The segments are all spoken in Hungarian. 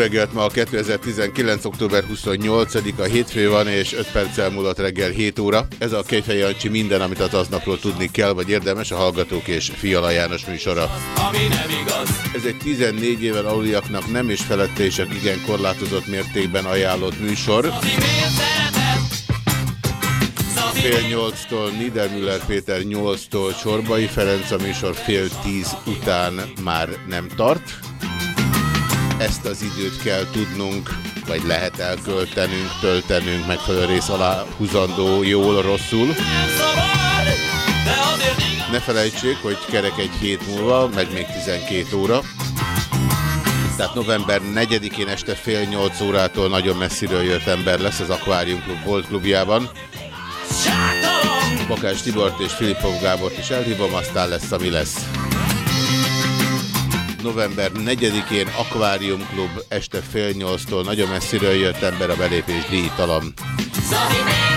Reggelt, ma a 2019. október 28-a hétfő van, és 5 perccel múlott reggel 7 óra. Ez a Kejfej Jancsi minden, amit az aznapról tudni kell, vagy érdemes, a Hallgatók és Fiala János műsora. Ami nem igaz. Ez egy 14 éven aluliaknak nem és felette csak igen korlátozott mértékben ajánlott műsor. Zazi Fél nyolctól Niedermüller Péter 8-tól Csorbai Ferenc, a műsor fél tíz után már nem tart. Az időt kell tudnunk, vagy lehet elköltenünk, töltenünk, megfelelő rész alá húzandó, jól, rosszul. Ne felejtsék, hogy kerek egy hét múlva, meg még 12 óra. Tehát november 4-én este fél 8 órától nagyon messziről jött ember lesz az Aquarium Klub Volt klubjában. Bakás Tibort és Filipov Gábort is elhívom, aztán lesz, ami lesz. November 4-én Aquarium Klub este fél 8-tól nagyon messziről jött ember a belépés díjtalan. Zazi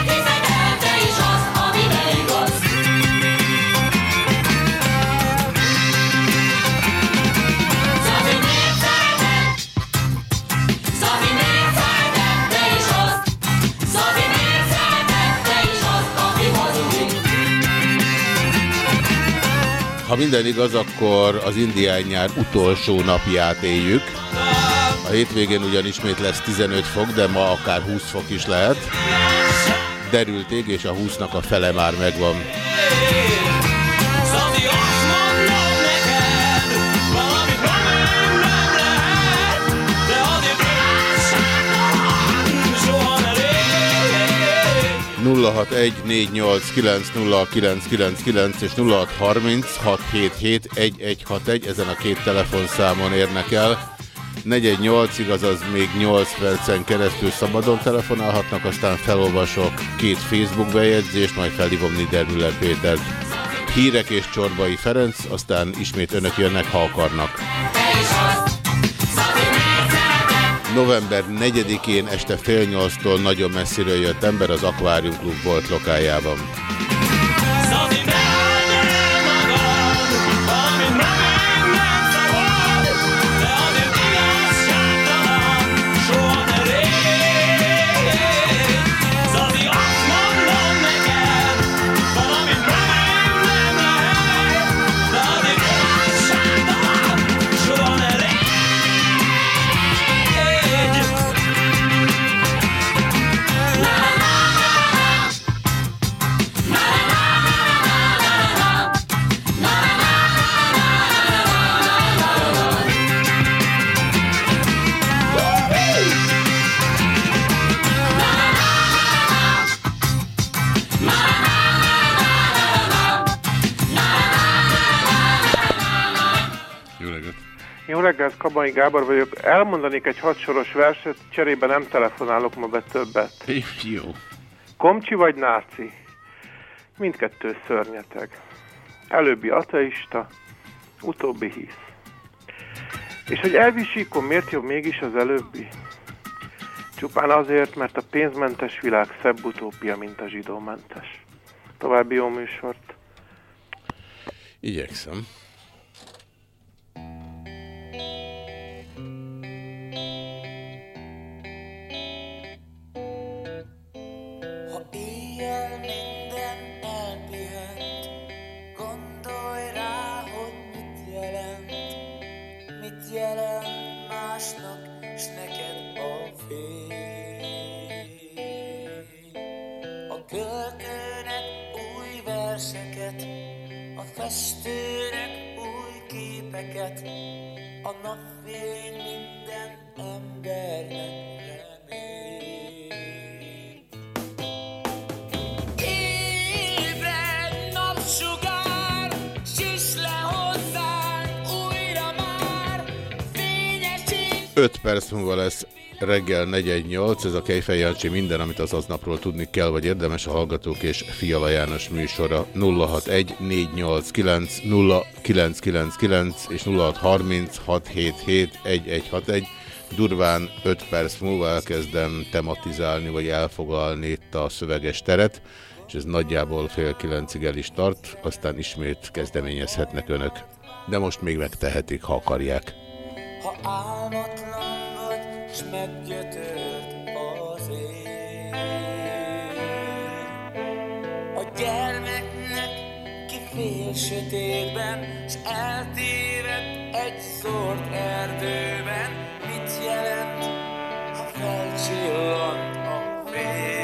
Ha minden igaz, akkor az indián nyár utolsó napját éljük. A hétvégén ugyan ismét lesz 15 fok, de ma akár 20 fok is lehet. Derült ég, és a 20-nak a fele már megvan. 0614890999 és 0636771161 ezen a két telefonszámon érnek el. 418 azaz még 8 percen keresztül szabadon telefonálhatnak, aztán felolvasok két Facebook bejegyzést, majd felhívom Niedermüller Pétert. Hírek és Csorbai Ferenc, aztán ismét önök jönnek, ha akarnak. November 4-én este fél nyolctól nagyon messziről jött ember az Aquarium Klub volt lokájában. Reggelt, Kabai Gábor vagyok. Elmondanék egy hatsoros verset, cserébe nem telefonálok ma be többet. Jó. Komcsi vagy náci? Mindkettő szörnyeteg. Előbbi ateista, utóbbi hisz. És hogy elvisíkom, miért jobb mégis az előbbi? Csupán azért, mert a pénzmentes világ szebb utópia, mint a zsidómentes. További jó műsort. Igyekszem. Költőnek új verseket, a festőnek új képeket, a napfény minden embernek 5 perc múlva lesz reggel 418, ez a Kejfej Jancsi minden, amit az aznapról tudni kell, vagy érdemes a Hallgatók és Fiala János műsora 061 489 0999 és 0630 677 1161. Durván 5 perc múlva elkezdem tematizálni, vagy elfogalni itt a szöveges teret, és ez nagyjából fél kilencig el is tart, aztán ismét kezdeményezhetnek önök. De most még megtehetik, ha akarják. Ha álmatlan s meggyötört az ég. A gyermeknek ki fél sötétben, s eltévedt egy szort erdőben, mit jelent, ha felcsillant a fény?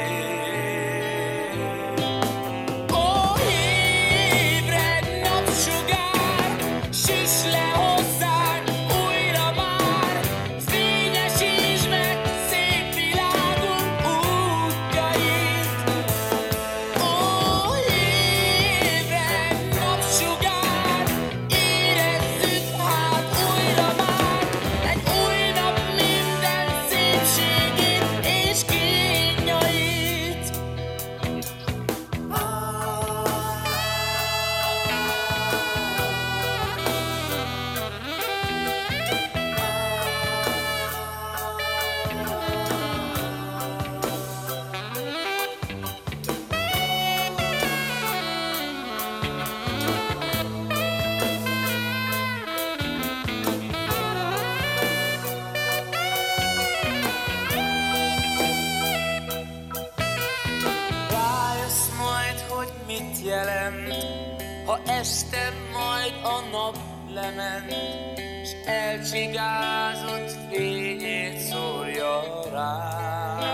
Elcsigázott fényét szórja rád.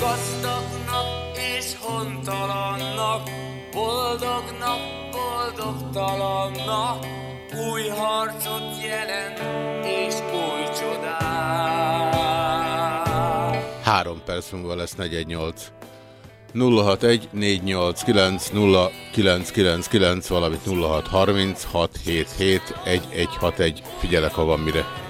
Gazdagnak és hontalannak, boldognak, boldogtalannak, új harcot jelent és új csodát. 3 perc múlva lesz 418. 061 489 0999, valamint 0630 677 1161. Figyelek, ha van mire.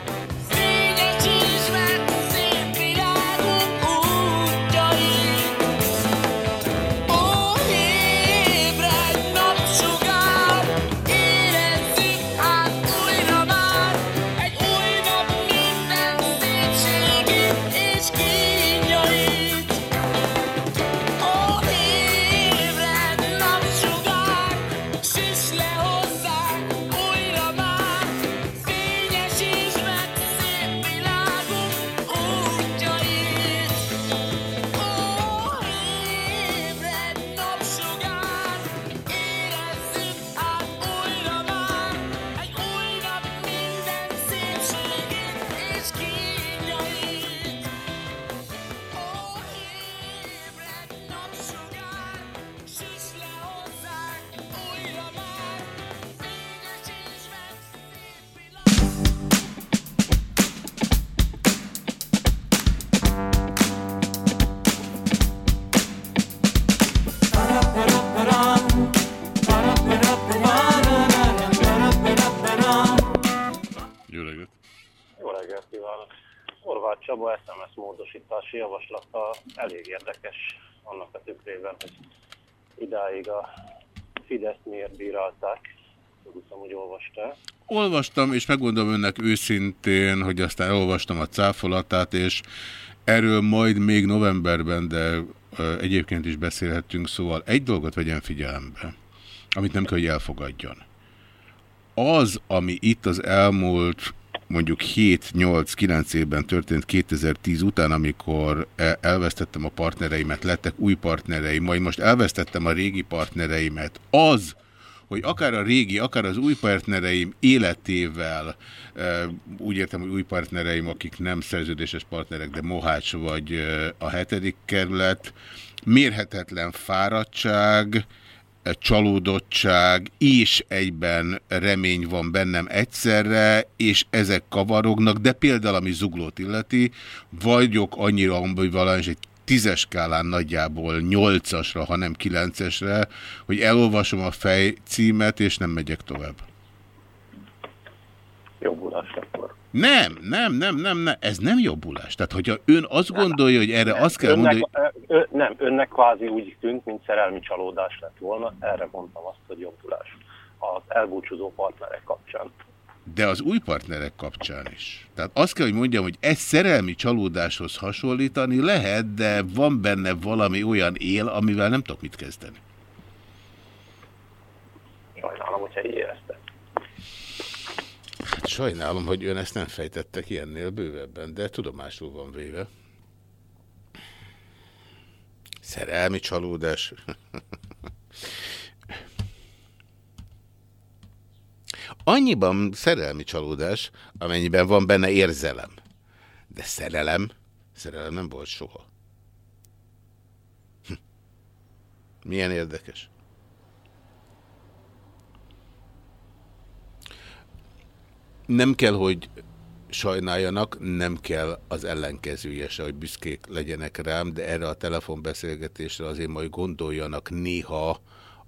Olvastam, és megmondom önnek őszintén, hogy aztán elolvastam a cáfolatát, és erről majd még novemberben, de egyébként is beszélhettünk, szóval egy dolgot vegyen figyelembe, amit nem kell, hogy elfogadjon. Az, ami itt az elmúlt mondjuk 7-8-9 évben történt 2010 után, amikor e- elvesztettem a partnereimet, lettek új partnereim, majd most elvesztettem a régi partnereimet, az, hogy akár a régi, akár az új partnereim életével, úgy értem, hogy új partnereim, akik nem szerződéses partnerek, de Mohács vagy a hetedik kerület, mérhetetlen fáradtság, csalódottság és egyben remény van bennem egyszerre, és ezek kavarognak, de például ami zuglót illeti, vagyok annyira ambivalens egy tízes skálán nagyjából nyolcasra, hanem kilencesre, hogy elolvasom a fej címet, és nem megyek tovább. Jobbulás akkor. Nem, nem, nem, nem, nem, ez nem jobbulás. Tehát, hogyha ön azt gondolja, hogy erre azt kell önnek, mondani, ö, nem, önnek kvázi úgy tűnt, mint szerelmi csalódás lett volna. Erre mondtam azt, hogy jobbulás az elbúcsúzó partnerek kapcsán. De az új partnerek kapcsán is. Tehát azt kell, hogy mondjam, hogy ez szerelmi csalódáshoz hasonlítani lehet, de van benne valami olyan él, amivel nem tudok mit kezdeni. Sajnálom, hogyha így érezte. Hát sajnálom, hogy ön ezt nem fejtette ki ennél bővebben, de tudomásul van véve. Szerelmi csalódás. Annyiban szerelmi csalódás, amennyiben van benne érzelem. De szerelem, szerelem nem volt soha. Hm. Milyen érdekes. Nem kell, hogy sajnáljanak, nem kell az ellenkezője se, hogy büszkék legyenek rám, de erre a telefonbeszélgetésre azért majd gondoljanak néha,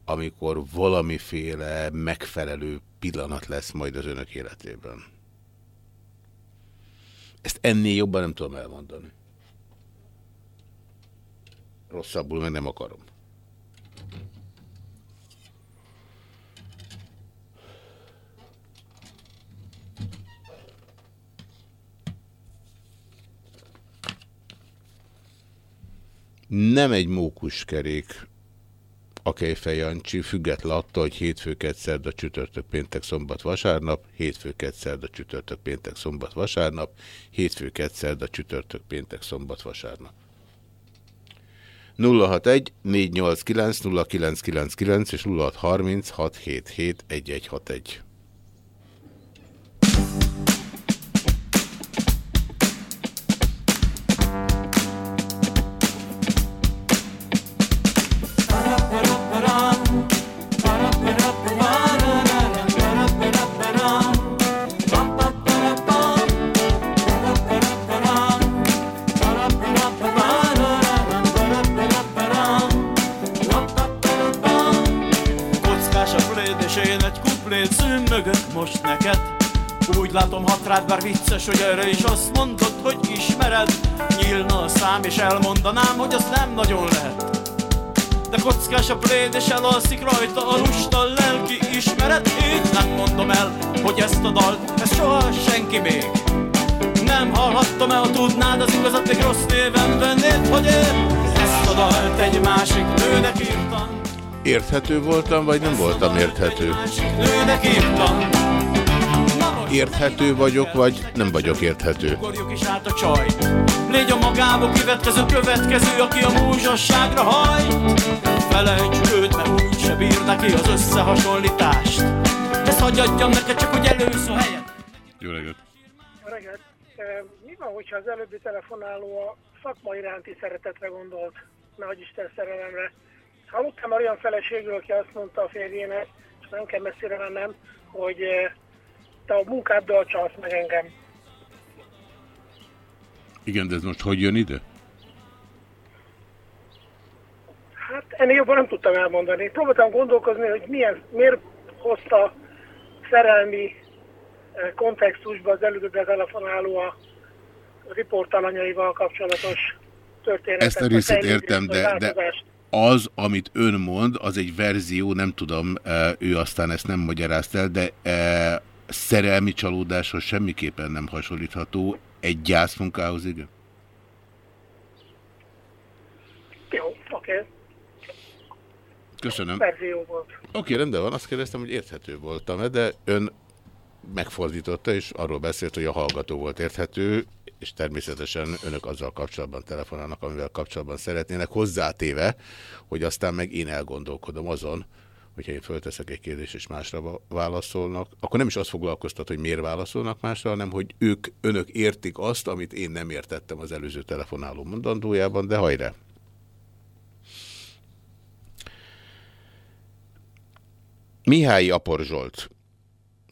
amikor valamiféle megfelelő pillanat lesz majd az önök életében. Ezt ennél jobban nem tudom elmondani. Rosszabbul meg nem akarom. Nem egy mókuskerék a Kejfej Jancsi, független attól, hogy hétfő, szerda, csütörtök, péntek, szombat, vasárnap, hétfő, szerda, csütörtök, péntek, szombat, vasárnap, hétfő, szerda, csütörtök, péntek, szombat, vasárnap. 061 489 0999 és 0630 677 1161. vicces, hogy erre is azt mondod, hogy ismered. Nyílna a szám és elmondanám, hogy az nem nagyon lehet. De kockás a pléd és elalszik rajta a lusta lelki ismeret. Így nem mondom el, hogy ezt a dalt, ezt soha senki még Nem hallhattam el, ha tudnád az igazat, még rossz néven vennéd, hogy én Ezt a dalt egy másik nőnek írtam. Érthető voltam, vagy nem voltam érthető? Másik nőnek írtam Érthető vagyok, vagy nem vagyok érthető? is át a csaj Légy a magába kivetkező következő, aki a múzsasságra hajt Felejtsd őt, mert úgy se bír neki az összehasonlítást Ezt hagyjadjam neked csak, hogy először helyet Jó reggelt! Jó reggelt! Mi van, hogyha az előbbi telefonáló a szakma iránti szeretetre gondolt, nehogy Isten szerelemre? Hallottam olyan feleségről, aki azt mondta a férjének, és nem kell messzire mennem, hogy te a munkáddal csalsz meg engem. Igen, de ez most hogy jön ide? Hát ennél jobban nem tudtam elmondani. Próbáltam gondolkozni, hogy milyen, miért hozta szerelmi eh, kontextusba az előbb telefonáló a riportalanyaival kapcsolatos történetet. Ezt a részét értem, de, de az, amit ön mond, az egy verzió, nem tudom, eh, ő aztán ezt nem magyarázta el, de eh, szerelmi csalódáshoz semmiképpen nem hasonlítható. Egy gyászmunkához, igen? Jó, oké. Köszönöm. Verzió volt. Oké, rendben van. Azt kérdeztem, hogy érthető voltam-e, de ön megfordította, és arról beszélt, hogy a hallgató volt érthető, és természetesen önök azzal kapcsolatban telefonálnak, amivel kapcsolatban szeretnének, hozzátéve, hogy aztán meg én elgondolkodom azon, hogyha én fölteszek egy kérdést, és másra válaszolnak, akkor nem is azt foglalkoztat, hogy miért válaszolnak másra, hanem hogy ők, önök értik azt, amit én nem értettem az előző telefonáló mondandójában, de hajrá! Mihály Apor Zsolt.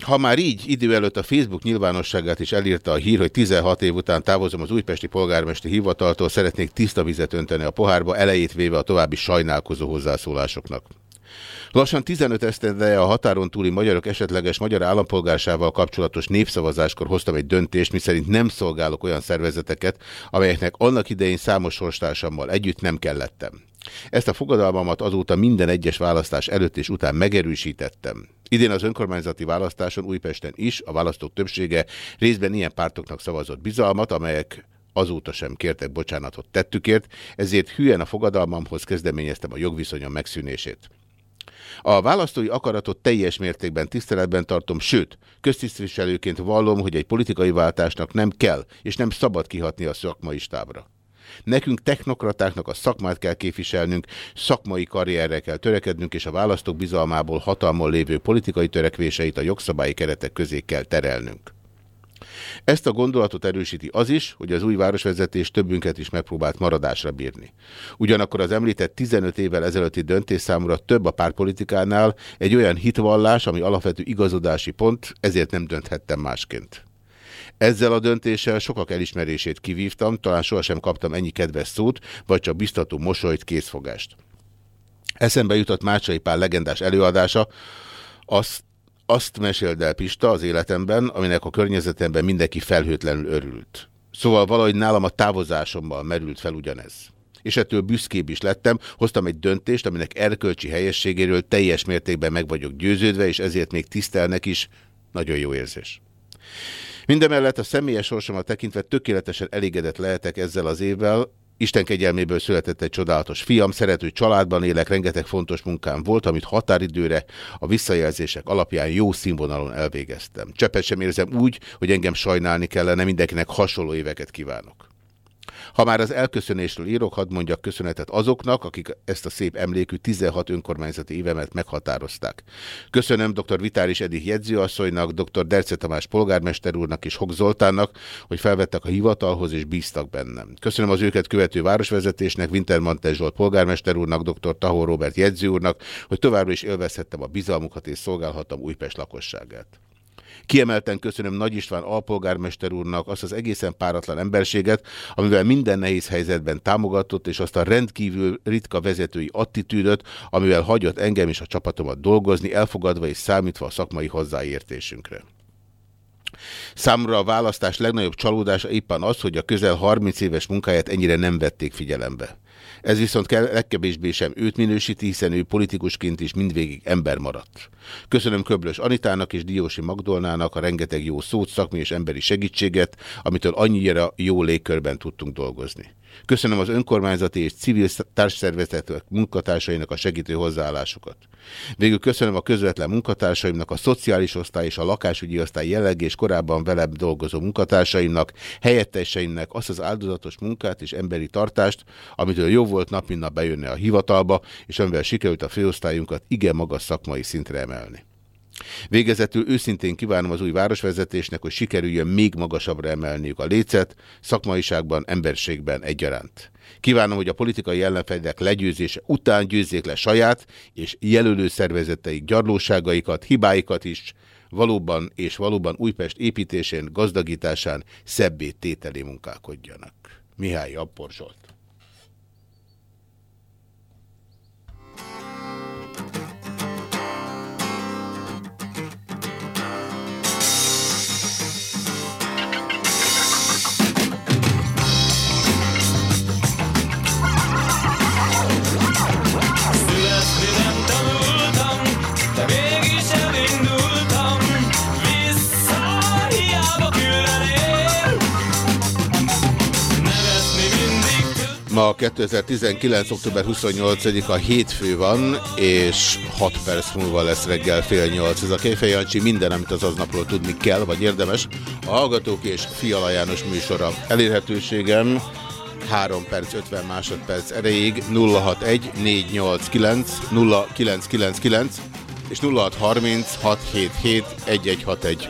Ha már így idő előtt a Facebook nyilvánosságát is elírta a hír, hogy 16 év után távozom az újpesti polgármesti hivataltól, szeretnék tiszta vizet önteni a pohárba, elejét véve a további sajnálkozó hozzászólásoknak. Lassan 15 esztendeje a határon túli magyarok esetleges magyar állampolgársával kapcsolatos népszavazáskor hoztam egy döntést, miszerint nem szolgálok olyan szervezeteket, amelyeknek annak idején számos sorstársammal együtt nem kellettem. Ezt a fogadalmamat azóta minden egyes választás előtt és után megerősítettem. Idén az önkormányzati választáson Újpesten is a választók többsége részben ilyen pártoknak szavazott bizalmat, amelyek azóta sem kértek bocsánatot tettükért, ezért hülyen a fogadalmamhoz kezdeményeztem a jogviszonyom megszűnését. A választói akaratot teljes mértékben tiszteletben tartom, sőt, köztisztviselőként vallom, hogy egy politikai váltásnak nem kell és nem szabad kihatni a szakmai stábra. Nekünk technokratáknak a szakmát kell képviselnünk, szakmai karrierre kell törekednünk, és a választók bizalmából hatalmon lévő politikai törekvéseit a jogszabályi keretek közé kell terelnünk. Ezt a gondolatot erősíti az is, hogy az új városvezetés többünket is megpróbált maradásra bírni. Ugyanakkor az említett 15 évvel ezelőtti döntés számomra több a pártpolitikánál egy olyan hitvallás, ami alapvető igazodási pont, ezért nem dönthettem másként. Ezzel a döntéssel sokak elismerését kivívtam, talán sohasem kaptam ennyi kedves szót, vagy csak biztató mosolyt, készfogást. Eszembe jutott Mácsai Pál legendás előadása, azt, azt meséld el Pista az életemben, aminek a környezetemben mindenki felhőtlenül örült. Szóval valahogy nálam a távozásommal merült fel ugyanez. És ettől büszkébb is lettem, hoztam egy döntést, aminek erkölcsi helyességéről teljes mértékben meg vagyok győződve, és ezért még tisztelnek is. Nagyon jó érzés. Mindemellett a személyes sorsomat tekintve tökéletesen elégedett lehetek ezzel az évvel, Isten kegyelméből született egy csodálatos fiam, szerető családban élek, rengeteg fontos munkám volt, amit határidőre a visszajelzések alapján jó színvonalon elvégeztem. Cseppet sem érzem úgy, hogy engem sajnálni kellene, mindenkinek hasonló éveket kívánok. Ha már az elköszönésről írok, hadd mondjak köszönetet azoknak, akik ezt a szép emlékű 16 önkormányzati évemet meghatározták. Köszönöm dr. Vitáris Edith jegyzőasszonynak, dr. Derce Tamás polgármester úrnak és Hog Zoltánnak, hogy felvettek a hivatalhoz és bíztak bennem. Köszönöm az őket követő városvezetésnek, Wintermantel Zsolt polgármester úrnak, dr. Tahó Robert jegyző úrnak, hogy továbbra is élvezhettem a bizalmukat és szolgálhattam Újpest lakosságát. Kiemelten köszönöm Nagy István alpolgármester úrnak azt az egészen páratlan emberséget, amivel minden nehéz helyzetben támogatott, és azt a rendkívül ritka vezetői attitűdöt, amivel hagyott engem és a csapatomat dolgozni, elfogadva és számítva a szakmai hozzáértésünkre. Számomra a választás legnagyobb csalódása éppen az, hogy a közel 30 éves munkáját ennyire nem vették figyelembe. Ez viszont kell, legkevésbé sem őt minősíti, hiszen ő politikusként is mindvégig ember maradt. Köszönöm Köblös Anitának és Diósi Magdolnának a rengeteg jó szót, szakmi és emberi segítséget, amitől annyira jó légkörben tudtunk dolgozni. Köszönöm az önkormányzati és civil társszervezetek munkatársainak a segítő hozzáállásukat. Végül köszönöm a közvetlen munkatársaimnak, a szociális osztály és a lakásügyi osztály jelleg és korábban velem dolgozó munkatársaimnak, helyetteseimnek azt az áldozatos munkát és emberi tartást, amitől jó volt nap, mint nap bejönni a hivatalba, és amivel sikerült a főosztályunkat igen magas szakmai szintre emelni. Végezetül őszintén kívánom az új városvezetésnek, hogy sikerüljön még magasabbra emelniük a lécet, szakmaiságban, emberségben egyaránt. Kívánom, hogy a politikai ellenfelek legyőzése után győzzék le saját és jelölő szervezeteik gyarlóságaikat, hibáikat is, valóban és valóban Újpest építésén, gazdagításán szebbé tételé munkálkodjanak. Mihály Appor Zsolt. 2019. október 28-a hétfő van, és 6 perc múlva lesz reggel fél 8. Ez a Kejfej Jancsi minden, amit az aznapról tudni kell, vagy érdemes. A Hallgatók és Fiala János műsora. Elérhetőségem 3 perc 50 másodperc erejéig 061 489 0999 és 0630 677 1161.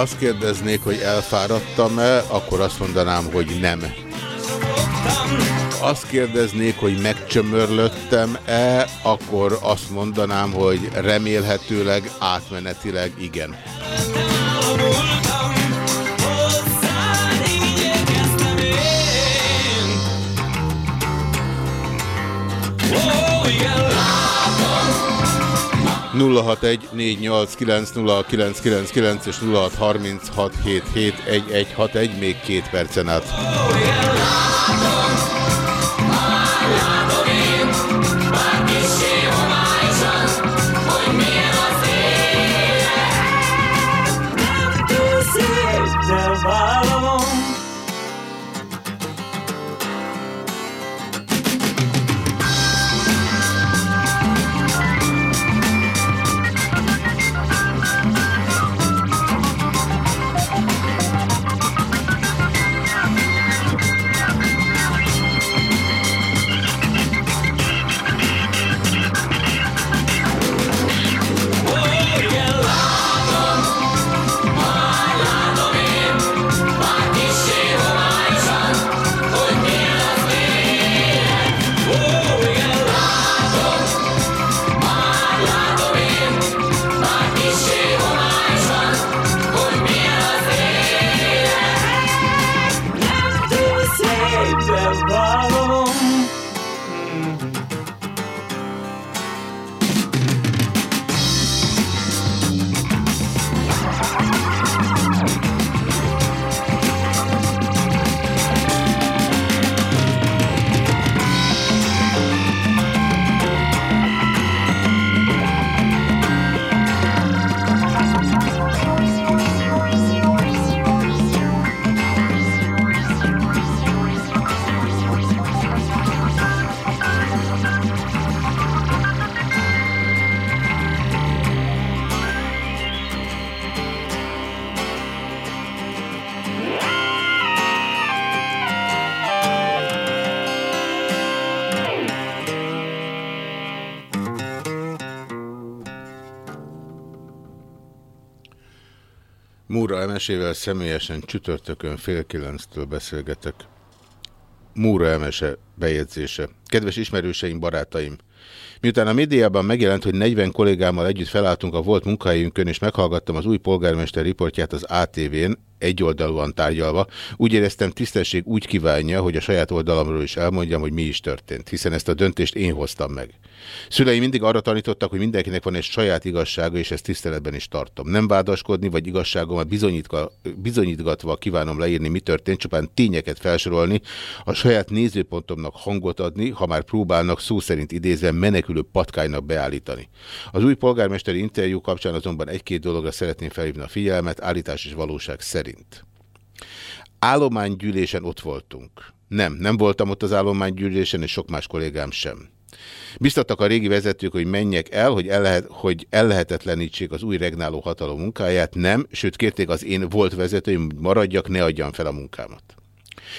azt kérdeznék, hogy elfáradtam-e, akkor azt mondanám, hogy nem. Azt kérdeznék, hogy megcsömörlöttem-e, akkor azt mondanám, hogy remélhetőleg átmenetileg igen. 061 489 0999 és 0636771161 még két percen át. látom Múra Emesével személyesen csütörtökön fél kilenctől beszélgetek. Múra Emese bejegyzése. Kedves ismerőseim, barátaim! Miután a médiában megjelent, hogy 40 kollégámmal együtt felálltunk a volt munkahelyünkön, és meghallgattam az új polgármester riportját az ATV-n, egyoldalúan tárgyalva, úgy éreztem tisztesség úgy kívánja, hogy a saját oldalamról is elmondjam, hogy mi is történt, hiszen ezt a döntést én hoztam meg. Szüleim mindig arra tanítottak, hogy mindenkinek van egy saját igazsága, és ezt tiszteletben is tartom. Nem vádaskodni, vagy igazságomat bizonyítgatva kívánom leírni, mi történt, csupán tényeket felsorolni, a saját nézőpontomnak hangot adni, ha már próbálnak szó szerint idézve menekülő patkánynak beállítani. Az új polgármesteri interjú kapcsán azonban egy-két dologra szeretném felhívni a figyelmet, állítás és valóság szerint. Állománygyűlésen ott voltunk. Nem, nem voltam ott az állománygyűlésen, és sok más kollégám sem. Biztattak a régi vezetők, hogy menjek el, hogy, el lehet, hogy ellehetetlenítsék az új regnáló hatalom munkáját. Nem, sőt kérték az én volt vezetőim, hogy maradjak, ne adjam fel a munkámat.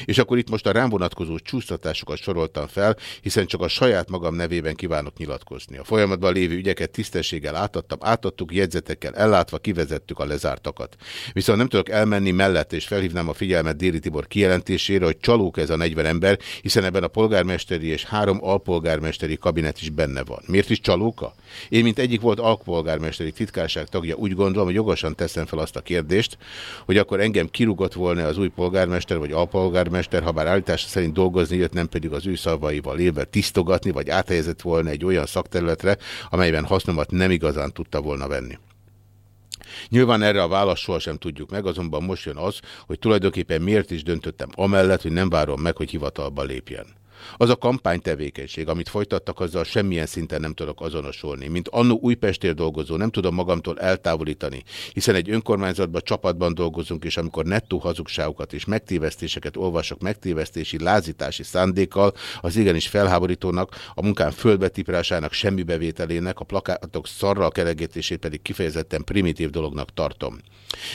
És akkor itt most a rám vonatkozó csúsztatásokat soroltam fel, hiszen csak a saját magam nevében kívánok nyilatkozni. A folyamatban lévő ügyeket tisztességgel átadtam, átadtuk, jegyzetekkel ellátva kivezettük a lezártakat. Viszont nem tudok elmenni mellett, és felhívnám a figyelmet Déri Tibor kijelentésére, hogy csalók ez a 40 ember, hiszen ebben a polgármesteri és három alpolgármesteri kabinet is benne van. Miért is csalóka? Én, mint egyik volt alpolgármesteri titkárság tagja, úgy gondolom, hogy jogosan teszem fel azt a kérdést, hogy akkor engem kirúgott volna az új polgármester vagy alpolgármester, ha bár állítása szerint dolgozni jött, nem pedig az ő szavaival élve tisztogatni, vagy áthelyezett volna egy olyan szakterületre, amelyben hasznomat nem igazán tudta volna venni. Nyilván erre a választ sohasem tudjuk meg, azonban most jön az, hogy tulajdonképpen miért is döntöttem amellett, hogy nem várom meg, hogy hivatalba lépjen. Az a kampánytevékenység, amit folytattak, azzal semmilyen szinten nem tudok azonosulni. Mint annó Újpestért dolgozó, nem tudom magamtól eltávolítani, hiszen egy önkormányzatban csapatban dolgozunk, és amikor nettó hazugságokat és megtévesztéseket olvasok megtévesztési, lázítási szándékkal, az igenis felháborítónak, a munkám földbetiprásának, semmi bevételének, a plakátok szarral kelegítését pedig kifejezetten primitív dolognak tartom.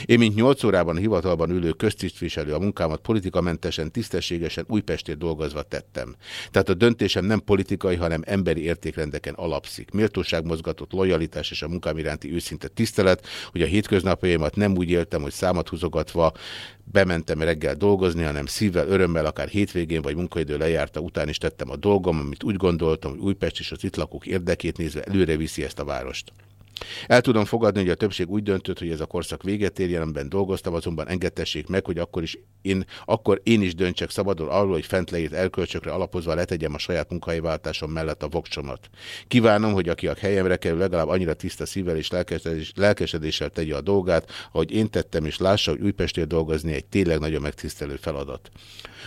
Én, mint 8 órában hivatalban ülő köztisztviselő a munkámat politikamentesen, tisztességesen Újpestért dolgozva tettem. Tehát a döntésem nem politikai, hanem emberi értékrendeken alapszik. Méltóság mozgatott lojalitás és a munkám iránti őszinte tisztelet, hogy a hétköznapjaimat nem úgy éltem, hogy számat húzogatva bementem reggel dolgozni, hanem szívvel, örömmel, akár hétvégén vagy munkaidő lejárta után is tettem a dolgom, amit úgy gondoltam, hogy Újpest és az itt lakók érdekét nézve előre viszi ezt a várost. El tudom fogadni, hogy a többség úgy döntött, hogy ez a korszak véget érjen, amiben dolgoztam, azonban engedtessék meg, hogy akkor, is én, akkor én is döntsek szabadon arról, hogy fent leírt elkölcsökre alapozva letegyem a saját munkahelyi váltásom mellett a voksomat. Kívánom, hogy aki a helyemre kerül, legalább annyira tiszta szívvel és lelkesedés, lelkesedéssel tegye a dolgát, ahogy én tettem, és lássa, hogy Újpestért dolgozni egy tényleg nagyon megtisztelő feladat.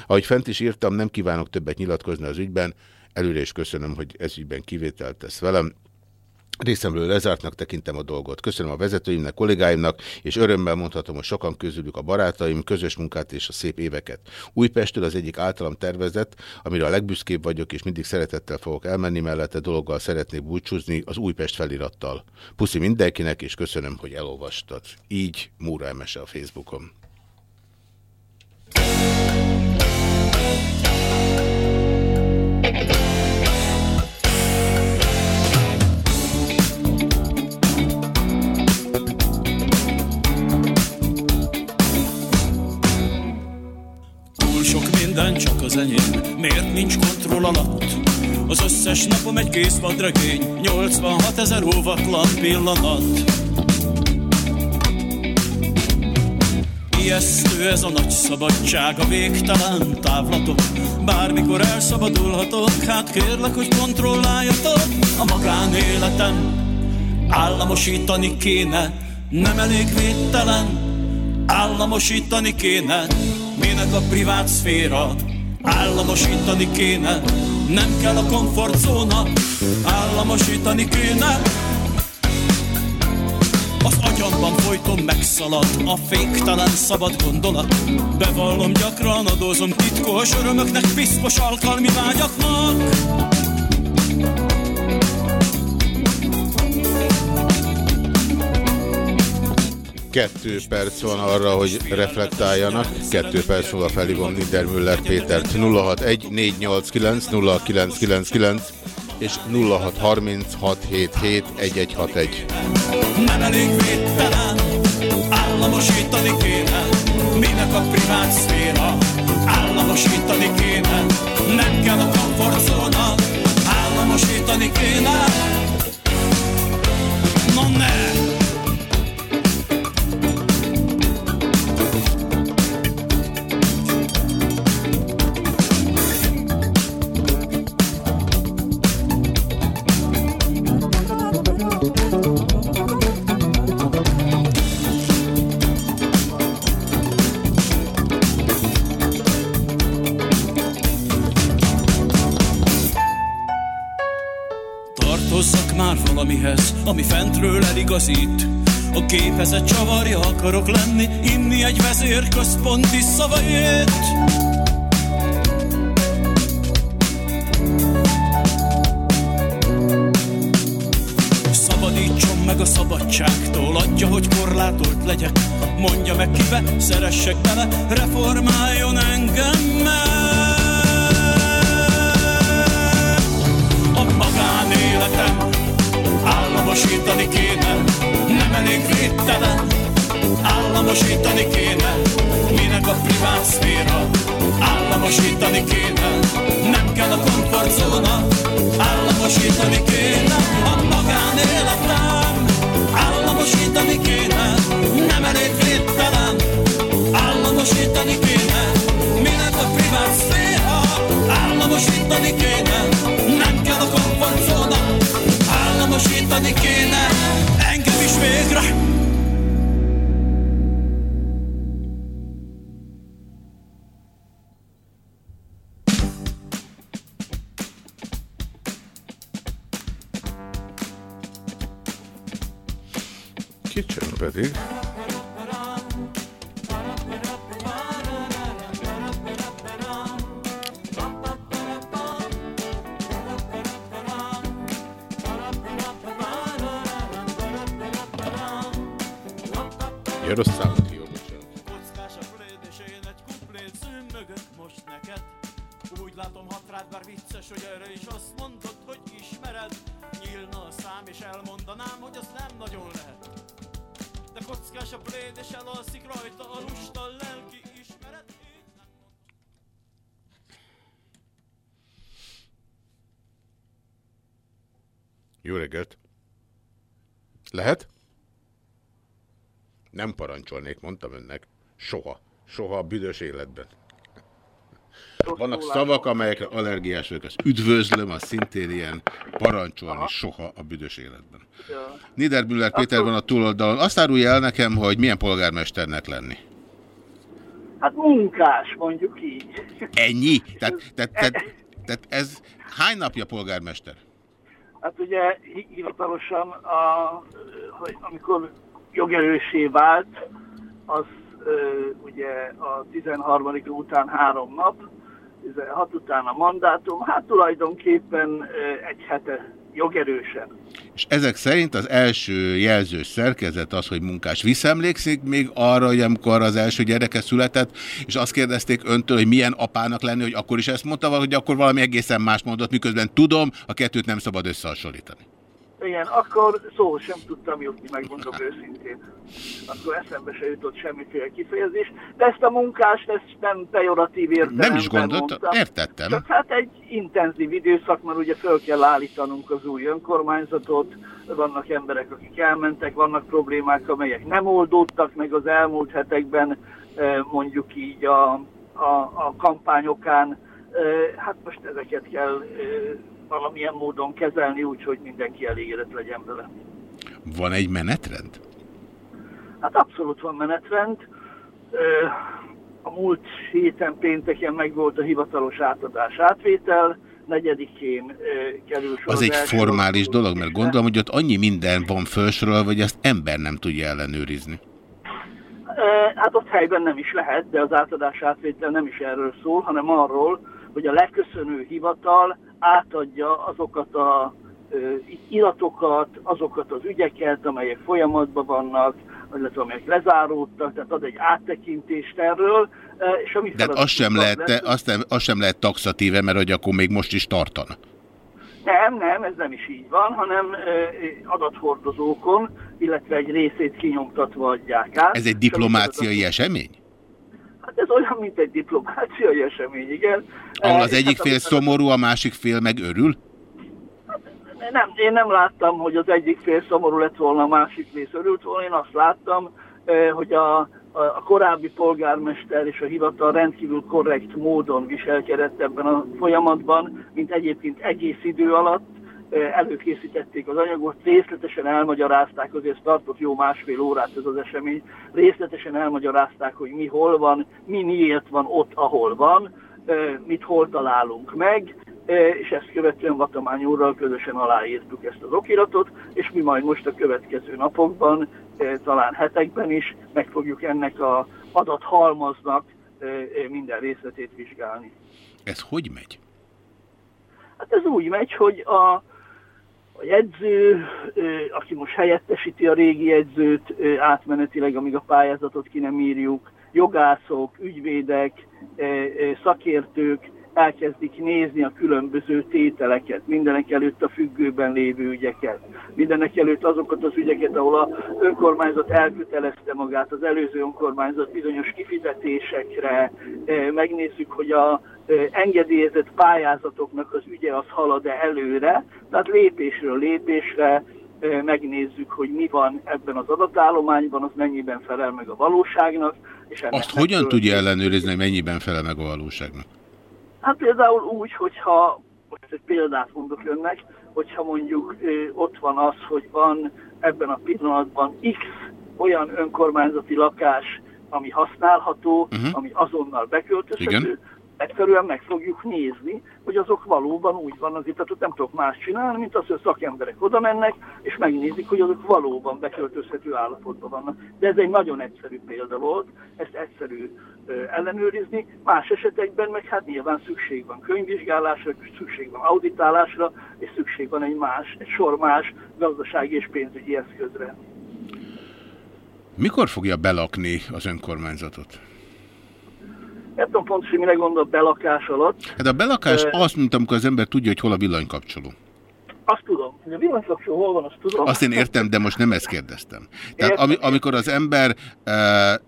Ahogy fent is írtam, nem kívánok többet nyilatkozni az ügyben, előre is köszönöm, hogy ez ügyben kivételt tesz velem. Részemről lezártnak tekintem a dolgot. Köszönöm a vezetőimnek, kollégáimnak, és örömmel mondhatom, hogy sokan közülük a barátaim, közös munkát és a szép éveket. Újpestől az egyik általam tervezett, amire a legbüszkébb vagyok, és mindig szeretettel fogok elmenni mellette, dologgal szeretnék búcsúzni az Újpest felirattal. Puszi mindenkinek, és köszönöm, hogy elolvastad. Így Múra Emese a Facebookon. Minden csak az enyém, miért nincs kontroll alatt? Az összes napom egy kész vadregény, 86 ezer óvatlan pillanat. Ijesztő ez a nagy szabadság, a végtelen távlatok. Bármikor elszabadulhatok, hát kérlek, hogy kontrolláljatok a magánéletem. Államosítani kéne, nem elég védtelen, Államosítani kéne, minek a privát szféra? Államosítani kéne, nem kell a komfortzóna. Államosítani kéne. Az agyamban folyton megszalad a féktelen szabad gondolat. Bevallom gyakran, adózom titkos örömöknek, piszkos alkalmi vágyaknak Kettő perc van arra, hogy reflektáljanak. Kettő perc múlva felhívom Niedermüller Pétert 061 489 0999 és 063677 1161. Nem elég védtelen, államosítani kéne Minek a privát szféra, államosítani kéne Nem kell a komfortzóna, államosítani kéne No ne! ami fentről eligazít. A gépezet csavarja akarok lenni, inni egy vezérközponti szavait. Szabadítson meg a szabadságtól, adja, hogy korlátolt legyek. Mondja meg kibe, szeressek bele, reformáljon engem meg. A magánéletem államosítani kéne, nem elég védtelen, államosítani kéne, minek a privát szféra, államosítani kéne, nem kell a komfortzóna, államosítani kéne, a magánéletem, államosítani kéne, nem elég védtelen, államosítani kéne, minek a privát szféra, államosítani kéne, nem kell a komfortzóna, államosítani kéne, engem is végre. Jó reggelt! Lehet? Nem parancsolnék, mondtam önnek. Soha. Soha a büdös életben. Vannak szavak, amelyekre allergiás vagyok. Az üdvözlöm, az szintén ilyen parancsolni soha a büdös életben. Niedermüller Péter van a túloldalon. Azt árulja el nekem, hogy milyen polgármesternek lenni. Hát munkás, mondjuk így. Ennyi? Tehát, tehát, tehát, tehát ez hány napja polgármester? Hát ugye hi- hivatalosan, a, hogy amikor jogerősé vált, az ugye a 13. után három nap, 16 után a mandátum, hát tulajdonképpen egy hete jogerősen. És ezek szerint az első jelzős szerkezet az, hogy munkás. Visszaemlékszik még arra, hogy amikor az első gyereke született, és azt kérdezték öntől, hogy milyen apának lenni, hogy akkor is ezt mondta, vagy hogy akkor valami egészen más mondott, miközben tudom, a kettőt nem szabad összehasonlítani. Igen, akkor szó sem tudtam jutni, megmondom őszintén. Akkor eszembe se jutott semmiféle kifejezés. De ezt a munkást, ezt nem pejoratív értelemben Nem is gondoltam, értettem. Csak hát egy intenzív időszak, mert ugye föl kell állítanunk az új önkormányzatot, vannak emberek, akik elmentek, vannak problémák, amelyek nem oldódtak meg az elmúlt hetekben, eh, mondjuk így a, a, a kampányokán. Eh, Hát most ezeket kell eh, valamilyen módon kezelni, úgyhogy mindenki elégedett legyen vele. Van egy menetrend? Hát abszolút van menetrend. A múlt héten pénteken meg volt a hivatalos átadás átvétel, negyedikén kerül sor Az egy formális dolog, mert gondolom, hogy ott annyi minden van felsorolva, hogy ezt ember nem tudja ellenőrizni. Hát ott helyben nem is lehet, de az átadás átvétel nem is erről szól, hanem arról, hogy a leköszönő hivatal átadja azokat a iratokat, azokat az ügyeket, amelyek folyamatban vannak, illetve amelyek lezáródtak, tehát ad egy áttekintést erről. És a mi De azt sem, lehet, az azt, nem, azt sem lehet taxatíve, mert hogy akkor még most is tartana. Nem, nem, ez nem is így van, hanem adathordozókon, illetve egy részét kinyomtatva adják át. Ez egy diplomáciai esemény? Hát ez olyan, mint egy diplomáciai esemény, igen. Ahol Eh, az és egyik hát fél szomorú, a másik fél meg örül? Nem, én nem láttam, hogy az egyik fél szomorú lett volna, a másik rész örült volna. Én azt láttam, eh, hogy a, a, a korábbi polgármester és a hivatal rendkívül korrekt módon viselkedett ebben a folyamatban, mint egyébként egész idő alatt. Eh, Előkészítették az anyagot, részletesen elmagyarázták, azért tartott jó másfél órát ez az esemény, részletesen elmagyarázták, hogy mi hol van, mi miért van ott, ahol van, eh, mit hol találunk meg, E, és ezt követően Vatamány úrral közösen aláírtuk ezt az okiratot, és mi majd most a következő napokban, talán hetekben is meg fogjuk ennek a adathalmaznak minden részletét vizsgálni. Ez hogy megy? Hát ez úgy megy, hogy a, a ö, aki most helyettesíti a régi jegyzőt ö, átmenetileg, amíg a pályázatot ki nem írjuk, jogászok, ügyvédek, szakértők elkezdik nézni a különböző tételeket, mindenek előtt a függőben lévő ügyeket, mindenek előtt azokat az ügyeket, ahol a önkormányzat elkötelezte magát, az előző önkormányzat bizonyos kifizetésekre, Eh, megnézzük, hogy a eh, engedélyezett pályázatoknak az ügye az halad-e előre, tehát lépésről lépésre eh, megnézzük, hogy mi van ebben az adatállományban, az mennyiben felel meg a valóságnak. És Azt hogyan tudja ellenőrizni, hogy mennyiben felel meg a valóságnak? Hát például úgy, hogyha, most egy példát mondok önnek, hogyha mondjuk ott van az, hogy van ebben a pillanatban X olyan önkormányzati lakás, ami használható, uh-huh. ami azonnal beköltözhető, Igen. Egyszerűen meg fogjuk nézni, hogy azok valóban úgy vannak, tehát ott nem tudok más csinálni, mint az, hogy a szakemberek oda mennek, és megnézik, hogy azok valóban beköltözhető állapotban vannak. De ez egy nagyon egyszerű példa volt, ezt egyszerű ellenőrizni, más esetekben meg hát nyilván szükség van könyvvizsgálásra, szükség van auditálásra, és szükség van egy más, egy sor más gazdasági és pénzügyi eszközre. Mikor fogja belakni az önkormányzatot? Nem tudom pontosan, mire gondol belakás alatt. Hát a belakás Ö, azt, mint amikor az ember tudja, hogy hol a villanykapcsoló. Azt tudom, hogy a villanykapcsoló hol van, azt tudom. Azt én értem, de most nem ezt kérdeztem. Tehát ami, amikor az ember e, e,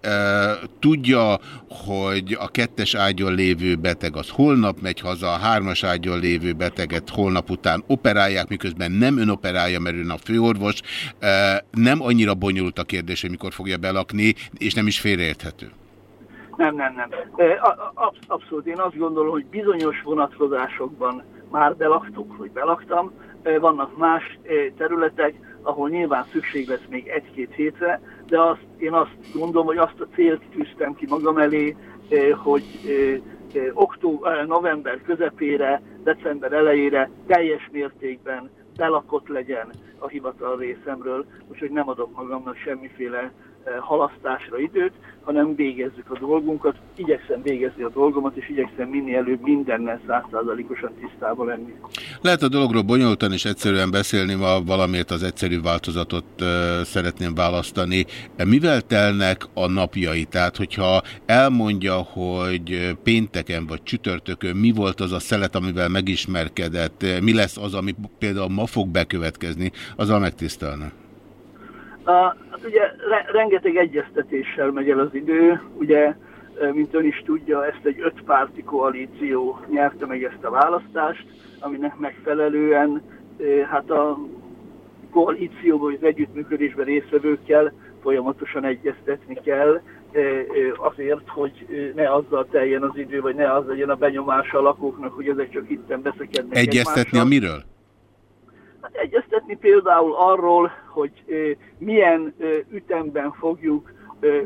tudja, hogy a kettes ágyon lévő beteg az holnap megy haza, a hármas ágyon lévő beteget holnap után operálják, miközben nem ön operálja, mert ön a főorvos, e, nem annyira bonyolult a kérdés, hogy mikor fogja belakni, és nem is félreérthető. Nem, nem, nem. Abszolút, én azt gondolom, hogy bizonyos vonatkozásokban már belaktuk, vagy belaktam. Vannak más területek, ahol nyilván szükség lesz még egy-két hétre, de azt, én azt gondolom, hogy azt a célt tűztem ki magam elé, hogy október, november közepére, december elejére teljes mértékben belakott legyen a hivatal részemről, úgyhogy nem adok magamnak semmiféle halasztásra időt, hanem végezzük a dolgunkat, igyekszem végezni a dolgomat, és igyekszem minél előbb mindennel százszázalékosan tisztában lenni. Lehet a dologról bonyolultan és egyszerűen beszélni, ma valamiért az egyszerű változatot szeretném választani. Mivel telnek a napjai? Tehát, hogyha elmondja, hogy pénteken vagy csütörtökön mi volt az a szelet, amivel megismerkedett, mi lesz az, ami például ma fog bekövetkezni, azzal megtisztelne. A, hát ugye re, rengeteg egyeztetéssel megy el az idő, ugye, e, mint ön is tudja, ezt egy ötpárti koalíció nyerte meg ezt a választást, aminek megfelelően e, hát a koalícióban, az együttműködésben résztvevőkkel folyamatosan egyeztetni kell, e, azért, hogy ne azzal teljen az idő, vagy ne az legyen a benyomása a lakóknak, hogy ezek csak itten beszekednek Egyeztetni a egymással. miről? Hát egyeztetni például arról, hogy milyen ütemben fogjuk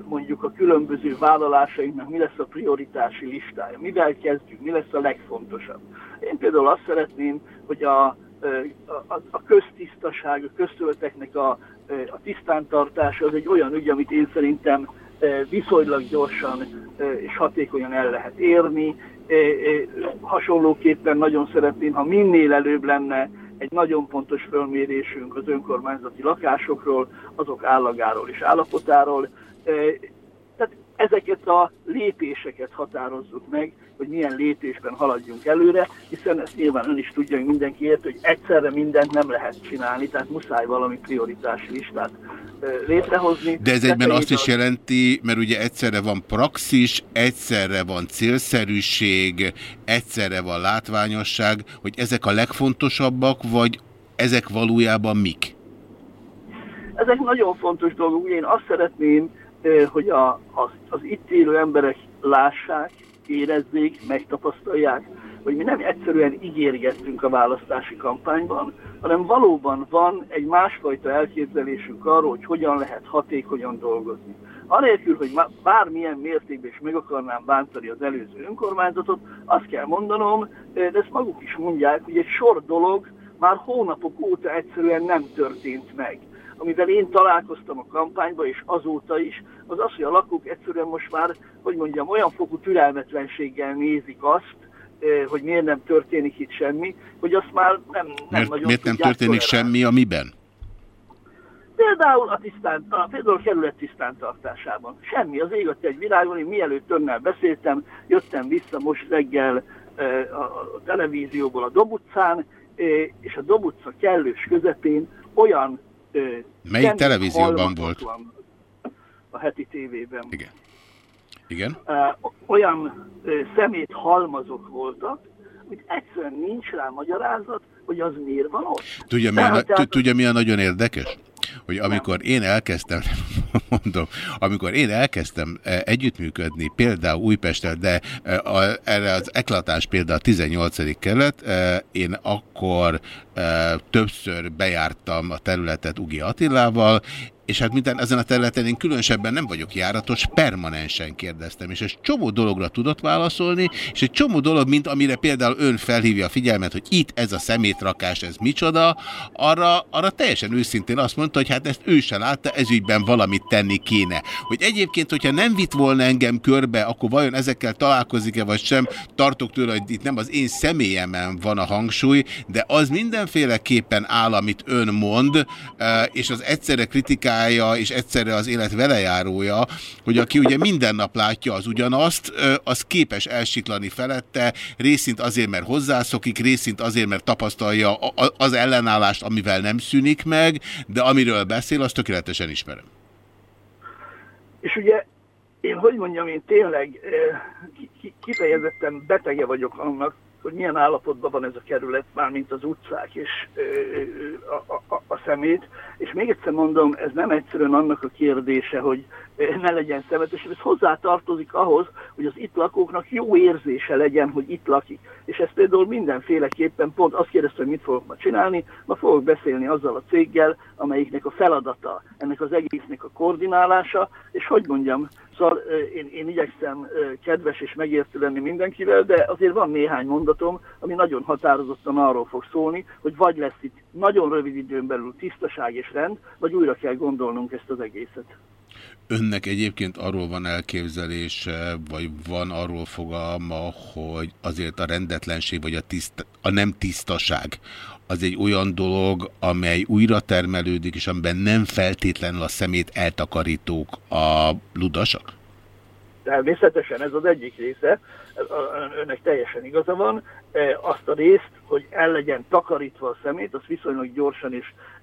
mondjuk a különböző vállalásainknak, mi lesz a prioritási listája, mivel kezdjük, mi lesz a legfontosabb. Én például azt szeretném, hogy a, a, a köztisztaság, a köztületeknek a, a tisztántartása az egy olyan ügy, amit én szerintem viszonylag gyorsan és hatékonyan el lehet érni. Hasonlóképpen nagyon szeretném, ha minél előbb lenne egy nagyon pontos fölmérésünk az önkormányzati lakásokról, azok állagáról és állapotáról. Ezeket a lépéseket határozzuk meg, hogy milyen lépésben haladjunk előre, hiszen ezt nyilván ön is tudja, hogy mindenki ért, hogy egyszerre mindent nem lehet csinálni, tehát muszáj valami prioritási listát létrehozni. De ez egyben azt is jelenti, mert ugye egyszerre van praxis, egyszerre van célszerűség, egyszerre van látványosság, hogy ezek a legfontosabbak, vagy ezek valójában mik? Ezek nagyon fontos dolgok. Ugye Én azt szeretném, hogy a, az, az itt élő emberek lássák, érezzék, megtapasztalják, hogy mi nem egyszerűen ígérgettünk a választási kampányban, hanem valóban van egy másfajta elképzelésünk arról, hogy hogyan lehet hatékonyan dolgozni. Anélkül, hogy bármilyen mértékben is meg akarnám bántani az előző önkormányzatot, azt kell mondanom, de ezt maguk is mondják, hogy egy sor dolog már hónapok óta egyszerűen nem történt meg amivel én találkoztam a kampányban, és azóta is, az az, hogy a lakók egyszerűen most már, hogy mondjam, olyan fokú türelmetlenséggel nézik azt, eh, hogy miért nem történik itt semmi, hogy azt már nem, nem Mert nagyon miért nem történik tolerálni. semmi a miben? Például a, tisztán, a, például a kerület tisztántartásában. Semmi, az ég egy világon, én mielőtt önnel beszéltem, jöttem vissza most reggel eh, a, televízióból a Dob utcán, eh, és a Dob utca kellős közepén olyan Melyik televízióban volt? A heti tévében. Igen. Igen? Olyan szemét halmazok voltak, hogy egyszerűen nincs rá magyarázat, hogy az miért van ott. Tudja, mi a, na- Tehát- tu- tudja, mi a nagyon érdekes? Hogy amikor én elkezdtem, mondom, amikor én elkezdtem eh, együttműködni például Újpesttel, de a, erre az eklatás példa a 18. kerület, eh, én akkor többször bejártam a területet Ugi Attilával, és hát minden ezen a területen én különösebben nem vagyok járatos, permanensen kérdeztem, és egy csomó dologra tudott válaszolni, és egy csomó dolog, mint amire például ön felhívja a figyelmet, hogy itt ez a szemétrakás, ez micsoda, arra, arra teljesen őszintén azt mondta, hogy hát ezt ő se látta, ezügyben valamit tenni kéne. Hogy egyébként, hogyha nem vitt volna engem körbe, akkor vajon ezekkel találkozik-e vagy sem, tartok tőle, hogy itt nem az én személyemen van a hangsúly, de az mindenféleképpen áll, amit ön mond, eh, és az egyszerre kritikája, és egyszerre az élet velejárója, hogy aki ugye minden nap látja az ugyanazt, az képes elsiklani felette, részint azért, mert hozzászokik, részint azért, mert tapasztalja az ellenállást, amivel nem szűnik meg, de amiről beszél, azt tökéletesen ismerem. És ugye én, hogy mondjam, én tényleg ki- ki- kifejezetten betege vagyok annak, hogy milyen állapotban van ez a kerület, mármint az utcák és a, a, a szemét. És még egyszer mondom, ez nem egyszerűen annak a kérdése, hogy ne legyen szemetes, ez hozzá tartozik ahhoz, hogy az itt lakóknak jó érzése legyen, hogy itt lakik. És ez például mindenféleképpen pont azt kérdezte, hogy mit fogok ma csinálni, ma fogok beszélni azzal a céggel, amelyiknek a feladata ennek az egésznek a koordinálása, és hogy mondjam, Szóval én, én igyekszem kedves és megértő lenni mindenkivel, de azért van néhány mondatom, ami nagyon határozottan arról fog szólni, hogy vagy lesz itt nagyon rövid időn belül tisztaság és rend, vagy újra kell gondolnunk ezt az egészet. Önnek egyébként arról van elképzelése, vagy van arról fogalma, hogy azért a rendetlenség, vagy a, tiszt, a nem tisztaság, az egy olyan dolog, amely újra termelődik, és amiben nem feltétlenül a szemét eltakarítók a ludasak? Természetesen ez az egyik része, önnek teljesen igaza van. E, Azt a részt, hogy el legyen takarítva a szemét, azt viszonylag gyorsan e,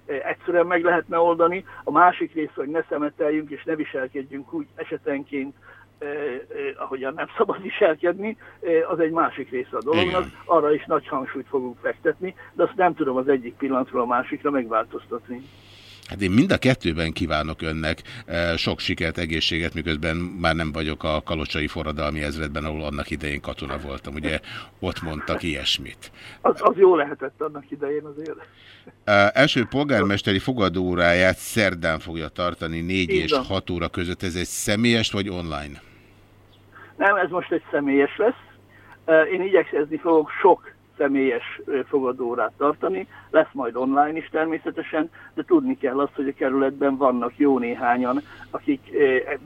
egyszerűen meg lehetne oldani. A másik része, hogy ne szemeteljünk és ne viselkedjünk úgy esetenként, eh, eh, ahogyan nem szabad viselkedni, eh, az egy másik része a dolognak. Arra is nagy hangsúlyt fogunk fektetni, de azt nem tudom az egyik pillanatról a másikra megváltoztatni. Hát én mind a kettőben kívánok önnek eh, sok sikert, egészséget, miközben már nem vagyok a kalocsai forradalmi ezredben, ahol annak idején katona voltam. Ugye ott mondtak ilyesmit. Az, az jó lehetett annak idején azért. Uh, első polgármesteri fogadóóráját szerdán fogja tartani 4 Így és van. 6 óra között. Ez egy személyes vagy online? Nem, ez most egy személyes lesz. Eh, Én igyekezni fogok sok személyes fogadórát tartani, lesz majd online is természetesen, de tudni kell azt, hogy a kerületben vannak jó néhányan, akik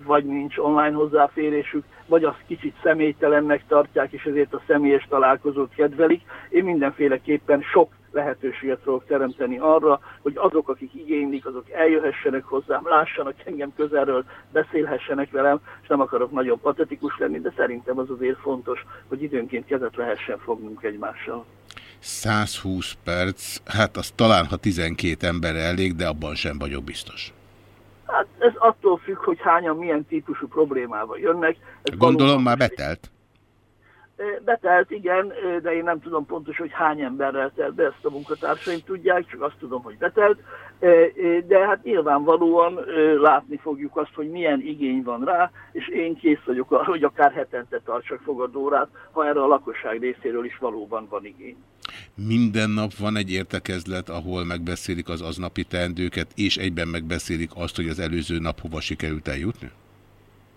vagy nincs online hozzáférésük, vagy azt kicsit személytelennek tartják, és ezért a személyes találkozót kedvelik. Én mindenféleképpen sok lehetőséget fogok teremteni arra, hogy azok, akik igénylik, azok eljöhessenek hozzám, lássanak engem közelről, beszélhessenek velem, és nem akarok nagyon patetikus lenni, de szerintem az azért fontos, hogy időnként kezet lehessen fognunk egymással. 120 perc, hát az talán, ha 12 ember elég, de abban sem vagyok biztos. Hát ez attól függ, hogy hányan milyen típusú problémával jönnek. Ez Gondolom már betelt. Betelt, igen, de én nem tudom pontos, hogy hány emberrel telt be, ezt a munkatársaim tudják, csak azt tudom, hogy betelt. De hát nyilvánvalóan látni fogjuk azt, hogy milyen igény van rá, és én kész vagyok arra, hogy akár hetente tartsak fogadórát, ha erre a lakosság részéről is valóban van igény. Minden nap van egy értekezlet, ahol megbeszélik az aznapi teendőket, és egyben megbeszélik azt, hogy az előző nap hova sikerült eljutni?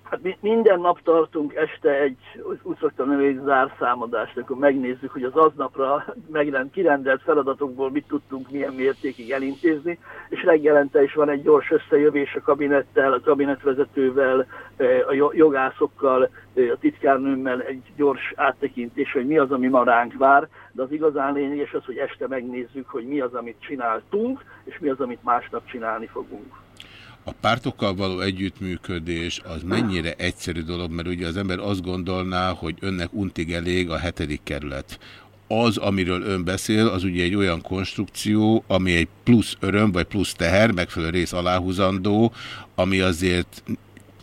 Hát mi minden nap tartunk este egy, úgy szoktam nevezni, zárszámadást, akkor megnézzük, hogy az aznapra megrend, kirendelt feladatokból mit tudtunk milyen mértékig elintézni, és reggelente is van egy gyors összejövés a kabinettel, a kabinetvezetővel, eh, a jo- jogászokkal, eh, a titkárnőmmel egy gyors áttekintés, hogy mi az, ami ma ránk vár, de az igazán lényeges az, hogy este megnézzük, hogy mi az, amit csináltunk, és mi az, amit másnap csinálni fogunk. A pártokkal való együttműködés az mennyire egyszerű dolog, mert ugye az ember azt gondolná, hogy önnek untig elég a hetedik kerület. Az, amiről ön beszél, az ugye egy olyan konstrukció, ami egy plusz öröm, vagy plusz teher, megfelelő rész aláhúzandó, ami azért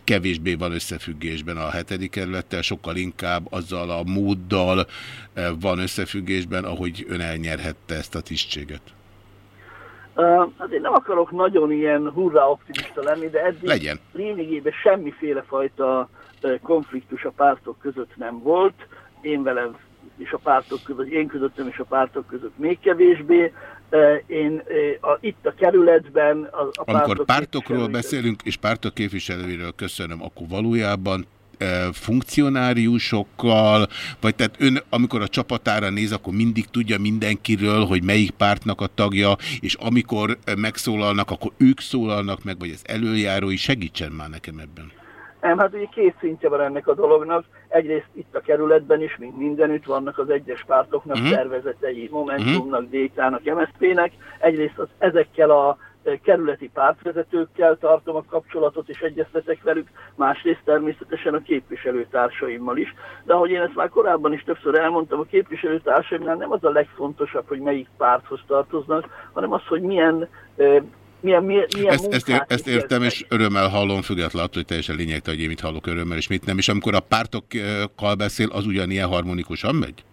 kevésbé van összefüggésben a hetedik kerülettel, sokkal inkább azzal a móddal eh, van összefüggésben, ahogy ön elnyerhette ezt a tisztséget. Hát én nem akarok nagyon ilyen hurrá optimista lenni, de eddig Legyen. lényegében semmiféle fajta konfliktus a pártok között nem volt. Én velem és a pártok között, én közöttem és a pártok között még kevésbé. Én a, itt a kerületben a, a Amikor pártok pártokról beszélünk, és pártok képviselőiről köszönöm, akkor valójában funkcionáriusokkal, vagy tehát ön, amikor a csapatára néz, akkor mindig tudja mindenkiről, hogy melyik pártnak a tagja, és amikor megszólalnak, akkor ők szólalnak meg, vagy az előjárói, segítsen már nekem ebben. Nem, hát ugye két szintje van ennek a dolognak. Egyrészt itt a kerületben is, mint mindenütt vannak az egyes pártoknak Mhm. szervezetei, Momentumnak, DK-nak, MSZP-nek. Egyrészt az, ezekkel a kerületi pártvezetőkkel tartom a kapcsolatot és egyeztetek velük, másrészt természetesen a képviselőtársaimmal is. De ahogy én ezt már korábban is többször elmondtam, a képviselőtársaimnál nem az a legfontosabb, hogy melyik párthoz tartoznak, hanem az, hogy milyen milyen, milyen, milyen Ezt, ezt, ér, ezt értem, és örömmel hallom, függetlenül attól, hogy teljesen lényegtelen, hogy én mit hallok örömmel, és mit nem. És amikor a pártokkal beszél, az ugyanilyen harmonikusan megy?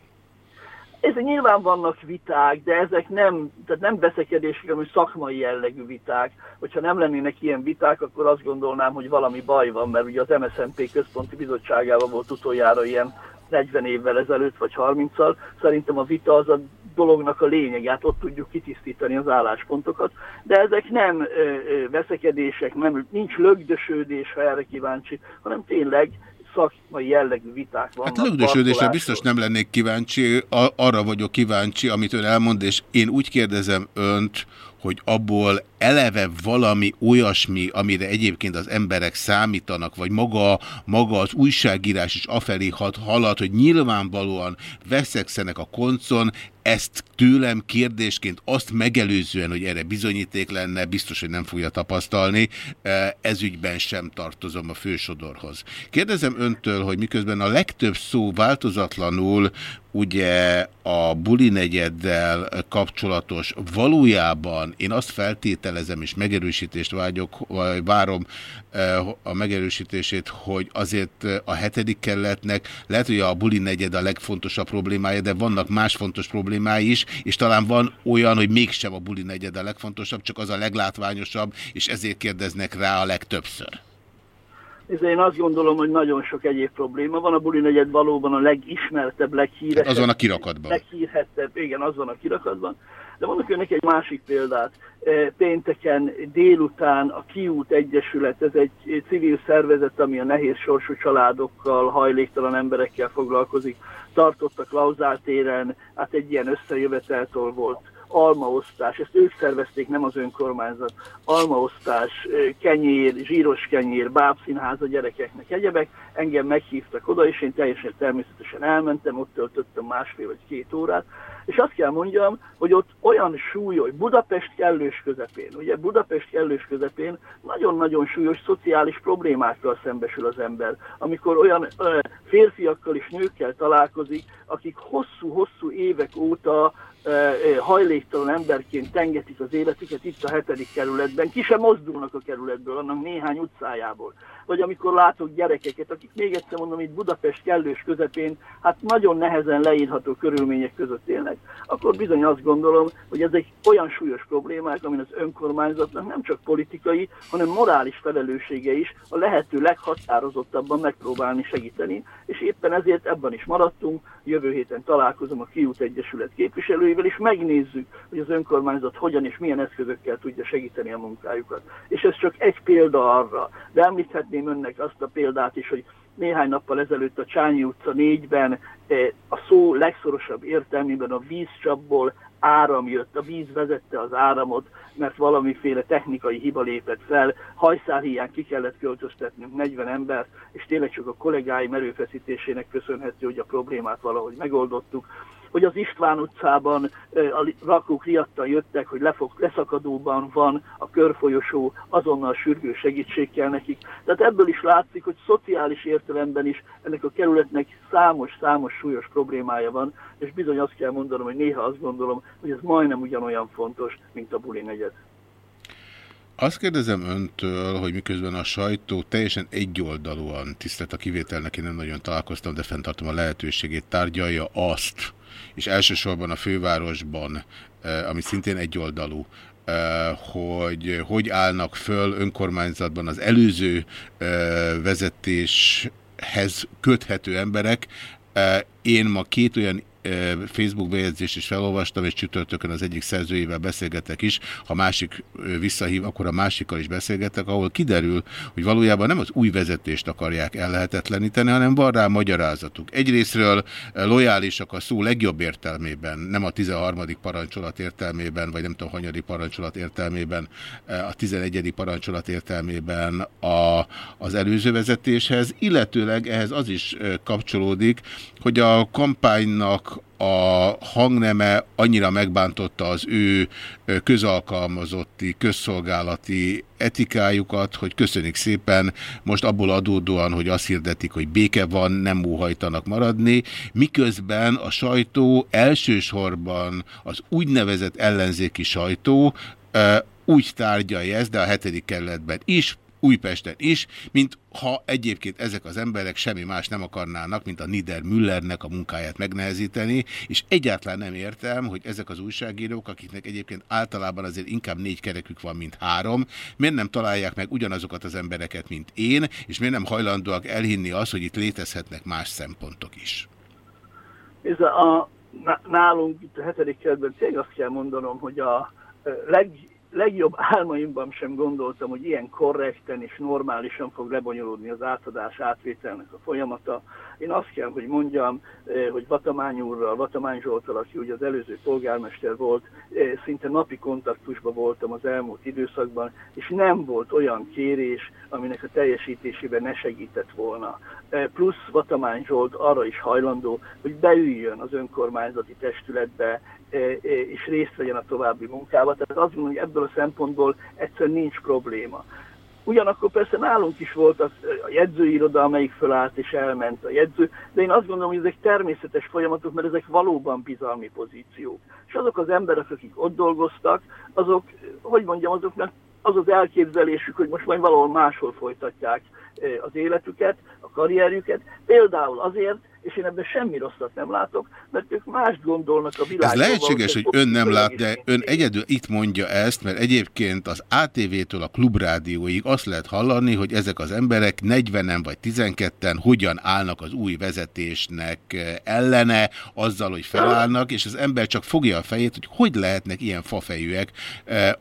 Ez nyilván vannak viták, de ezek nem, tehát nem veszekedések, hanem szakmai jellegű viták. Hogyha nem lennének ilyen viták, akkor azt gondolnám, hogy valami baj van, mert ugye az MSZNP központi bizottságában volt utoljára ilyen 40 évvel ezelőtt, vagy 30-al. Szerintem a vita az a dolognak a lényeg, hát ott tudjuk kitisztítani az álláspontokat, de ezek nem ö, ö, veszekedések, nem, nincs lögdösödés, ha erre kíváncsi, hanem tényleg szakmai jellegű viták vannak. Hát lögdösödésre biztos nem lennék kíváncsi, arra vagyok kíváncsi, amit ön elmond, és én úgy kérdezem önt, hogy abból eleve valami olyasmi, amire egyébként az emberek számítanak, vagy maga, maga az újságírás is afelé hat, halad, hogy nyilvánvalóan veszekszenek a koncon, ezt tőlem kérdésként azt megelőzően, hogy erre bizonyíték lenne, biztos, hogy nem fogja tapasztalni, ezügyben sem tartozom a fősodorhoz. Kérdezem öntől, hogy miközben a legtöbb szó változatlanul ugye a buli negyeddel kapcsolatos valójában én azt feltételezem és megerősítést vágyok, vagy várom a megerősítését, hogy azért eh, a hetedik kerületnek lehet, hogy a buli negyed a legfontosabb problémája, de vannak más fontos problémái is, és talán van olyan, hogy mégsem a buli negyed a legfontosabb, csak az a leglátványosabb, és ezért kérdeznek rá a legtöbbször. Ez én azt gondolom, hogy nagyon sok egyéb probléma van. A buli negyed valóban a legismertebb, leghíresebb. Az van a kirakatban. Leghírhettebb, igen, az van a kirakatban. De mondok önnek egy másik példát. Eh, Pénteken délután a Kiút Egyesület, ez egy civil szervezet, ami a nehéz sorsú családokkal, hajléktalan emberekkel foglalkozik. Tartottak Lauzár téren, hát egy ilyen összejöveteltől volt almaosztás, ezt ők szervezték, nem az önkormányzat, almaosztás, ö, kenyér, zsíros kenyér, bábszínház a gyerekeknek, egyebek. Engem meghívtak oda, és én teljesen természetesen elmentem, ott töltöttem másfél vagy két órát, és azt kell mondjam, hogy ott olyan súlyos, Budapest kellős közepén, ugye Budapest kellős közepén nagyon-nagyon súlyos szociális problémákkal szembesül az ember, amikor olyan ö, férfiakkal és nőkkel találkozik, akik hosszú-hosszú évek óta hajléktalan emberként tengetik az életüket itt a hetedik kerületben, ki sem mozdulnak a kerületből, annak néhány utcájából. Vagy amikor látok gyerekeket, akik még egyszer mondom, itt Budapest kellős közepén, hát nagyon nehezen leírható körülmények között élnek, akkor bizony azt gondolom, hogy ezek olyan súlyos problémák, amin az önkormányzatnak nem csak politikai, hanem morális felelőssége is a lehető leghatározottabban megpróbálni segíteni, és éppen ezért ebben is maradtunk. Jövő héten találkozom a Kiút Egyesület képviselőivel, képviselőivel, és megnézzük, hogy az önkormányzat hogyan és milyen eszközökkel tudja segíteni a munkájukat. És ez csak egy példa arra, de említhetném önnek azt a példát is, hogy néhány nappal ezelőtt a Csányi utca 4-ben eh, a szó legszorosabb értelmében a vízcsapból áram jött, a víz vezette az áramot, mert valamiféle technikai hiba lépett fel, hajszálhiány ki kellett költöztetnünk 40 embert, és tényleg csak a kollégáim erőfeszítésének köszönhető, hogy a problémát valahogy megoldottuk hogy az István utcában a rakók riadtan jöttek, hogy lefog, leszakadóban van a körfolyosó, azonnal sürgő segítség kell nekik. Tehát ebből is látszik, hogy szociális értelemben is ennek a kerületnek számos-számos súlyos problémája van, és bizony azt kell mondanom, hogy néha azt gondolom, hogy ez majdnem ugyanolyan fontos, mint a buli negyed. Azt kérdezem öntől, hogy miközben a sajtó teljesen egyoldalúan, tisztelt a kivételnek, én nem nagyon találkoztam, de fenntartom a lehetőségét, tárgyalja azt, és elsősorban a fővárosban, ami szintén egyoldalú, hogy hogy állnak föl önkormányzatban az előző vezetéshez köthető emberek. Én ma két olyan Facebook bejegyzést is felolvastam, és csütörtökön az egyik szerzőjével beszélgetek is. Ha másik visszahív, akkor a másikkal is beszélgetek, ahol kiderül, hogy valójában nem az új vezetést akarják ellehetetleníteni, hanem van rá magyarázatuk. Egyrésztről lojálisak a szó legjobb értelmében, nem a 13. parancsolat értelmében, vagy nem tudom, hanyadi parancsolat értelmében, a 11. parancsolat értelmében a, az előző vezetéshez, illetőleg ehhez az is kapcsolódik, hogy a kampánynak a hangneme annyira megbántotta az ő közalkalmazotti, közszolgálati etikájukat, hogy köszönik szépen, most abból adódóan, hogy azt hirdetik, hogy béke van, nem óhajtanak maradni, miközben a sajtó elsősorban az úgynevezett ellenzéki sajtó úgy tárgyalja ezt, de a hetedik kerületben is, Újpesten is, mint ha egyébként ezek az emberek semmi más nem akarnának, mint a Nider Müllernek a munkáját megnehezíteni, és egyáltalán nem értem, hogy ezek az újságírók, akiknek egyébként általában azért inkább négy kerekük van, mint három, miért nem találják meg ugyanazokat az embereket, mint én, és miért nem hajlandóak elhinni azt, hogy itt létezhetnek más szempontok is. Ez a, nálunk itt a hetedik kerületben tényleg azt kell mondanom, hogy a leg, legjobb álmaimban sem gondoltam, hogy ilyen korrekten és normálisan fog lebonyolódni az átadás átvételnek a folyamata. Én azt kell, hogy mondjam, eh, hogy Vatamány úrral, Vatamány Zsoltal, aki ugye az előző polgármester volt, eh, szinte napi kontaktusban voltam az elmúlt időszakban, és nem volt olyan kérés, aminek a teljesítésében ne segített volna. Eh, plusz Vatamány Zsolt arra is hajlandó, hogy beüljön az önkormányzati testületbe, és részt vegyen a további munkában. Tehát azt mondom, hogy ebből a szempontból egyszerűen nincs probléma. Ugyanakkor persze nálunk is volt az, a jegyzőiroda, amelyik fölállt és elment a jegyző, de én azt gondolom, hogy ezek természetes folyamatok, mert ezek valóban bizalmi pozíciók. És azok az emberek, akik ott dolgoztak, azok, hogy mondjam, azoknak az az elképzelésük, hogy most majd valahol máshol folytatják az életüket, a karrierjüket, például azért, és én ebben semmi rosszat nem látok, mert ők mást gondolnak a világban. Ez lehetséges, hogy ön nem lát, de ön egyedül itt mondja ezt, mert egyébként az ATV-től a klubrádióig azt lehet hallani, hogy ezek az emberek 40-en vagy 12-en hogyan állnak az új vezetésnek ellene, azzal, hogy felállnak, és az ember csak fogja a fejét, hogy hogy lehetnek ilyen fafejűek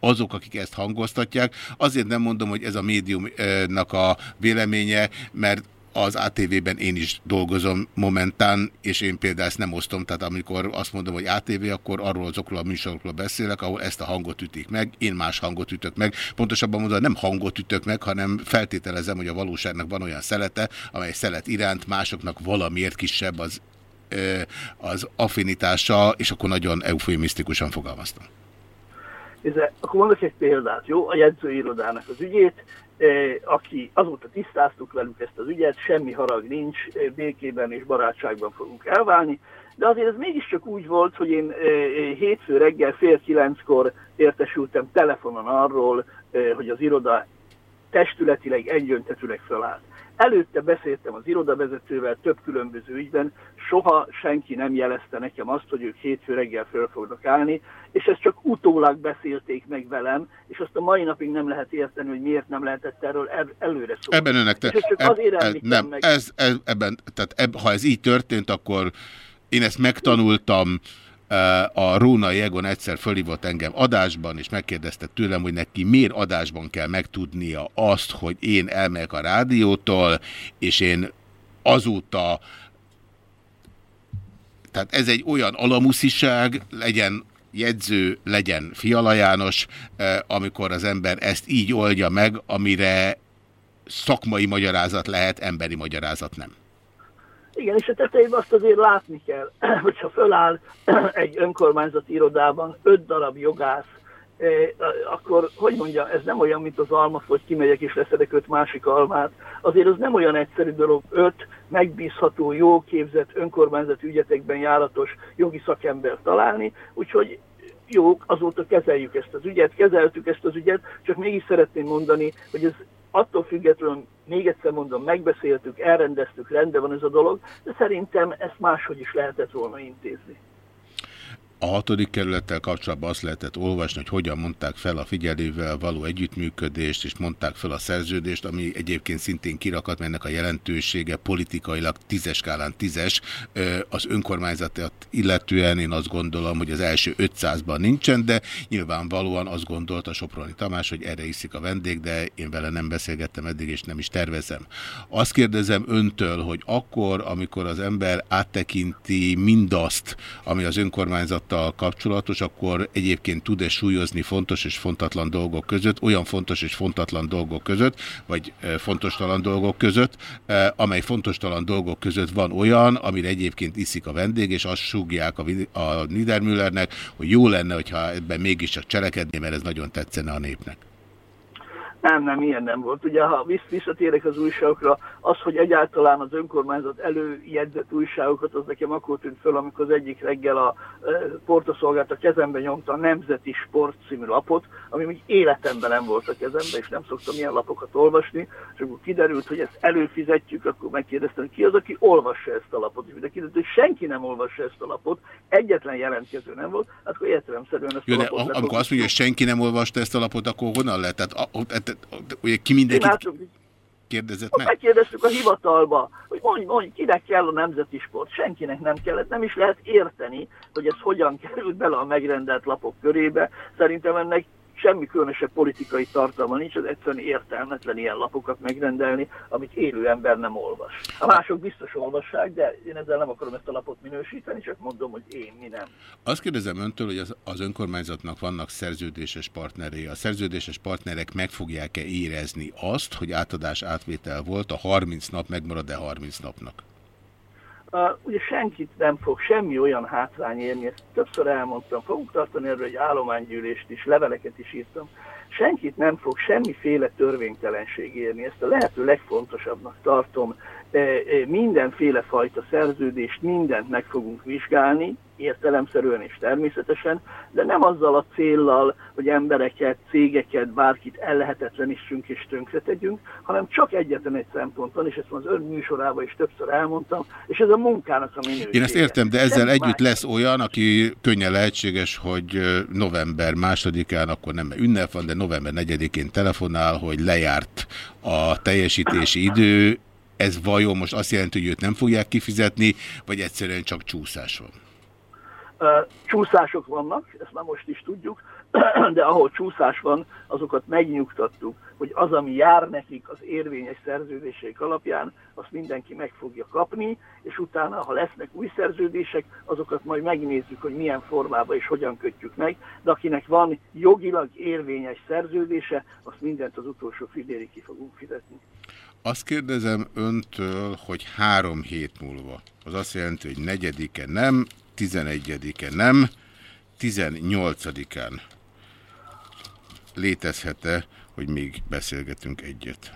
azok, akik ezt hangoztatják. Azért nem mondom, hogy ez a médiumnak a véleménye, mert az ATV-ben én is dolgozom momentán, és én például ezt nem osztom, tehát amikor azt mondom, hogy ATV, akkor arról azokról a műsorokról beszélek, ahol ezt a hangot ütik meg, én más hangot ütök meg. Pontosabban mondom, nem hangot ütök meg, hanem feltételezem, hogy a valóságnak van olyan szelete, amely szelet iránt másoknak valamiért kisebb az, az affinitása, és akkor nagyon eufémisztikusan fogalmaztam. Ez, akkor mondok egy példát, jó? A jegyzőirodának az ügyét, aki azóta tisztáztuk velük ezt az ügyet, semmi harag nincs, békében és barátságban fogunk elválni, de azért ez mégiscsak úgy volt, hogy én hétfő reggel fél kilenckor értesültem telefonon arról, hogy az iroda testületileg egyöntetőleg fölállt. Előtte beszéltem az irodavezetővel több különböző ügyben, soha senki nem jelezte nekem azt, hogy ők hétfő reggel föl fognak állni, és ezt csak utólag beszélték meg velem, és azt a mai napig nem lehet érteni, hogy miért nem lehetett erről el, előre szólni. Ebben önnek te, és csak eb, azért eb, nem, meg. ez, ez, ebben, tehát eb, ha ez így történt, akkor én ezt megtanultam, A Rónai Egon egyszer fölhívott engem adásban, és megkérdezte tőlem, hogy neki miért adásban kell megtudnia azt, hogy én elmegyek a rádiótól, és én azóta tehát ez egy olyan alamusziság, legyen jegyző, legyen Fiala János, eh, amikor az ember ezt így oldja meg, amire szakmai magyarázat lehet, emberi magyarázat nem. Igen, és a tetejében azt azért látni kell, hogyha föláll egy önkormányzati irodában öt darab jogász, eh, akkor, hogy mondja, ez nem olyan, mint az alma, hogy kimegyek és leszedek öt másik almát. Azért az nem olyan egyszerű dolog, öt megbízható, jó képzett, önkormányzati ügyetekben járatos jogi szakember találni, úgyhogy jó, azóta kezeljük ezt az ügyet, kezeltük ezt az ügyet, csak mégis szeretném mondani, hogy ez attól függetlenül, még egyszer mondom, megbeszéltük, elrendeztük, rendben van ez a dolog, de szerintem ezt máshogy is lehetett volna intézni. A hatodik kerülettel kapcsolatban azt lehetett olvasni, hogy hogyan mondták fel a figyelővel való együttműködést, és mondták fel a szerződést, ami egyébként szintén kirakat, ennek a jelentősége politikailag tízes skálán tízes. Az önkormányzatot illetően én azt gondolom, hogy az első 500-ban nincsen, de nyilvánvalóan azt gondolta Soproni Tamás, hogy erre iszik a vendég, de én vele nem beszélgettem eddig, és nem is tervezem. Azt kérdezem öntől, hogy akkor, amikor az ember áttekinti mindazt, ami az önkormányzat folyamattal kapcsolatos, akkor egyébként tud-e súlyozni fontos és fontatlan dolgok között, olyan fontos és fontatlan dolgok között, vagy fontostalan dolgok között, amely fontostalan dolgok között van olyan, amire egyébként iszik a vendég, és azt súgják a, a Niedermüllernek, hogy jó lenne, hogyha ebben mégiscsak cselekedné, mert ez nagyon tetszene a népnek. Nem, nem, ilyen nem volt. Ugye, ha visszatérek az újságokra, az, hogy egyáltalán az önkormányzat előjegyzett újságokat, az nekem akkor tűnt föl, amikor az egyik reggel a portaszolgált a kezembe nyomta a Nemzeti Sport című lapot, ami még életemben nem volt a kezembe, és nem szoktam ilyen lapokat olvasni, és akkor kiderült, hogy ezt előfizetjük, akkor megkérdeztem, ki az, aki olvassa ezt a lapot, és de kiderült, hogy senki nem olvassa ezt a lapot, egyetlen jelentkező nem volt, hát akkor értelemszerűen ezt Jó, a lapot... Amikor azt mondja, hogy senki nem olvasta ezt a lapot, akkor honnan lehet? Tehát, a, a, ugye ki mindenkit kérdezett meg? Megkérdeztük a hivatalba, hogy mondj, mondj, kinek kell a nemzeti sport. Senkinek nem kellett, nem is lehet érteni, hogy ez hogyan került bele a megrendelt lapok körébe. Szerintem ennek semmi különösebb politikai tartalma nincs, az egyszerűen értelmetlen ilyen lapokat megrendelni, amit élő ember nem olvas. A mások biztos olvassák, de én ezzel nem akarom ezt a lapot minősíteni, csak mondom, hogy én mi nem. Azt kérdezem öntől, hogy az, az önkormányzatnak vannak szerződéses partnerei. A szerződéses partnerek meg fogják-e érezni azt, hogy átadás átvétel volt, a 30 nap megmarad-e 30 napnak? Uh, ugye senkit nem fog semmi olyan hátrány érni, ezt többször elmondtam, fogunk tartani erről egy állománygyűlést is, leveleket is írtam, senkit nem fog semmiféle törvénytelenség érni, ezt a lehető legfontosabbnak tartom, mindenféle fajta szerződést, mindent meg fogunk vizsgálni, értelemszerűen és természetesen, de nem azzal a céllal, hogy embereket, cégeket, bárkit ellehetetlenítsünk és tönkretegyünk, hanem csak egyetlen egy szemponton, és ezt az ön műsorában is többször elmondtam, és ez a munkának a minősége. Én ezt értem, de ezzel Semmi együtt lesz olyan, aki könnyen lehetséges, hogy november másodikán, akkor nem ünnep van, de november negyedikén telefonál, hogy lejárt a teljesítési idő, ez vajon most azt jelenti, hogy őt nem fogják kifizetni, vagy egyszerűen csak csúszás van? Csúszások vannak, ezt már most is tudjuk, de ahol csúszás van, azokat megnyugtattuk, hogy az, ami jár nekik az érvényes szerződéseik alapján, azt mindenki meg fogja kapni, és utána, ha lesznek új szerződések, azokat majd megnézzük, hogy milyen formában és hogyan kötjük meg, de akinek van jogilag érvényes szerződése, azt mindent az utolsó fidélig ki fogunk fizetni. Azt kérdezem öntől, hogy három hét múlva, az azt jelenti, hogy negyedike nem, 11-e nem, 18-án létezhet-e, hogy még beszélgetünk egyet?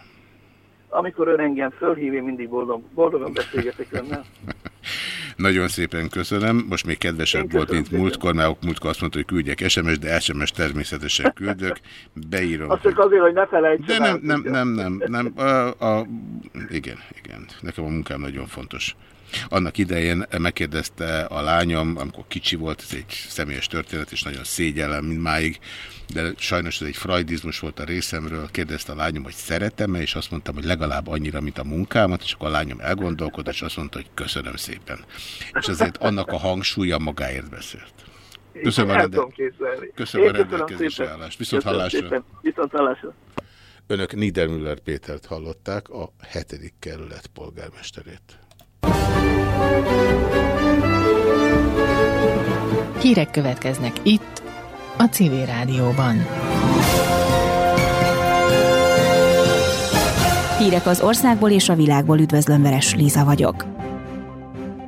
Amikor ön engem fölhív, én mindig boldog, boldogan beszélgetek önnel. Nagyon szépen köszönöm. Most még kedvesebb volt, mint múltkor, mert múltkor azt mondta, hogy küldjek SMS, de SMS természetesen küldök. Beírom. Azt csak azért, hogy ne felejtsem. De nem, nem, nem, nem, nem. A, a, igen, igen. Nekem a munkám nagyon fontos. Annak idején megkérdezte a lányom, amikor kicsi volt, ez egy személyes történet, és nagyon szégyellem mindmáig, de sajnos ez egy freudizmus volt a részemről, kérdezte a lányom, hogy szeretem-e, és azt mondtam, hogy legalább annyira, mint a munkámat, és akkor a lányom elgondolkodott, és azt mondta, hogy köszönöm szépen. és ezért annak a hangsúlya magáért beszélt. Köszönöm a, El rende... Köszönöm a rendelkezésre állást. Viszont hallásra. Viszont hallásra. Önök Niedermüller Pétert hallották, a hetedik kerület polgármesterét. Hírek következnek itt, a Civil Rádióban. Hírek az országból és a világból üdvözlöm, Veres Líza vagyok.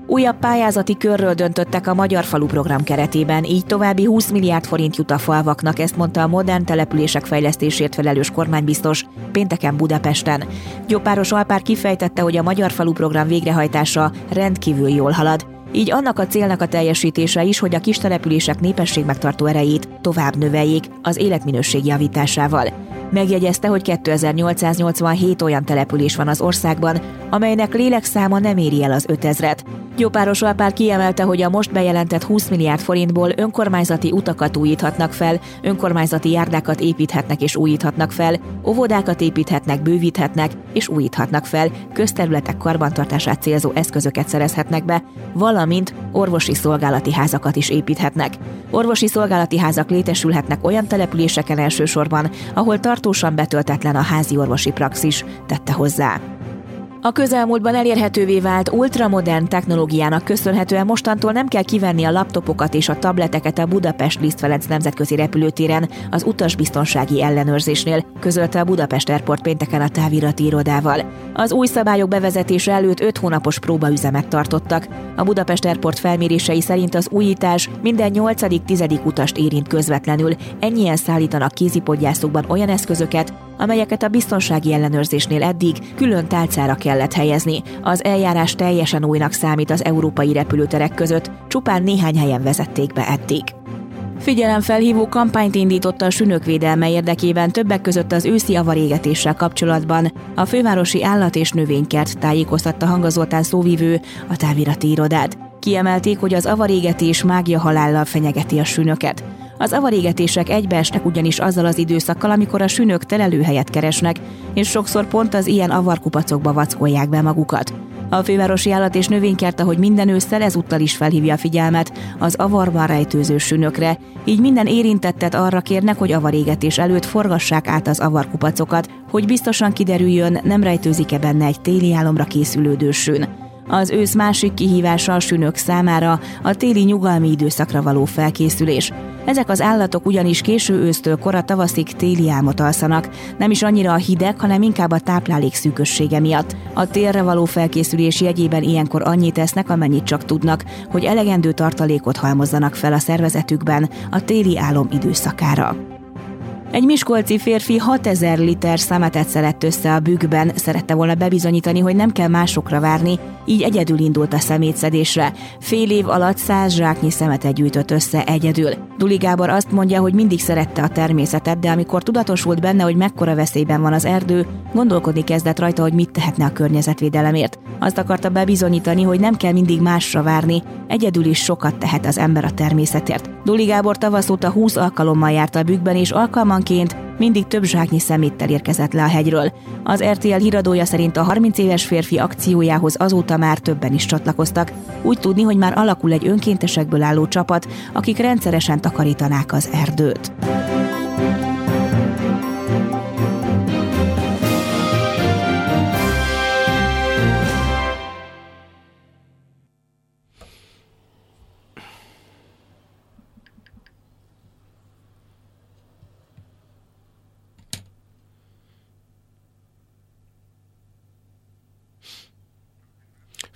Újabb pályázati körről döntöttek a Magyar Falu program keretében, így további 20 milliárd forint jut a falvaknak, ezt mondta a modern települések fejlesztésért felelős kormánybiztos pénteken Budapesten. Gyopáros Alpár kifejtette, hogy a Magyar Falu program végrehajtása rendkívül jól halad, így annak a célnak a teljesítése is, hogy a kis települések népességmegtartó erejét tovább növeljék az életminőség javításával. Megjegyezte, hogy 2887 olyan település van az országban, amelynek lélekszáma nem éri el az 5000-et. Gyopáros Alpár kiemelte, hogy a most bejelentett 20 milliárd forintból önkormányzati utakat újíthatnak fel, önkormányzati járdákat építhetnek és újíthatnak fel, óvodákat építhetnek, bővíthetnek és újíthatnak fel, közterületek karbantartását célzó eszközöket szerezhetnek be, valamint orvosi szolgálati házakat is építhetnek. Orvosi szolgálati házak létesülhetnek olyan településeken elsősorban, ahol tartósan betöltetlen a házi orvosi praxis, tette hozzá. A közelmúltban elérhetővé vált ultramodern technológiának köszönhetően mostantól nem kell kivenni a laptopokat és a tableteket a Budapest Liszt Ferenc nemzetközi repülőtéren az utasbiztonsági ellenőrzésnél, közölte a Budapest Airport pénteken a távirati irodával. Az új szabályok bevezetése előtt 5 hónapos próbaüzemet tartottak. A Budapest Airport felmérései szerint az újítás minden 8.-10. utast érint közvetlenül. Ennyien szállítanak kézipodgyászokban olyan eszközöket, amelyeket a biztonsági ellenőrzésnél eddig külön tálcára kellett helyezni. Az eljárás teljesen újnak számít az európai repülőterek között, csupán néhány helyen vezették be eddig. Figyelemfelhívó kampányt indította a sünök védelme érdekében többek között az őszi avarégetéssel kapcsolatban. A fővárosi állat és növénykert tájékoztatta Hanga Zoltán szóvivő a távirati irodát. Kiemelték, hogy az avarégetés mágia halállal fenyegeti a sünöket. Az avarégetések egybeesnek ugyanis azzal az időszakkal, amikor a sünök telelőhelyet keresnek, és sokszor pont az ilyen avarkupacokba vackolják be magukat. A fővárosi állat és növénykert, ahogy minden ősszel ezúttal is felhívja a figyelmet az avarban rejtőző sünökre, így minden érintettet arra kérnek, hogy avarégetés előtt forgassák át az avarkupacokat, hogy biztosan kiderüljön, nem rejtőzik-e benne egy téli álomra készülődő sün. Az ősz másik kihívása a sünök számára a téli nyugalmi időszakra való felkészülés. Ezek az állatok ugyanis késő ősztől kora tavaszig téli álmot alszanak, nem is annyira a hideg, hanem inkább a táplálék szűkössége miatt. A télre való felkészülés jegyében ilyenkor annyit tesznek, amennyit csak tudnak, hogy elegendő tartalékot halmozzanak fel a szervezetükben a téli álom időszakára. Egy miskolci férfi 6000 liter szemetet szedett össze a bükkben, szerette volna bebizonyítani, hogy nem kell másokra várni, így egyedül indult a szemétszedésre. Fél év alatt 100 zsáknyi szemetet gyűjtött össze egyedül. Duli Gábor azt mondja, hogy mindig szerette a természetet, de amikor tudatosult benne, hogy mekkora veszélyben van az erdő, gondolkodni kezdett rajta, hogy mit tehetne a környezetvédelemért. Azt akarta bebizonyítani, hogy nem kell mindig másra várni, egyedül is sokat tehet az ember a természetért. Duli Gábor tavasz óta 20 alkalommal járt a bükkben, és alkalmanként mindig több zsáknyi szeméttel érkezett le a hegyről. Az RTL híradója szerint a 30 éves férfi akciójához azóta már többen is csatlakoztak. Úgy tudni, hogy már alakul egy önkéntesekből álló csapat, akik rendszeresen takarítanák az erdőt.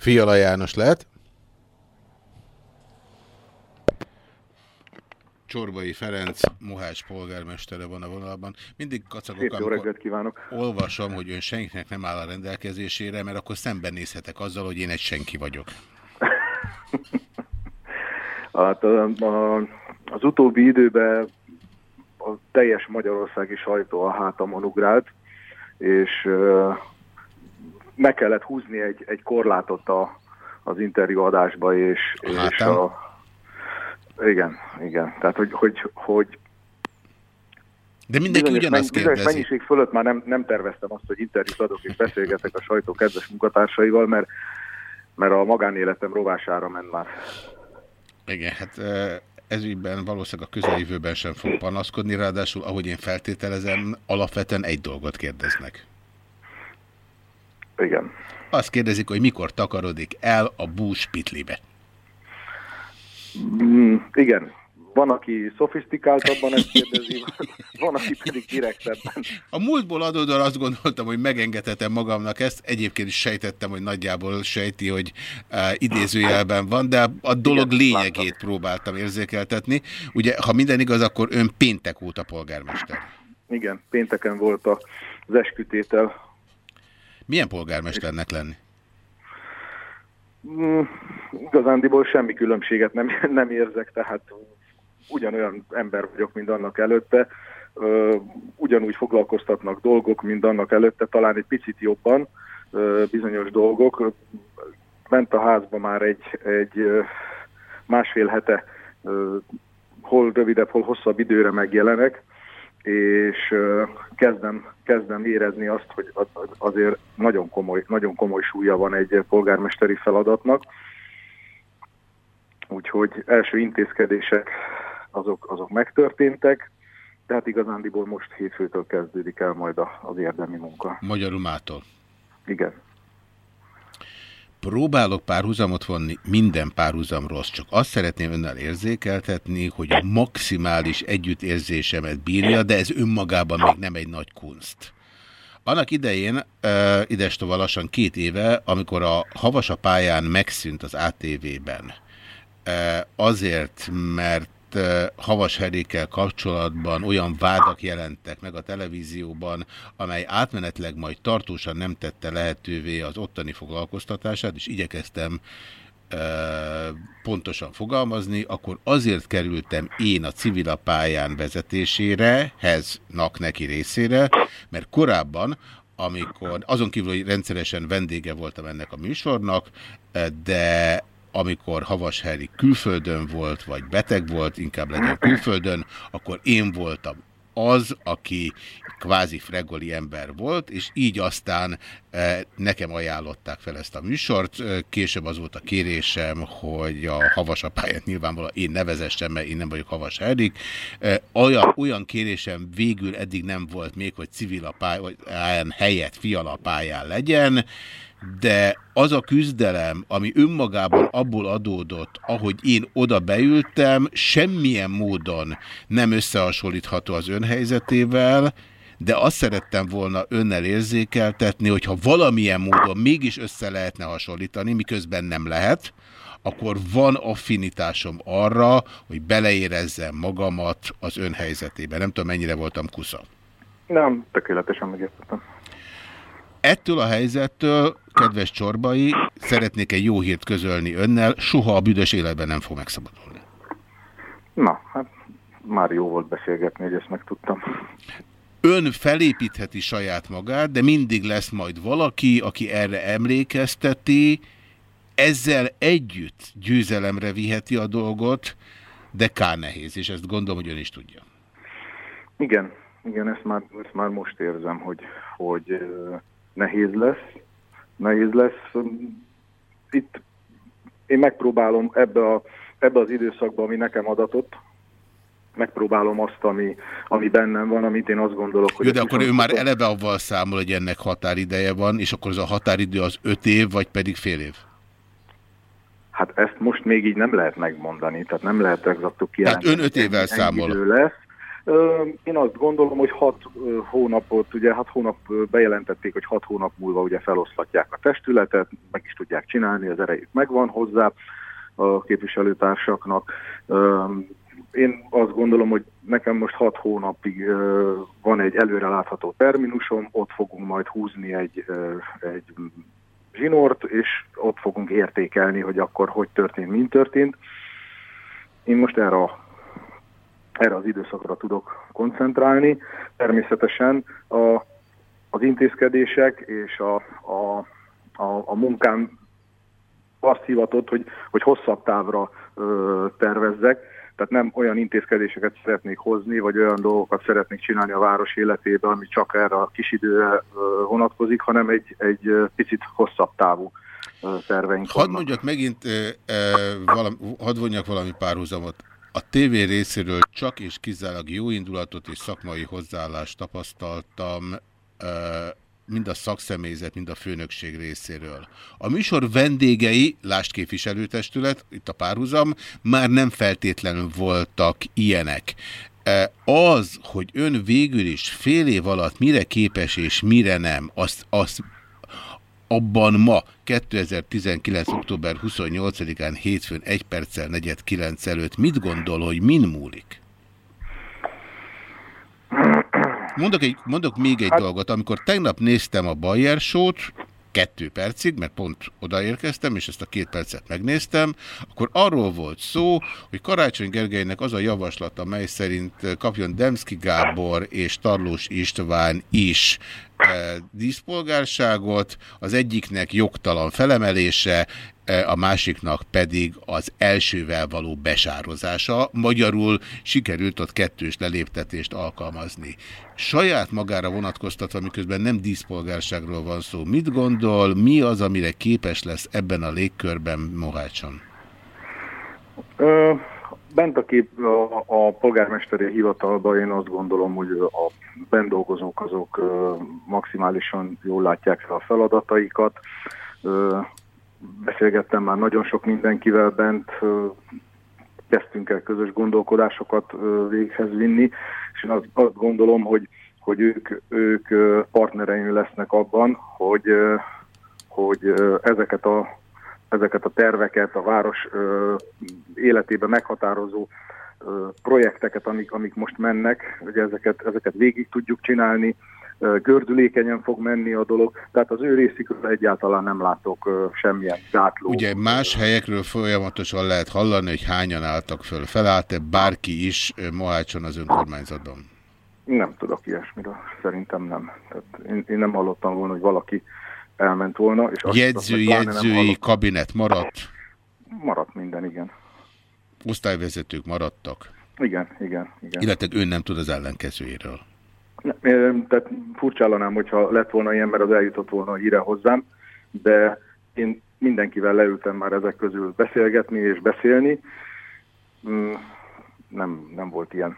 Fiala János lehet. Csorbai Ferenc, Mohács polgármestere van a vonalban. Mindig kacagok, amikor kívánok! olvasom, hogy ön senkinek nem áll a rendelkezésére, mert akkor szembenézhetek azzal, hogy én egy senki vagyok. Hát, a, a, az utóbbi időben a teljes magyarországi sajtó a hátamon ugrált, és meg kellett húzni egy, egy korlátot a, az interjú adásba, és, és a, igen, igen. Tehát, hogy, hogy, hogy De mindenki bizonyos ugyanazt bizonyos kérdezi. mennyiség fölött már nem, nem terveztem azt, hogy interjút adok és beszélgetek a sajtó kedves munkatársaival, mert mert a magánéletem rovására ment már. Igen, hát ö, ez ügyben valószínűleg a közeljövőben sem fog panaszkodni, ráadásul, ahogy én feltételezem, alapvetően egy dolgot kérdeznek. Igen. Azt kérdezik, hogy mikor takarodik el a bús pitlibe. Mm, igen. Van, aki szofisztikáltabban ezt kérdezi, van, aki pedig direktebben. A múltból adódóan azt gondoltam, hogy megengedhetem magamnak ezt, egyébként is sejtettem, hogy nagyjából sejti, hogy uh, idézőjelben van, de a dolog Igen, lényegét láttam. próbáltam érzékeltetni. Ugye, ha minden igaz, akkor ön péntek óta polgármester. Igen, pénteken volt az eskütétel. Milyen polgármesternek lenni? Mm, igazándiból semmi különbséget nem, nem érzek, tehát ugyanolyan ember vagyok, mint annak előtte. Ugyanúgy foglalkoztatnak dolgok, mint annak előtte, talán egy picit jobban bizonyos dolgok. Ment a házba már egy, egy másfél hete, hol rövidebb, hol hosszabb időre megjelenek, és kezdem, kezdem érezni azt, hogy az- az- azért nagyon komoly, nagyon komoly súlya van egy polgármesteri feladatnak. Úgyhogy első intézkedések azok, azok megtörténtek, tehát igazándiból most hétfőtől kezdődik el majd az érdemi munka. Magyarul mától. Igen. Próbálok párhuzamot vonni, minden párhuzam rossz, csak azt szeretném önnel érzékeltetni, hogy a maximális együttérzésemet bírja, de ez önmagában még nem egy nagy kunst. Annak idején, uh, idestova lassan két éve, amikor a Havasa pályán megszűnt az ATV-ben, azért, mert uh, Havas Herékkel kapcsolatban olyan vádak jelentek meg a televízióban, amely átmenetleg majd tartósan nem tette lehetővé az ottani foglalkoztatását, és igyekeztem ö, pontosan fogalmazni, akkor azért kerültem én a civil pályán vezetésére, heznak neki részére, mert korábban, amikor azon kívül, hogy rendszeresen vendége voltam ennek a műsornak, eh, de amikor Havas Heri külföldön volt, vagy beteg volt, inkább legyen külföldön, akkor én voltam az, aki kvázi fregoli ember volt, és így aztán eh, nekem ajánlották fel ezt a műsort. Eh, Később az volt a kérésem, hogy a Havas pályát nyilvánvalóan én nevezessem, mert én nem vagyok Havas Erik. Eh, Olyan, olyan kérésem végül eddig nem volt még, hogy civil a pályán helyett fiala pályán legyen, de az a küzdelem, ami önmagában abból adódott, ahogy én oda beültem, semmilyen módon nem összehasonlítható az önhelyzetével, de azt szerettem volna önnel érzékeltetni, hogyha valamilyen módon mégis össze lehetne hasonlítani, miközben nem lehet, akkor van affinitásom arra, hogy beleérezzem magamat az önhelyzetében. Nem tudom, mennyire voltam kusza. Nem, tökéletesen megértettem. Ettől a helyzettől, kedves csorbai, szeretnék egy jó hírt közölni önnel, soha a büdös életben nem fog megszabadulni. Na, hát már jó volt beszélgetni, hogy ezt megtudtam. Ön felépítheti saját magát, de mindig lesz majd valaki, aki erre emlékezteti, ezzel együtt győzelemre viheti a dolgot, de kár nehéz, és ezt gondolom, hogy ön is tudja. Igen, igen, ezt már, ezt már most érzem, hogy, hogy nehéz lesz. Nehéz lesz. Itt én megpróbálom ebbe, a, ebbe az időszakba, ami nekem adatott, megpróbálom azt, ami, ami bennem van, amit én azt gondolok, hogy... Jó, de akkor ő már eleve avval számol, hogy ennek határideje van, és akkor az a határidő az öt év, vagy pedig fél év? Hát ezt most még így nem lehet megmondani, tehát nem lehet exaktuk kijelenteni. Tehát ön öt évvel számol. idő lesz. Én azt gondolom, hogy hat hónapot, ugye hat hónap bejelentették, hogy hat hónap múlva ugye feloszlatják a testületet, meg is tudják csinálni, az erejük megvan hozzá a képviselőtársaknak. Én azt gondolom, hogy nekem most hat hónapig van egy előrelátható terminusom, ott fogunk majd húzni egy, egy zsinort, és ott fogunk értékelni, hogy akkor hogy történt, mint történt. Én most erre, a, erre az időszakra tudok koncentrálni. Természetesen a, az intézkedések és a, a, a, a munkám azt hivatott, hogy, hogy hosszabb távra ö, tervezzek, tehát nem olyan intézkedéseket szeretnék hozni, vagy olyan dolgokat szeretnék csinálni a város életében, ami csak erre a kis időre vonatkozik, hanem egy, egy picit hosszabb távú terveink Hadd mondjak megint, ö, ö, valami, hadd vonjak valami párhuzamot. A TV részéről csak és kizárólag jó indulatot és szakmai hozzáállást tapasztaltam, mind a szakszemélyzet, mind a főnökség részéről. A műsor vendégei, lást képviselőtestület, itt a párhuzam, már nem feltétlenül voltak ilyenek. Az, hogy ön végül is fél év alatt mire képes és mire nem, azt, azt abban ma, 2019. október 28-án hétfőn 1 perccel 49 előtt mit gondol, hogy min múlik? Mondok, egy, mondok még egy hát... dolgot. Amikor tegnap néztem a Bayer Show-t, kettő percig, mert pont odaérkeztem, és ezt a két percet megnéztem, akkor arról volt szó, hogy Karácsony Gergelynek az a javaslata, mely szerint kapjon Demszki Gábor és Tarlós István is díszpolgárságot, az egyiknek jogtalan felemelése, e, a másiknak pedig az elsővel való besározása. Magyarul sikerült ott kettős leléptetést alkalmazni. Saját magára vonatkoztatva, miközben nem díszpolgárságról van szó, mit gondol, mi az, amire képes lesz ebben a légkörben Mohácson? Ö, bent a, kép, a, a polgármesteri hivatalban én azt gondolom, hogy a bent dolgozók azok maximálisan jól látják fel a feladataikat. Beszélgettem már nagyon sok mindenkivel bent, kezdtünk el közös gondolkodásokat véghez vinni, és én azt, azt gondolom, hogy, hogy ők, ők partnereim lesznek abban, hogy, hogy ezeket a ezeket a terveket, a város életében meghatározó projekteket, amik, amik most mennek, hogy ezeket, ezeket végig tudjuk csinálni, gördülékenyen fog menni a dolog, tehát az ő részükről egyáltalán nem látok semmilyen gátló. Ugye más helyekről folyamatosan lehet hallani, hogy hányan álltak föl. Felállt-e bárki is Mohácson az önkormányzatban? Nem tudok ilyesmiről, szerintem nem. Tehát én, én nem hallottam volna, hogy valaki elment volna. És azt- Jegyző, azt nem jegyzői kabinet maradt, Maradt minden, igen. osztályvezetők maradtak, Igen, igen, igen. illetve ön nem tud az ellenkezőjéről. Ö, Tehát furcsállanám, hogyha lett volna ilyen, mert az eljutott volna híre hozzám, de én mindenkivel leültem már ezek közül beszélgetni és beszélni. Mm, Nem, nem volt ilyen.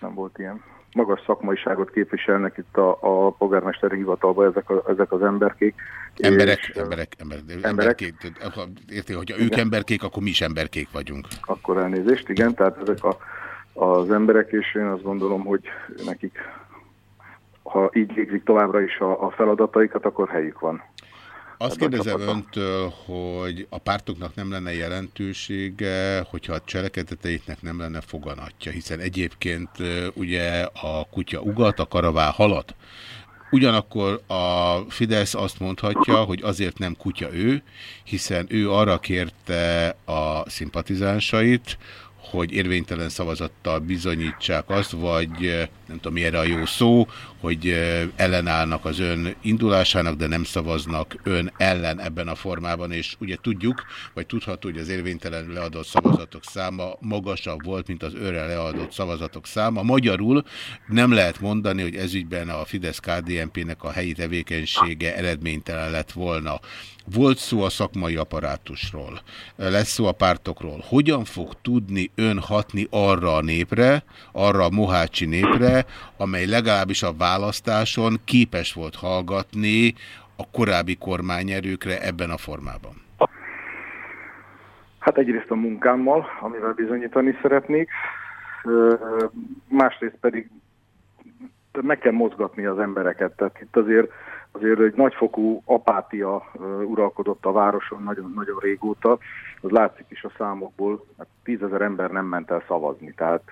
Nem volt ilyen. Magas szakmaiságot képviselnek itt a, a polgármesteri hivatalban ezek, a, ezek az emberkék. Emberek, és, emberek, emberek, emberek. emberkék. Érti, hogyha ők Igen. emberkék, akkor mi is emberkék vagyunk. Akkor elnézést, igen, tehát ezek a, az emberek, és én azt gondolom, hogy nekik, ha így végzik továbbra is a, a feladataikat, akkor helyük van. Azt kérdezem öntől, hogy a pártoknak nem lenne jelentősége, hogyha a cselekedeteiknek nem lenne foganatja, hiszen egyébként ugye a kutya ugat, a karavá halad. Ugyanakkor a Fidesz azt mondhatja, hogy azért nem kutya ő, hiszen ő arra kérte a szimpatizánsait, hogy érvénytelen szavazattal bizonyítsák azt, vagy nem tudom, mi erre a jó szó, hogy ellenállnak az ön indulásának, de nem szavaznak ön ellen ebben a formában, és ugye tudjuk, vagy tudható, hogy az érvénytelenül leadott szavazatok száma magasabb volt, mint az őre leadott szavazatok száma. Magyarul nem lehet mondani, hogy ezügyben a Fidesz-KDNP-nek a helyi tevékenysége eredménytelen lett volna. Volt szó a szakmai apparátusról, lesz szó a pártokról. Hogyan fog tudni ön hatni arra a népre, arra a mohácsi népre, amely legalábbis a választáson képes volt hallgatni a korábbi kormányerőkre ebben a formában? Hát egyrészt a munkámmal, amivel bizonyítani szeretnék, másrészt pedig meg kell mozgatni az embereket. Tehát itt azért, azért egy nagyfokú apátia uralkodott a városon nagyon, nagyon régóta. Az látszik is a számokból, hát tízezer ember nem ment el szavazni. Tehát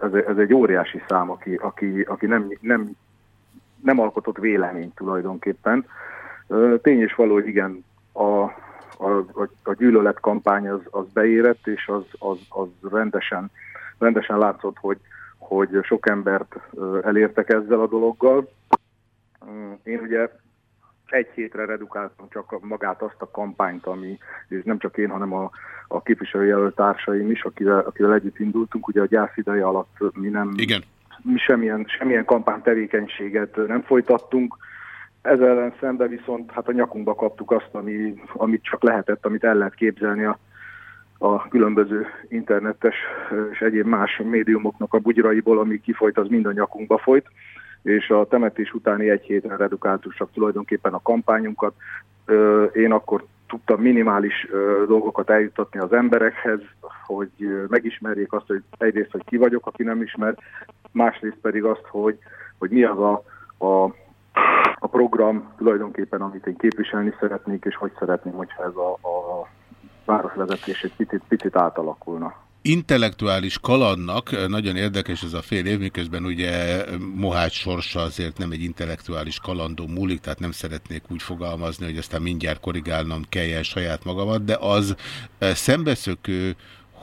ez, ez egy óriási szám, aki, aki, aki nem, nem, nem alkotott véleményt tulajdonképpen. Tény és való, hogy igen, a, a, a, gyűlöletkampány az, az beérett, és az, az, az rendesen, rendesen látszott, hogy, hogy sok embert elértek ezzel a dologgal. Mm, Én ugye egy hétre redukáltam csak magát azt a kampányt, ami, és nem csak én, hanem a, a képviselőjelölt társaim is, akivel, akivel együtt indultunk, ugye a gyász ideje alatt mi nem Igen. mi semmilyen, semmilyen kampánytevékenységet nem folytattunk, ezzel ellen szemben viszont hát a nyakunkba kaptuk azt, ami, amit csak lehetett, amit el lehet képzelni a, a különböző internetes és egyéb más médiumoknak a bugyraiból, ami kifolyt, az mind a nyakunkba folyt, és a temetés utáni egy héten redukáltuk tulajdonképpen a kampányunkat. Én akkor tudtam minimális dolgokat eljutatni az emberekhez, hogy megismerjék azt, hogy egyrészt, hogy ki vagyok, aki nem ismer, másrészt pedig azt, hogy, hogy mi az a, a, a program tulajdonképpen, amit én képviselni szeretnék, és hogy szeretném, hogyha ez a, a városvezetés egy picit, picit átalakulna. Intellektuális kalandnak, nagyon érdekes ez a fél év, miközben ugye Mohács sorsa azért nem egy intellektuális kalandon múlik, tehát nem szeretnék úgy fogalmazni, hogy aztán mindjárt korrigálnom kelljen saját magamat, de az szembeszökő,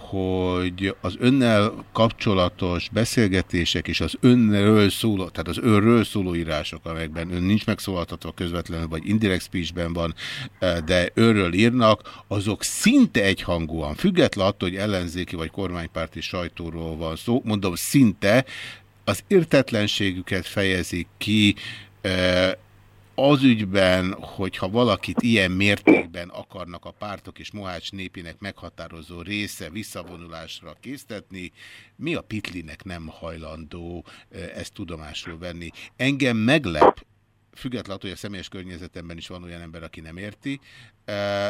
hogy az önnel kapcsolatos beszélgetések és az önről szóló, tehát az önről szóló írások, amelyekben ön nincs megszólaltatva közvetlenül, vagy indirect speechben van, eh, de önről írnak, azok szinte egyhangúan, független attól, hogy ellenzéki vagy kormánypárti sajtóról van szó, mondom szinte, az értetlenségüket fejezik ki, eh, az ügyben, hogyha valakit ilyen mértékben akarnak a pártok és Mohács népének meghatározó része visszavonulásra késztetni, mi a pitlinek nem hajlandó ezt tudomásul venni. Engem meglep, függetlenül hogy a személyes környezetemben is van olyan ember, aki nem érti,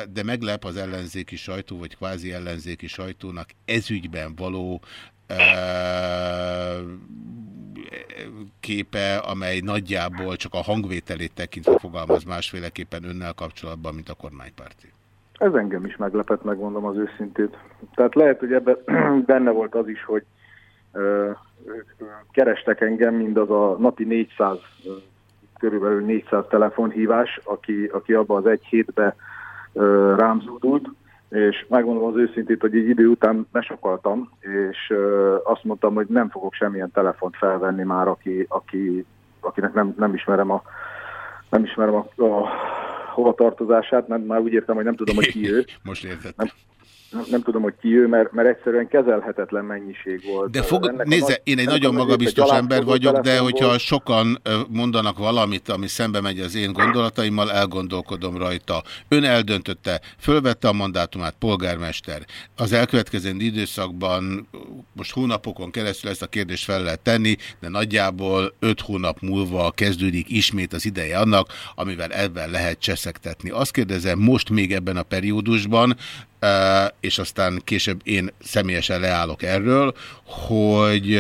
de meglep az ellenzéki sajtó, vagy kvázi ellenzéki sajtónak ezügyben való képe, amely nagyjából csak a hangvételét tekintve fogalmaz másféleképpen önnel kapcsolatban, mint a kormánypárti. Ez engem is meglepett, megmondom az őszintét. Tehát lehet, hogy ebben benne volt az is, hogy ö, kerestek engem mindaz a napi 400, ö, körülbelül 400 telefonhívás, aki, aki abba az egy hétbe rám zúdult, és megmondom az őszintét, hogy egy idő után besokaltam, és azt mondtam, hogy nem fogok semmilyen telefont felvenni már, aki, aki, akinek nem, nem ismerem a nem ismerem a, a hova tartozását, nem, már úgy értem, hogy nem tudom, hogy ki ő. Most értettem. Nem, nem, tudom, hogy ki ő, mert, mert egyszerűen kezelhetetlen mennyiség volt. De fog, Ennek nézze, nagy- én egy nagyon magabiztos ember vagyok, de hogyha volt. sokan mondanak valamit, ami szembe megy az én gondolataimmal, elgondolkodom rajta. Ön eldöntötte, fölvette a mandátumát, polgármester. Az elkövetkező időszakban most hónapokon keresztül ezt a kérdést fel lehet tenni, de nagyjából öt hónap múlva kezdődik ismét az ideje annak, amivel ebben lehet cseszektetni. Azt kérdezem most még ebben a periódusban, és aztán később én személyesen leállok erről, hogy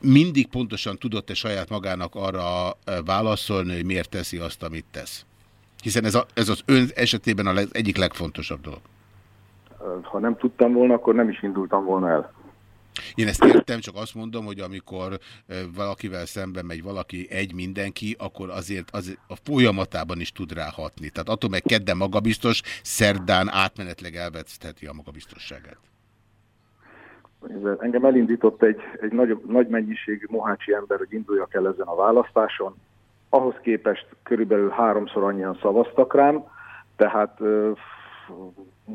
mindig pontosan tudott-e saját magának arra válaszolni, hogy miért teszi azt, amit tesz? Hiszen ez, a, ez az ön esetében a leg, egyik legfontosabb dolog. Ha nem tudtam volna, akkor nem is indultam volna el. Én ezt értem, csak azt mondom, hogy amikor valakivel szemben megy valaki egy mindenki, akkor azért az a folyamatában is tud rá hatni. Tehát attól meg kedden magabiztos, szerdán átmenetleg elvesztheti a magabiztosságát. Ez Engem elindított egy, egy nagy, nagy mennyiségű mohácsi ember, hogy induljak el ezen a választáson. Ahhoz képest körülbelül háromszor annyian szavaztak rám, tehát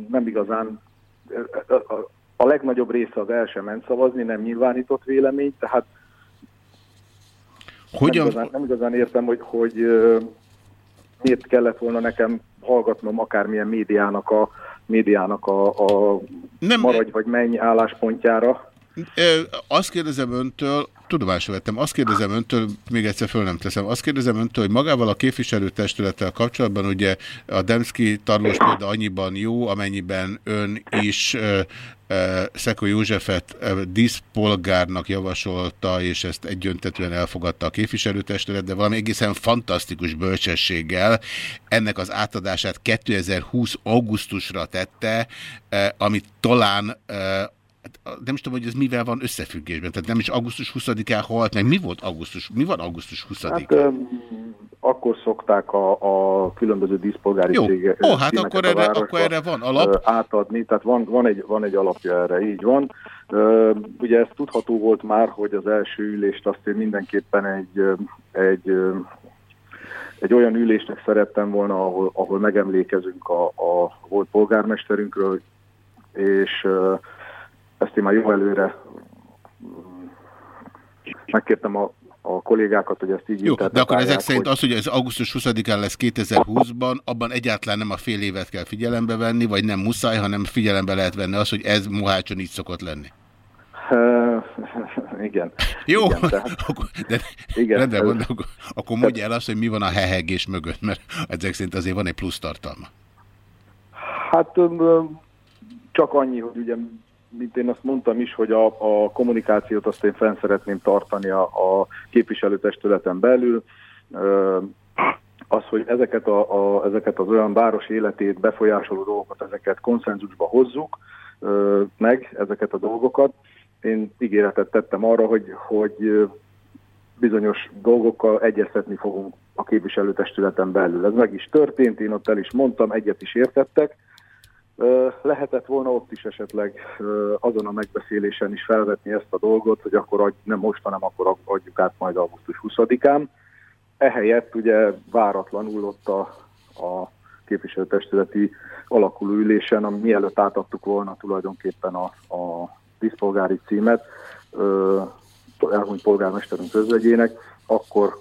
nem igazán a, legnagyobb része az el sem ment szavazni, nem nyilvánított véleményt, tehát Hogyan... nem, igazán, nem igazán értem, hogy, hogy miért kellett volna nekem hallgatnom akármilyen médiának a, médiának a, a Nem- maradj vagy menj álláspontjára. Azt kérdezem öntől, tudomásul vettem, azt kérdezem öntől, még egyszer föl nem teszem, azt kérdezem öntől, hogy magával a képviselőtestülettel kapcsolatban ugye a Demszki tarlós példa annyiban jó, amennyiben ön is ö, Szeko Józsefet ö, díszpolgárnak javasolta, és ezt egyöntetően elfogadta a képviselőtestület, de valami egészen fantasztikus bölcsességgel ennek az átadását 2020 augusztusra tette, amit talán nem is tudom, hogy ez mivel van összefüggésben. Tehát nem is augusztus 20-án halt meg. Mi volt augusztus? Mi van augusztus 20-án? Hát öm, akkor szokták a, a különböző díszpolgári Jó. cégek, Ó, hát akkor erre- akkor erre van alap. Átadni, tehát van, van, egy, van egy alapja erre, így van. Ugye ez tudható volt már, hogy az első ülést azt én mindenképpen egy, egy, egy olyan ülésnek szerettem volna, ahol, ahol megemlékezünk a, a volt polgármesterünkről, és ezt én már jó előre mm, megkértem a, a, kollégákat, hogy ezt így Jó, de akkor ezek szerint hogy- az, hogy ez augusztus 20-án lesz 2020-ban, abban egyáltalán nem a fél évet kell figyelembe venni, vagy nem muszáj, hanem figyelembe lehet venni az, hogy ez Mohácson így szokott lenni. Igen. Jó, Igen, tehát- de Igen, rendben van, akkor, akkor mondja el azt, hogy mi van a hehegés mögött, mert ezek szerint azért van egy plusz tartalma. Hát csak annyi, hogy ugye, mint én azt mondtam is, hogy a, a kommunikációt azt én fenn szeretném tartani a, a képviselőtestületen belül. Az, hogy ezeket, a, a, ezeket az olyan város életét befolyásoló dolgokat, ezeket konszenzusba hozzuk meg, ezeket a dolgokat. Én ígéretet tettem arra, hogy, hogy bizonyos dolgokkal egyeztetni fogunk a képviselőtestületen belül. Ez meg is történt, én ott el is mondtam, egyet is értettek. Lehetett volna ott is esetleg azon a megbeszélésen is felvetni ezt a dolgot, hogy akkor nem most, hanem akkor adjuk át majd augusztus 20-án. Ehelyett ugye váratlanul ott a, a képviselőtestületi alakuló ülésen, ami mielőtt átadtuk volna tulajdonképpen a, a díszpolgári címet, elhunyt polgármesterünk közvegyének, akkor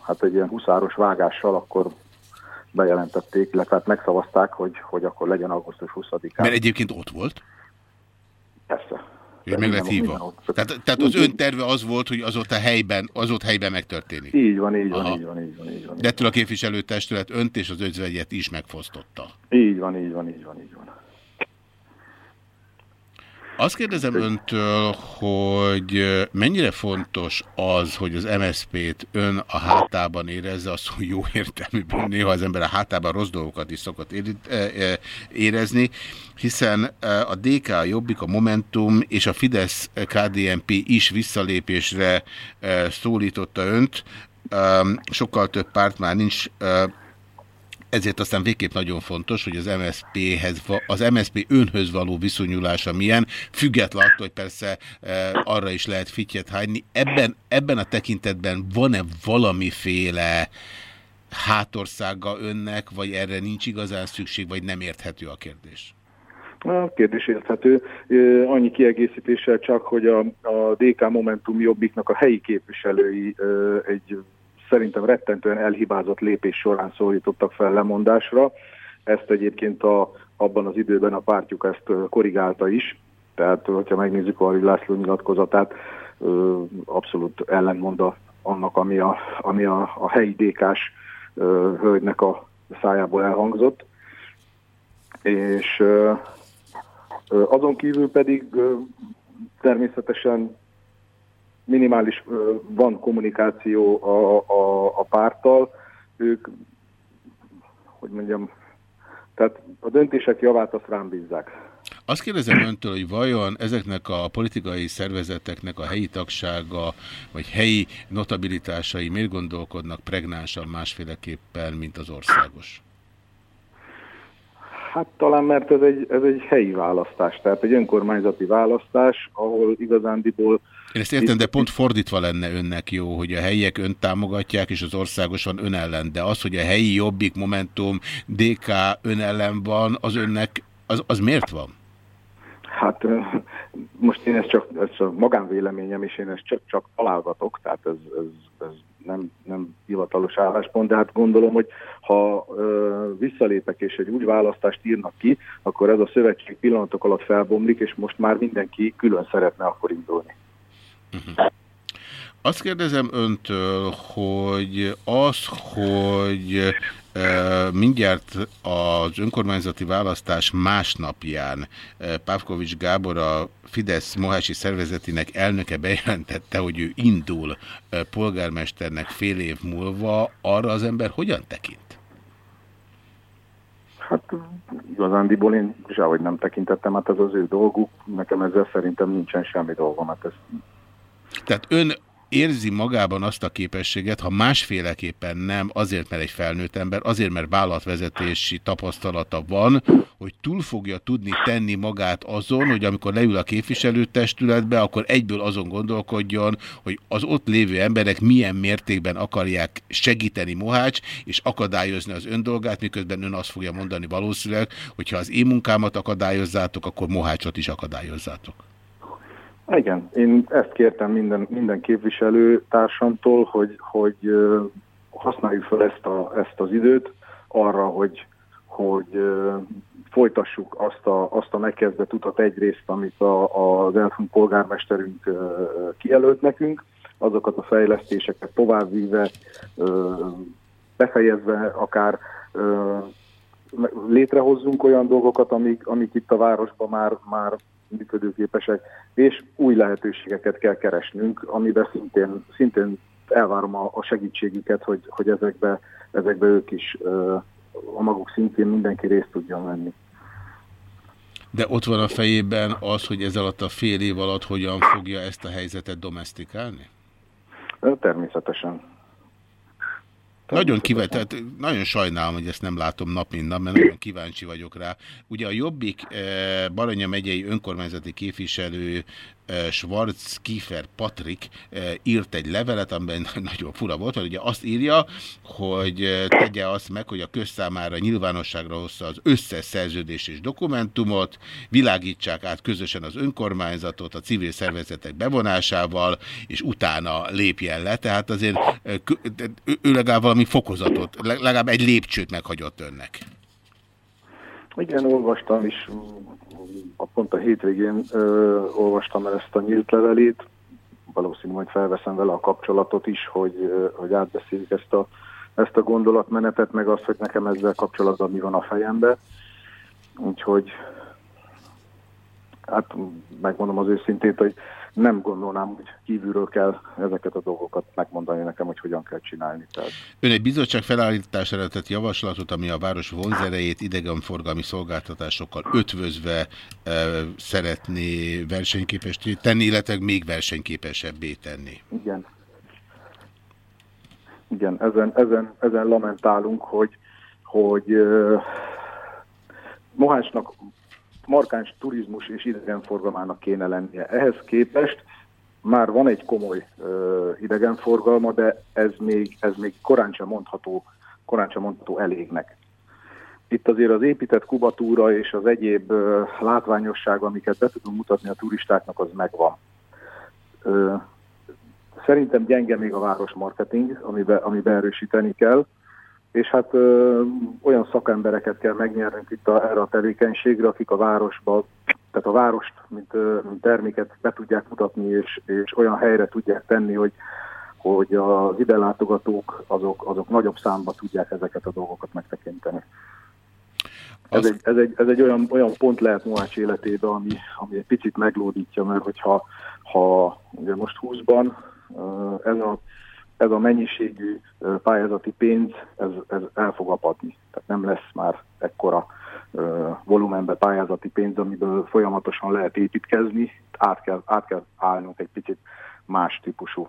hát egy ilyen huszáros vágással akkor bejelentették, illetve hát megszavazták, hogy, hogy akkor legyen augusztus 20-án. Mert egyébként ott volt. Persze. Ő meg lett hívva. Tehát, tehát az ön terve az volt, hogy az ott a helyben, az ott helyben megtörténik. Így van, így van, Aha. így van, így van, így van. De ettől a képviselőtestület önt és az özvegyet is megfosztotta. Így van, így van, így van, így van. Azt kérdezem öntől, hogy mennyire fontos az, hogy az MSZP-t ön a hátában érezze, az hogy jó értelműben, néha az ember a hátában rossz dolgokat is szokott érezni, hiszen a DK, a Jobbik, a Momentum és a Fidesz KDNP is visszalépésre szólította önt. Sokkal több párt már nincs ezért aztán végképp nagyon fontos, hogy az MSZP-hez, az MSZP önhöz való viszonyulása milyen, független attól, hogy persze e, arra is lehet fityet hányni. Ebben, ebben a tekintetben van-e valamiféle hátországa önnek, vagy erre nincs igazán szükség, vagy nem érthető a kérdés? A kérdés érthető. Annyi kiegészítéssel csak, hogy a, a DK Momentum Jobbiknak a helyi képviselői egy szerintem rettentően elhibázott lépés során szólítottak fel lemondásra. Ezt egyébként a, abban az időben a pártjuk ezt korrigálta is. Tehát, hogyha megnézzük a László nyilatkozatát, abszolút ellentmond annak, ami a, ami a, a helyi DK-s hölgynek a szájából elhangzott. És Azon kívül pedig természetesen minimális van kommunikáció a, a, a párttal. Ők, hogy mondjam, tehát a döntések javát azt rám bízzák. Azt kérdezem öntől, hogy vajon ezeknek a politikai szervezeteknek a helyi tagsága, vagy helyi notabilitásai miért gondolkodnak pregnánsan másféleképpen, mint az országos? Hát talán mert ez egy, ez egy helyi választás, tehát egy önkormányzati választás, ahol igazándiból Én ezt értem, de pont fordítva lenne önnek jó, hogy a helyiek önt támogatják, és az országosan ön ellen. De az, hogy a helyi Jobbik, Momentum, DK ön ellen van, az önnek, az, az miért van? Hát most én ezt csak, ez a magánvéleményem, és én ezt csak, csak találgatok, tehát ez, ez, ez nem, nem hivatalos álláspont, de hát gondolom, hogy ha ö, visszalépek és egy úgy választást írnak ki, akkor ez a szövetség pillanatok alatt felbomlik, és most már mindenki külön szeretne akkor indulni. Azt kérdezem öntől, hogy az, hogy e, mindjárt az önkormányzati választás másnapján e, Pávkovics Gábor a Fidesz Mohási szervezetének elnöke bejelentette, hogy ő indul e, polgármesternek fél év múlva, arra az ember hogyan tekint? Hát igazándiból én sehogy nem tekintettem, hát ez az ő dolguk, nekem ezzel szerintem nincsen semmi dolgom, hát ez Tehát ön érzi magában azt a képességet, ha másféleképpen nem, azért, mert egy felnőtt ember, azért, mert vállalatvezetési tapasztalata van, hogy túl fogja tudni tenni magát azon, hogy amikor leül a képviselőtestületbe, akkor egyből azon gondolkodjon, hogy az ott lévő emberek milyen mértékben akarják segíteni Mohács, és akadályozni az ön dolgát, miközben ön azt fogja mondani valószínűleg, hogy ha az én munkámat akadályozzátok, akkor Mohácsot is akadályozzátok. Igen, én ezt kértem minden, minden képviselőtársamtól, hogy, hogy ö, használjuk fel ezt, a, ezt az időt arra, hogy, hogy folytassuk azt a, azt a megkezdett utat egyrészt, amit a, az elfunk polgármesterünk kijelölt nekünk, azokat a fejlesztéseket továbbvíve, befejezve akár létrehozzunk olyan dolgokat, amik, amik itt a városban már, már működőképesek, és új lehetőségeket kell keresnünk, amiben szintén, szintén elvárom a, a segítségüket, hogy, hogy ezekbe, ezekbe ők is ö, a maguk szintén mindenki részt tudjon venni. De ott van a fejében az, hogy ez alatt a fél év alatt hogyan fogja ezt a helyzetet domestikálni? Természetesen. Nagyon tehát nagyon sajnálom, hogy ezt nem látom nap mint nap, mert nagyon kíváncsi vagyok rá. Ugye a Jobbik eh, Baranya megyei önkormányzati képviselő Schwarz Kiefer Patrik írt egy levelet, amiben nagyon fura volt, mert ugye azt írja, hogy tegye azt meg, hogy a közszámára nyilvánosságra hozza az összes szerződés és dokumentumot, világítsák át közösen az önkormányzatot a civil szervezetek bevonásával, és utána lépjen le. Tehát azért ő, legalább valami fokozatot, le- legalább egy lépcsőt meghagyott önnek. Igen, olvastam is, a pont a hétvégén ö, olvastam el ezt a nyílt levelét, valószínű, hogy felveszem vele a kapcsolatot is, hogy, ö, hogy átbeszéljük ezt a, ezt a gondolatmenetet, meg azt, hogy nekem ezzel kapcsolatban mi van a fejembe. Úgyhogy hát megmondom az őszintét, hogy nem gondolnám, hogy kívülről kell ezeket a dolgokat megmondani nekem, hogy hogyan kell csinálni. Tehát Ön egy bizottság felállítására tett javaslatot, ami a város vonzerejét idegenforgalmi szolgáltatásokkal ötvözve e, szeretné versenyképessé tenni, illetve még versenyképesebbé tenni. Igen. Igen, ezen, ezen, ezen lamentálunk, hogy, hogy uh, Mohácsnak markáns turizmus és idegenforgalmának kéne lennie. Ehhez képest már van egy komoly uh, idegenforgalma, de ez még, ez még korán sem mondható, korán sem mondható elégnek. Itt azért az épített kubatúra és az egyéb uh, látványosság, amiket be tudunk mutatni a turistáknak, az megvan. Uh, Szerintem gyenge még a városmarketing, amiben, amiben erősíteni kell, és hát ö, olyan szakembereket kell megnyernünk itt a, erre a tevékenységre, akik a városba, tehát a várost, mint, ö, mint terméket be tudják mutatni, és, és olyan helyre tudják tenni, hogy, hogy az ide látogatók azok, azok nagyobb számba tudják ezeket a dolgokat megtekinteni. Ez egy, ez egy, ez egy olyan, olyan pont lehet Mohács életében, ami, ami egy picit meglódítja, mert hogyha ha ugye most 20-ban ö, ez a, ez a mennyiségű pályázati pénz, ez, ez el fog apadni. Tehát nem lesz már ekkora volumenbe pályázati pénz, amiből folyamatosan lehet építkezni, át kell, át kell állnunk egy picit más típusú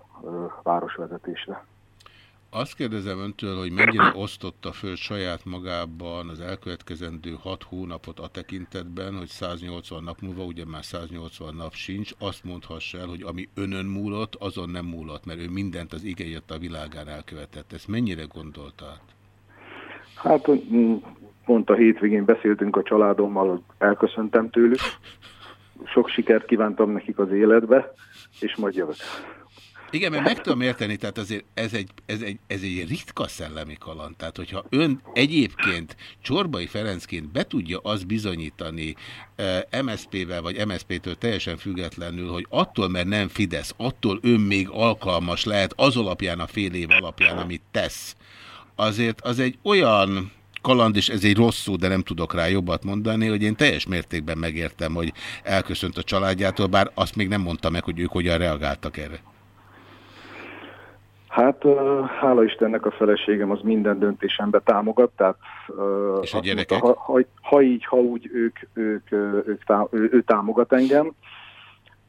városvezetésre. Azt kérdezem öntől, hogy mennyire osztotta föl saját magában az elkövetkezendő hat hónapot a tekintetben, hogy 180 nap múlva, ugye már 180 nap sincs, azt mondhassa el, hogy ami önön múlott, azon nem múlott, mert ő mindent az igényet a világán elkövetett. Ezt mennyire gondolta át? Hát pont a hétvégén beszéltünk a családommal, elköszöntem tőlük. Sok sikert kívántam nekik az életbe, és majd jövök. Igen, mert meg tudom érteni, tehát azért ez egy, ez, egy, ez egy ritka szellemi kaland. Tehát, hogyha ön egyébként Csorbai Ferencként be tudja azt bizonyítani eh, MSZP-vel vagy MSZP-től teljesen függetlenül, hogy attól, mert nem Fidesz, attól ön még alkalmas lehet az alapján, a fél év alapján, amit tesz, azért az egy olyan kaland, és ez egy rossz de nem tudok rá jobbat mondani, hogy én teljes mértékben megértem, hogy elköszönt a családjától, bár azt még nem mondta meg, hogy ők hogyan reagáltak erre. Hát hála Istennek a feleségem az minden döntésembe támogat, tehát És a gyerekek? ha, ha, ha így, ha úgy, ők, ők, ők tá, ő, ő támogat engem.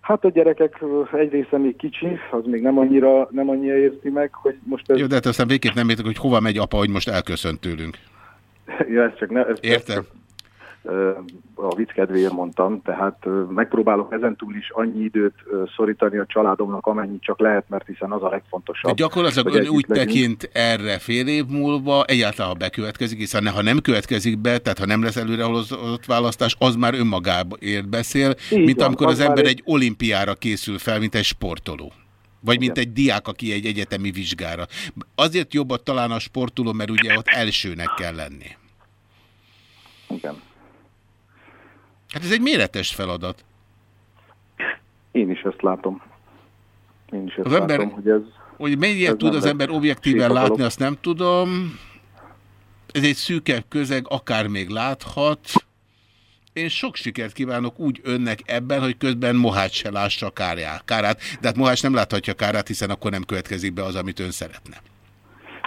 Hát a gyerekek egy része még kicsi, az még nem annyira, nem annyira érti meg, hogy most ez, Jó, de hát aztán végképp nem értek, hogy hova megy apa, hogy most elköszönt tőlünk. ja, ez csak ne, ez, Értem. ö, a vicc kedvéért mondtam, tehát megpróbálok ezentúl is annyi időt szorítani a családomnak, amennyit csak lehet, mert hiszen az a legfontosabb. De gyakorlatilag ön úgy legyünk. tekint erre fél év múlva, egyáltalán ha bekövetkezik, hiszen ha nem következik be, tehát ha nem lesz előrehozott választás, az már önmagáért beszél, Így mint van, amikor az az ember egy- olimpiára készül fel, mint egy sportoló. Vagy mint egy diák, aki egy egyetemi vizsgára. Azért jobb talán a sportoló, mert ugye ott elsőnek kell lenni. Igen. Hát ez egy méretes feladat. Én is ezt látom. Én is ezt Az ember- látom, hogy ez... Hogy mennyire tud az ember objektíven látni, azt nem tudom. Ez egy szűkebb közeg, akár még láthat. Én sok sikert kívánok úgy önnek ebben, hogy közben Mohács se lássa kárjá- kárát. De hát Mohács nem láthatja kárát, hiszen akkor nem következik be az, amit ön szeretne.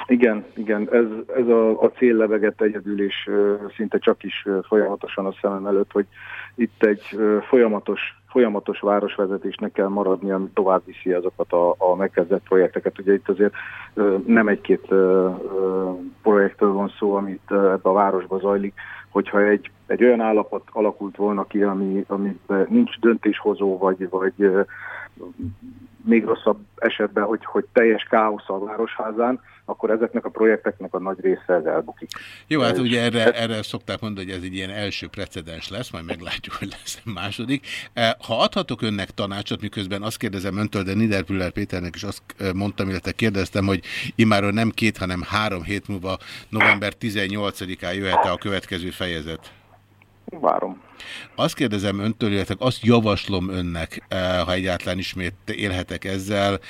Igen, igen, ez, ez a, a cél lebegett egyedül, és ö, szinte csak is ö, folyamatosan a szemem előtt, hogy itt egy folyamatos, folyamatos városvezetésnek kell maradni, ami tovább viszi azokat a, a megkezdett projekteket. Ugye itt azért nem egy-két projektről van szó, amit ebbe a városba zajlik, hogyha egy, egy olyan állapot alakult volna ki, ami, amiben nincs döntéshozó, vagy, vagy még rosszabb esetben, hogy, hogy teljes káosz a városházán, akkor ezeknek a projekteknek a nagy része ez elbukik. Jó, hát ugye erre, erre szokták mondani, hogy ez egy ilyen első precedens lesz, majd meglátjuk, hogy lesz második. Eh, Ha adhatok önnek tanácsot, miközben azt kérdezem öntől, de Niederpüller Péternek is azt eh, mondtam, illetve kérdeztem, hogy imáron nem két, hanem három hét múlva november 18-án jöhet-e a következő fejezet? Várom. Azt kérdezem öntől, illetve azt javaslom önnek, eh, ha egyáltalán ismét élhetek ezzel,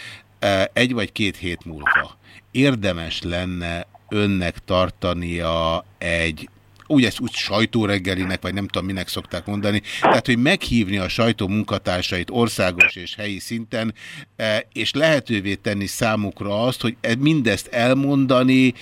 egy vagy két hét múlva érdemes lenne önnek tartania egy úgy ezt úgy sajtóreggelinek, vagy nem tudom, minek szokták mondani, tehát, hogy meghívni a sajtó munkatársait országos és helyi szinten, eh, és lehetővé tenni számukra azt, hogy e- mindezt elmondani,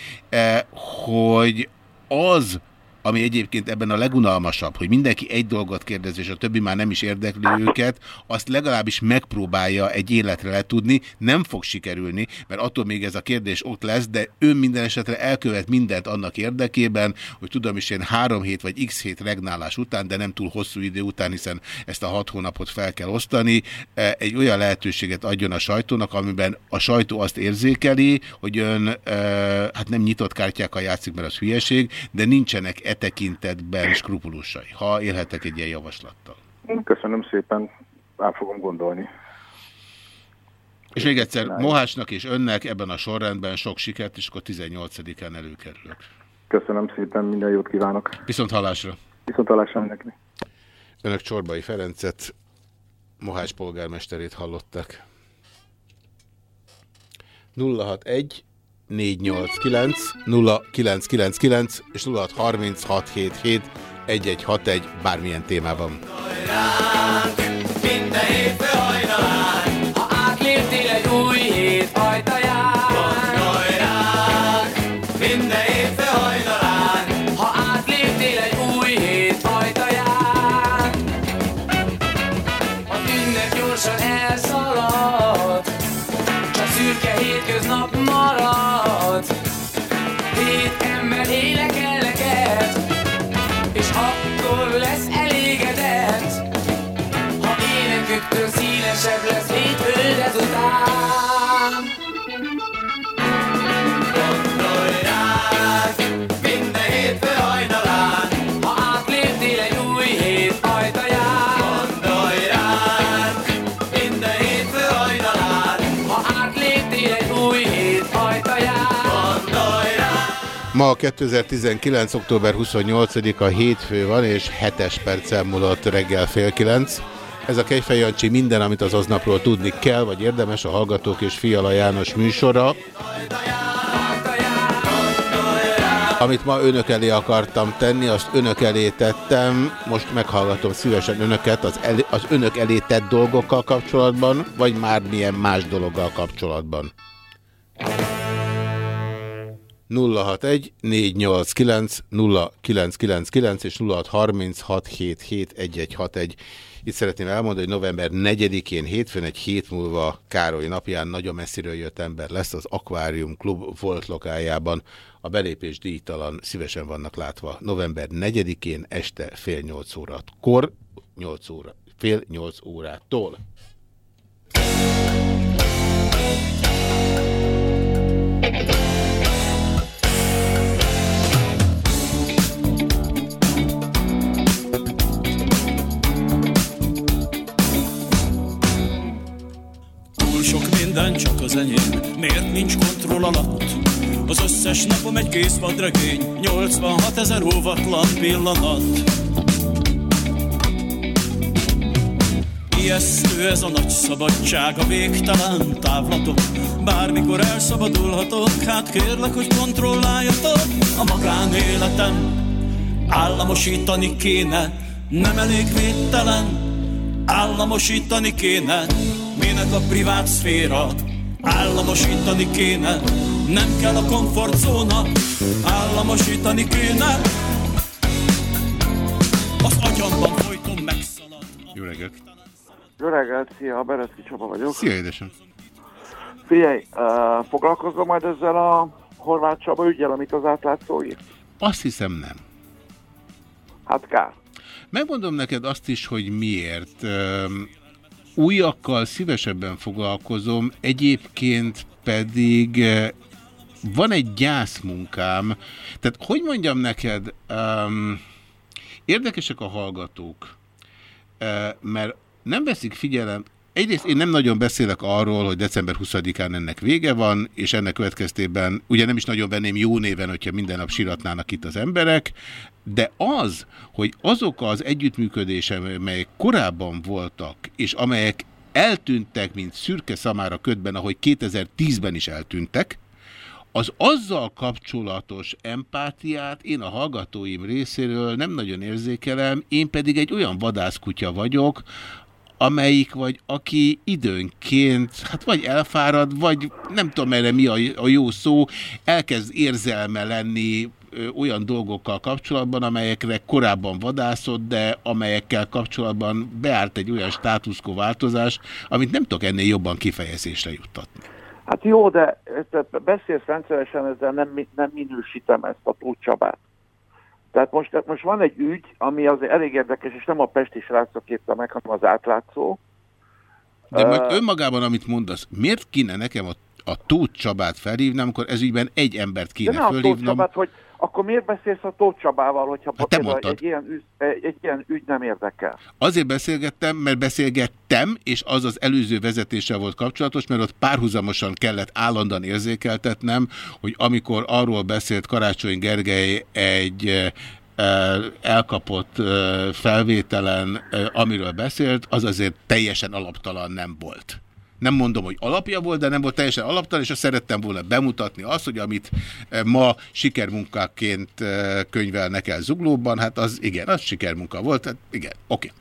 hogy az, ami egyébként ebben a legunalmasabb, hogy mindenki egy dolgot kérdez, és a többi már nem is érdekli őket, azt legalábbis megpróbálja egy életre letudni, nem fog sikerülni, mert attól még ez a kérdés ott lesz, de ő minden esetre elkövet mindent annak érdekében, hogy tudom is én három hét vagy x hét regnálás után, de nem túl hosszú idő után, hiszen ezt a hat hónapot fel kell osztani, eh, egy olyan lehetőséget adjon a sajtónak, amiben a sajtó azt érzékeli, hogy ön eh, hát nem nyitott kártyákkal játszik, mert az hülyeség, de nincsenek e tekintetben skrupulusai, ha élhetek egy ilyen javaslattal. Köszönöm szépen, át fogom gondolni. És még egyszer, Mohásnak és önnek ebben a sorrendben sok sikert, és akkor 18-án előkerülök. Köszönöm szépen, minden jót kívánok. Viszont hallásra. Viszont hallásra mindenkinek. Önök Csorbai Ferencet, Mohács polgármesterét hallottak. 061 489 0999 és 063677 1161 bármilyen témában. Minden hétfő hajnalán, Ma 2019. október 28-a hétfő van, és 7-es perccel múlott reggel fél kilenc. Ez a Kejfej Jancsi minden, amit az aznapról tudni kell, vagy érdemes a Hallgatók és Fiala János műsora. Amit ma önök elé akartam tenni, azt önök elé tettem. Most meghallgatom szívesen önöket az, elé, az önök elé tett dolgokkal kapcsolatban, vagy már milyen más dologgal kapcsolatban. 061 489 0999 és 0636771161. Itt szeretném elmondani, hogy november 4-én hétfőn egy hét múlva Károly napján nagyon messziről jött ember lesz az Aquarium Klub volt lokájában, A belépés díjtalan szívesen vannak látva november 4-én este fél nyolc órakor, 8 óra, fél nyolc órától. Minden csak az enyém, miért nincs kontroll alatt? Az összes napom egy kész vadregény, 86 ezer óvatlan pillanat. Ijesztő ez a nagy szabadság, a végtelen távlatok. Bármikor elszabadulhatok, hát kérlek, hogy kontrolláljatok a magánéletem. Államosítani kéne, nem elég védtelen, államosítani kéne, minek a privát szféra, államosítani kéne, nem kell a komfortzóna, államosítani kéne, az agyamban folyton megszalad. Jó reggelt! Jó reggelt, szia, Bereszki Csaba vagyok. Szia, édesem! Figyelj, uh, foglalkozom majd ezzel a horvát Csaba ügyel, amit az átlátszó írt? Azt hiszem nem. Hát kár. Megmondom neked azt is, hogy miért. Újakkal szívesebben foglalkozom, egyébként pedig eh, van egy gyászmunkám. Tehát hogy mondjam neked, um, érdekesek a hallgatók, eh, mert nem veszik figyelem, Egyrészt én nem nagyon beszélek arról, hogy december 20-án ennek vége van, és ennek következtében ugye nem is nagyon venném jó néven, hogyha minden nap siratnának itt az emberek, de az, hogy azok az együttműködések, amelyek korábban voltak, és amelyek eltűntek, mint szürke szamára ködben, ahogy 2010-ben is eltűntek, az azzal kapcsolatos empátiát én a hallgatóim részéről nem nagyon érzékelem, én pedig egy olyan vadászkutya vagyok, amelyik vagy aki időnként, hát vagy elfárad, vagy nem tudom erre mi a, jó szó, elkezd érzelme lenni olyan dolgokkal kapcsolatban, amelyekre korábban vadászott, de amelyekkel kapcsolatban beállt egy olyan státuszkó változás, amit nem tudok ennél jobban kifejezésre juttatni. Hát jó, de tehát beszélsz rendszeresen, ezzel nem, nem minősítem ezt a Tóth Csabát. Tehát most, most van egy ügy, ami azért elég érdekes, és nem a pesti srácok írta meg, hanem az átlátszó. De meg Ö, önmagában, amit mondasz, miért kéne nekem a, a Tóth Csabát felhívnám, amikor ezügyben egy embert De kéne ne a Tóth fölhívnom? Csabát, hogy akkor miért beszélsz a Tóth Csabával, hogyha Hát te mondtad. egy, ilyen ügy, egy, ilyen ügy nem érdekel? Azért beszélgettem, mert beszélgettem, és az az előző vezetéssel volt kapcsolatos, mert ott párhuzamosan kellett állandóan érzékeltetnem, hogy amikor arról beszélt Karácsony Gergely egy eh, eh, elkapott eh, felvételen, amiről beszélt, az azért teljesen alaptalan nem volt. Nem mondom, hogy alapja volt, de nem volt teljesen alaptalan, és azt szerettem volna bemutatni azt, hogy amit eh, ma sikermunkáként eh, könyvelnek el Zuglóban, hát az igen, az sikermunka volt, hát igen, oké.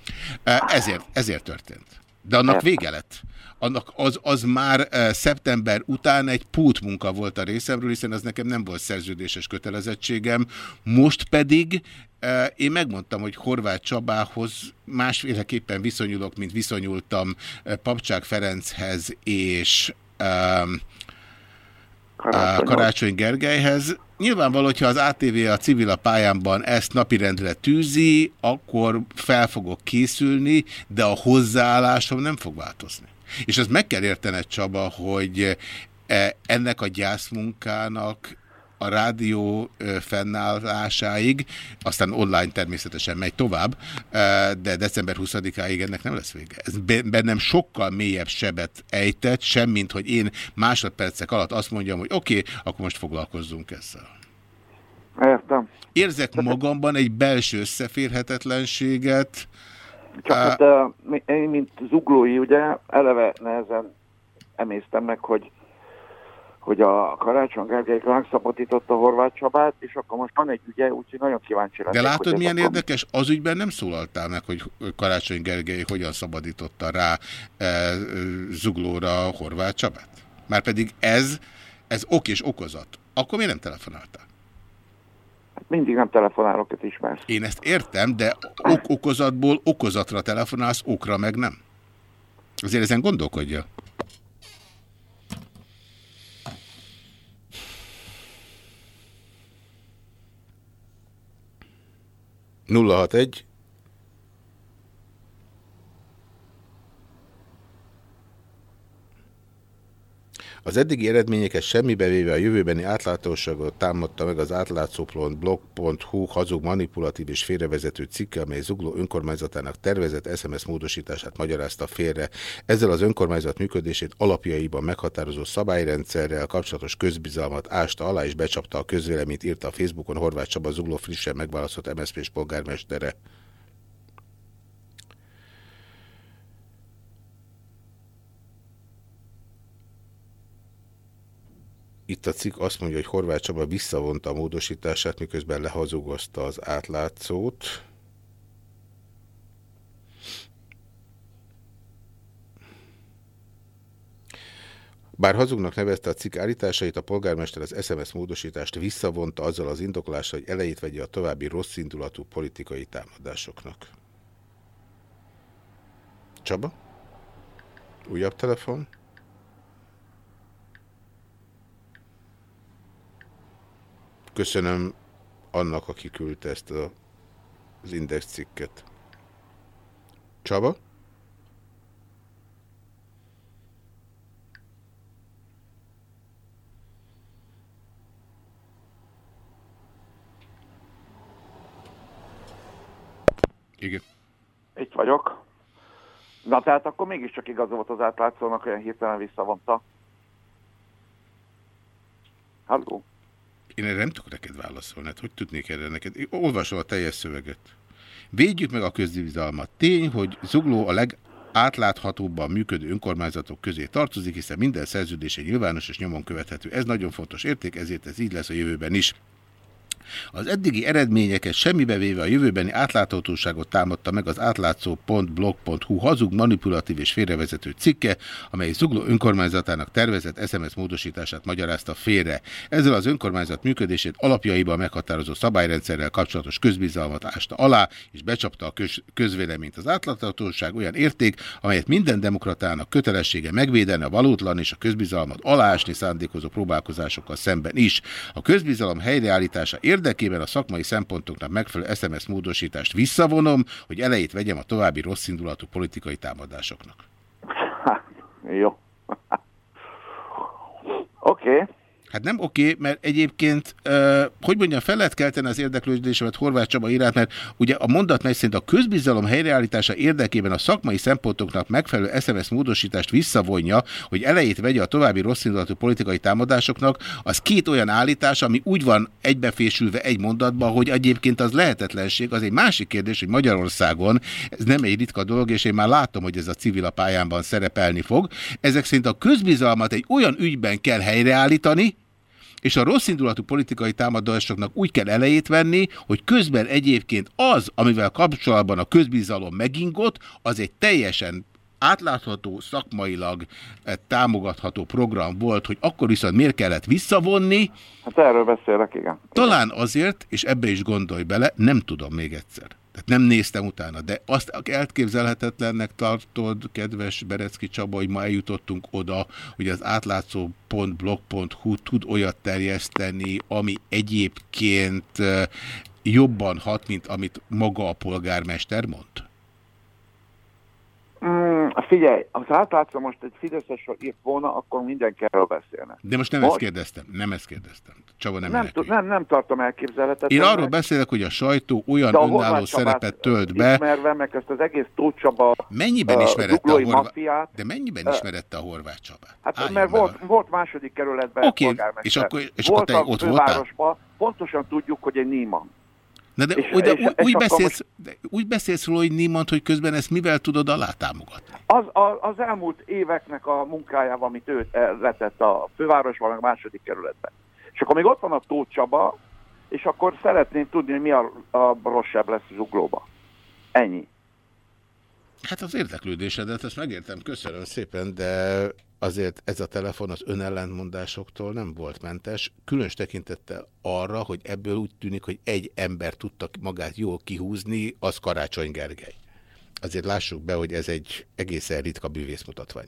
Eh, Ezért, ezért történt. De annak vége lett. Annak az, az már szeptember után egy pótmunka volt a részemről, hiszen az nekem nem volt szerződéses kötelezettségem. Most pedig én megmondtam, hogy Horváth Csabához másféleképpen viszonyulok, mint viszonyultam Papcsák Ferenchez és um, Karácsony. Karácsony Gergelyhez. Nyilvánvaló, hogyha az ATV a civil a pályámban ezt napirendre tűzi, akkor fel fogok készülni, de a hozzáállásom nem fog változni. És ezt meg kell értened, Csaba, hogy eh, ennek a gyászmunkának a rádió fennállásáig, aztán online természetesen megy tovább, de december 20-áig ennek nem lesz vége. Ez be- bennem sokkal mélyebb sebet ejtett, semmint, hogy én másodpercek alatt azt mondjam, hogy oké, okay, akkor most foglalkozzunk ezzel. Értem. Érzek magamban egy belső összeférhetetlenséget, Csak hát én, mint zuglói, ugye, eleve nehezen emésztem meg, hogy hogy a Karácsony Gergely megszabadította Horváth Csabát, és akkor most van egy ügye, úgyhogy nagyon kíváncsi lennék. De látod, milyen akkor- érdekes? Az ügyben nem szólaltál meg, hogy Karácsony Gergely hogyan szabadította rá e, zuglóra Horváth Csabát? Márpedig ez, ez ok és okozat. Akkor miért nem telefonáltál? Mindig nem telefonálok, ezt ismersz. Én ezt értem, de ok-okozatból okozatra telefonálsz, okra meg nem. Azért ezen gondolkodja. 061 Az eddigi eredményeket semmibe véve a jövőbeni átláthatóságot támadta meg az átlátszóplon blog.hu hazug manipulatív és félrevezető cikke, amely Zugló önkormányzatának tervezett SMS módosítását magyarázta félre. Ezzel az önkormányzat működését alapjaiban meghatározó szabályrendszerrel kapcsolatos közbizalmat ásta alá és becsapta a közvéleményt, írta a Facebookon Horváth Csaba Zugló frissen megválasztott MSZP-s polgármestere. Itt a cikk azt mondja, hogy Horváth Csaba visszavonta a módosítását, miközben lehazugozta az átlátszót. Bár hazugnak nevezte a cikk állításait, a polgármester az SMS módosítást visszavonta azzal az indoklással, hogy elejét vegye a további rosszindulatú politikai támadásoknak. Csaba? Újabb telefon? Köszönöm annak, aki küldte ezt a, az index cikket. Csaba? Igen. Itt vagyok. Na tehát akkor mégiscsak igaz volt az átlátszónak, olyan hirtelen visszavonta. Halló? Én erre nem tudok neked válaszolni. Hát hogy tudnék erre neked? Én olvasom a teljes szöveget. Védjük meg a közbizalmat. Tény, hogy Zugló a leg átláthatóbban működő önkormányzatok közé tartozik, hiszen minden szerződése nyilvános és nyomon követhető. Ez nagyon fontos érték, ezért ez így lesz a jövőben is. Az eddigi eredményeket semmibe véve a jövőbeni átláthatóságot támadta meg az átlátszó.blog.hu hazug, manipulatív és félrevezető cikke, amely Zugló önkormányzatának tervezett SMS módosítását magyarázta félre. Ezzel az önkormányzat működését alapjaiban meghatározó szabályrendszerrel kapcsolatos közbizalmat ásta alá, és becsapta a köz közvéleményt. Az átláthatóság olyan érték, amelyet minden demokratának kötelessége megvédeni a valótlan és a közbizalmat alásni szándékozó próbálkozásokkal szemben is. A közbizalom helyreállítása érdekében a szakmai szempontoknak megfelelő SMS módosítást visszavonom, hogy elejét vegyem a további rosszindulatú politikai támadásoknak. Jó. Oké. Okay. Hát nem oké, mert egyébként, uh, hogy mondjam, fel lehet kelteni az érdeklődésemet Horváth Csaba iránt, mert ugye a mondat megy szerint a közbizalom helyreállítása érdekében a szakmai szempontoknak megfelelő SMS módosítást visszavonja, hogy elejét vegye a további rosszindulatú politikai támadásoknak, az két olyan állítás, ami úgy van egybefésülve egy mondatban, hogy egyébként az lehetetlenség, az egy másik kérdés, hogy Magyarországon ez nem egy ritka dolog, és én már látom, hogy ez a civil a pályánban szerepelni fog. Ezek szerint a közbizalmat egy olyan ügyben kell helyreállítani, és a rosszindulatú politikai támadásoknak úgy kell elejét venni, hogy közben egyébként az, amivel kapcsolatban a közbizalom megingott, az egy teljesen átlátható, szakmailag eh, támogatható program volt, hogy akkor viszont miért kellett visszavonni. Hát erről beszélek, igen. Talán azért, és ebbe is gondolj bele, nem tudom még egyszer. Tehát nem néztem utána, de azt elképzelhetetlennek tartod, kedves Berecki Csaba, hogy ma eljutottunk oda, hogy az átlátszó.blog.hu tud olyat terjeszteni, ami egyébként eh, jobban hat, mint amit maga a polgármester mond? Mm, figyelj, az átlátszó most egy Fideszes írt volna, akkor mindenki erről beszélne. De most nem most... ezt kérdeztem, nem ezt kérdeztem. Csaba nem nem, nem, nem tartom elképzelhetetlen. Én arról beszélek, hogy a sajtó olyan De önálló szerepet tölt be. Ismerve meg ezt az egész Tóth Csaba Mennyiben ismerette a Horváth De mennyiben ismerette a Horváth Csabát? Hát Álljon mert volt, volt második kerületben Oké, okay. és akkor, és volt akkor te ott voltál? Pontosan tudjuk, hogy egy Niemann. Na de, és, de, és, úgy, és beszélsz, most... de úgy beszélsz róla, hogy Niemann, hogy közben ezt mivel tudod alátámogatni? Az, a, az elmúlt éveknek a munkájával, amit ő letett a fővárosban, a második kerületben. És akkor még ott van a Tóth Csaba, és akkor szeretném tudni, hogy mi a, a rosszabb lesz zuglóba. Ennyi. Hát az érdeklődésedet, ezt megértem, köszönöm szépen, de azért ez a telefon az önellentmondásoktól nem volt mentes, különös tekintettel arra, hogy ebből úgy tűnik, hogy egy ember tudta magát jól kihúzni, az Karácsony Gergely. Azért lássuk be, hogy ez egy egészen ritka bűvészmutatvány.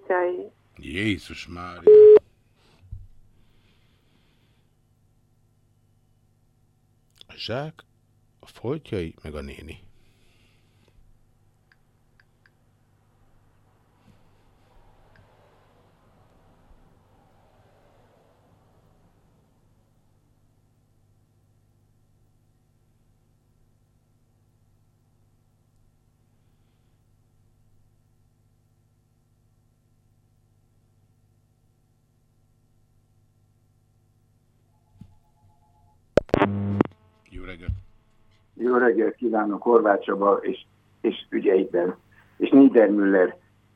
a foltjai. Jézus Mária! A zsák, a foltjai, meg a néni. Jó reggelt! Jó reggelt kívánok Horváth Csaba és, és ügyeikben. És Niedermüller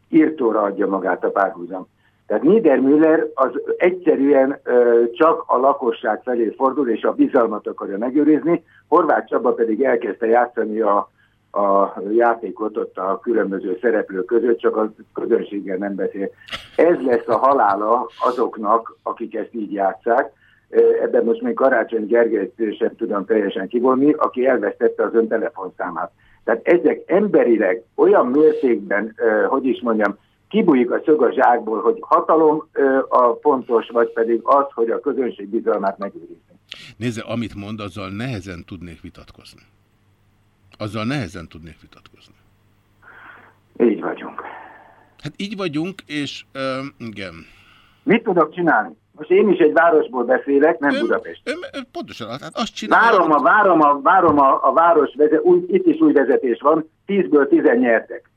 írtóra adja magát a párhuzam. Tehát Niedermüller az egyszerűen ö, csak a lakosság felé fordul, és a bizalmat akarja megőrizni, Horváth Csaba pedig elkezdte játszani a, a játékot ott a különböző szereplők között, csak a közönséggel nem beszél. Ez lesz a halála azoknak, akik ezt így játszák. Ebben most még Karácsony Gergelyt sem tudom teljesen kivonni, aki elvesztette az ön telefonszámát. Tehát ezek emberileg olyan mértékben, hogy is mondjam, kibújik a szög a zsákból, hogy hatalom a fontos, vagy pedig az, hogy a közönség bizalmát megőrizni. Nézze, amit mond, azzal nehezen tudnék vitatkozni. Azzal nehezen tudnék vitatkozni. Így vagyunk. Hát így vagyunk, és uh, igen. Mit tudok csinálni? Most én is egy városból beszélek, nem Budapest. Ön, pontosan, hát azt csinálja. Várom a, várom a, várom a, a város vezet, új, itt is új vezetés van, 10-ből 10 nyertek.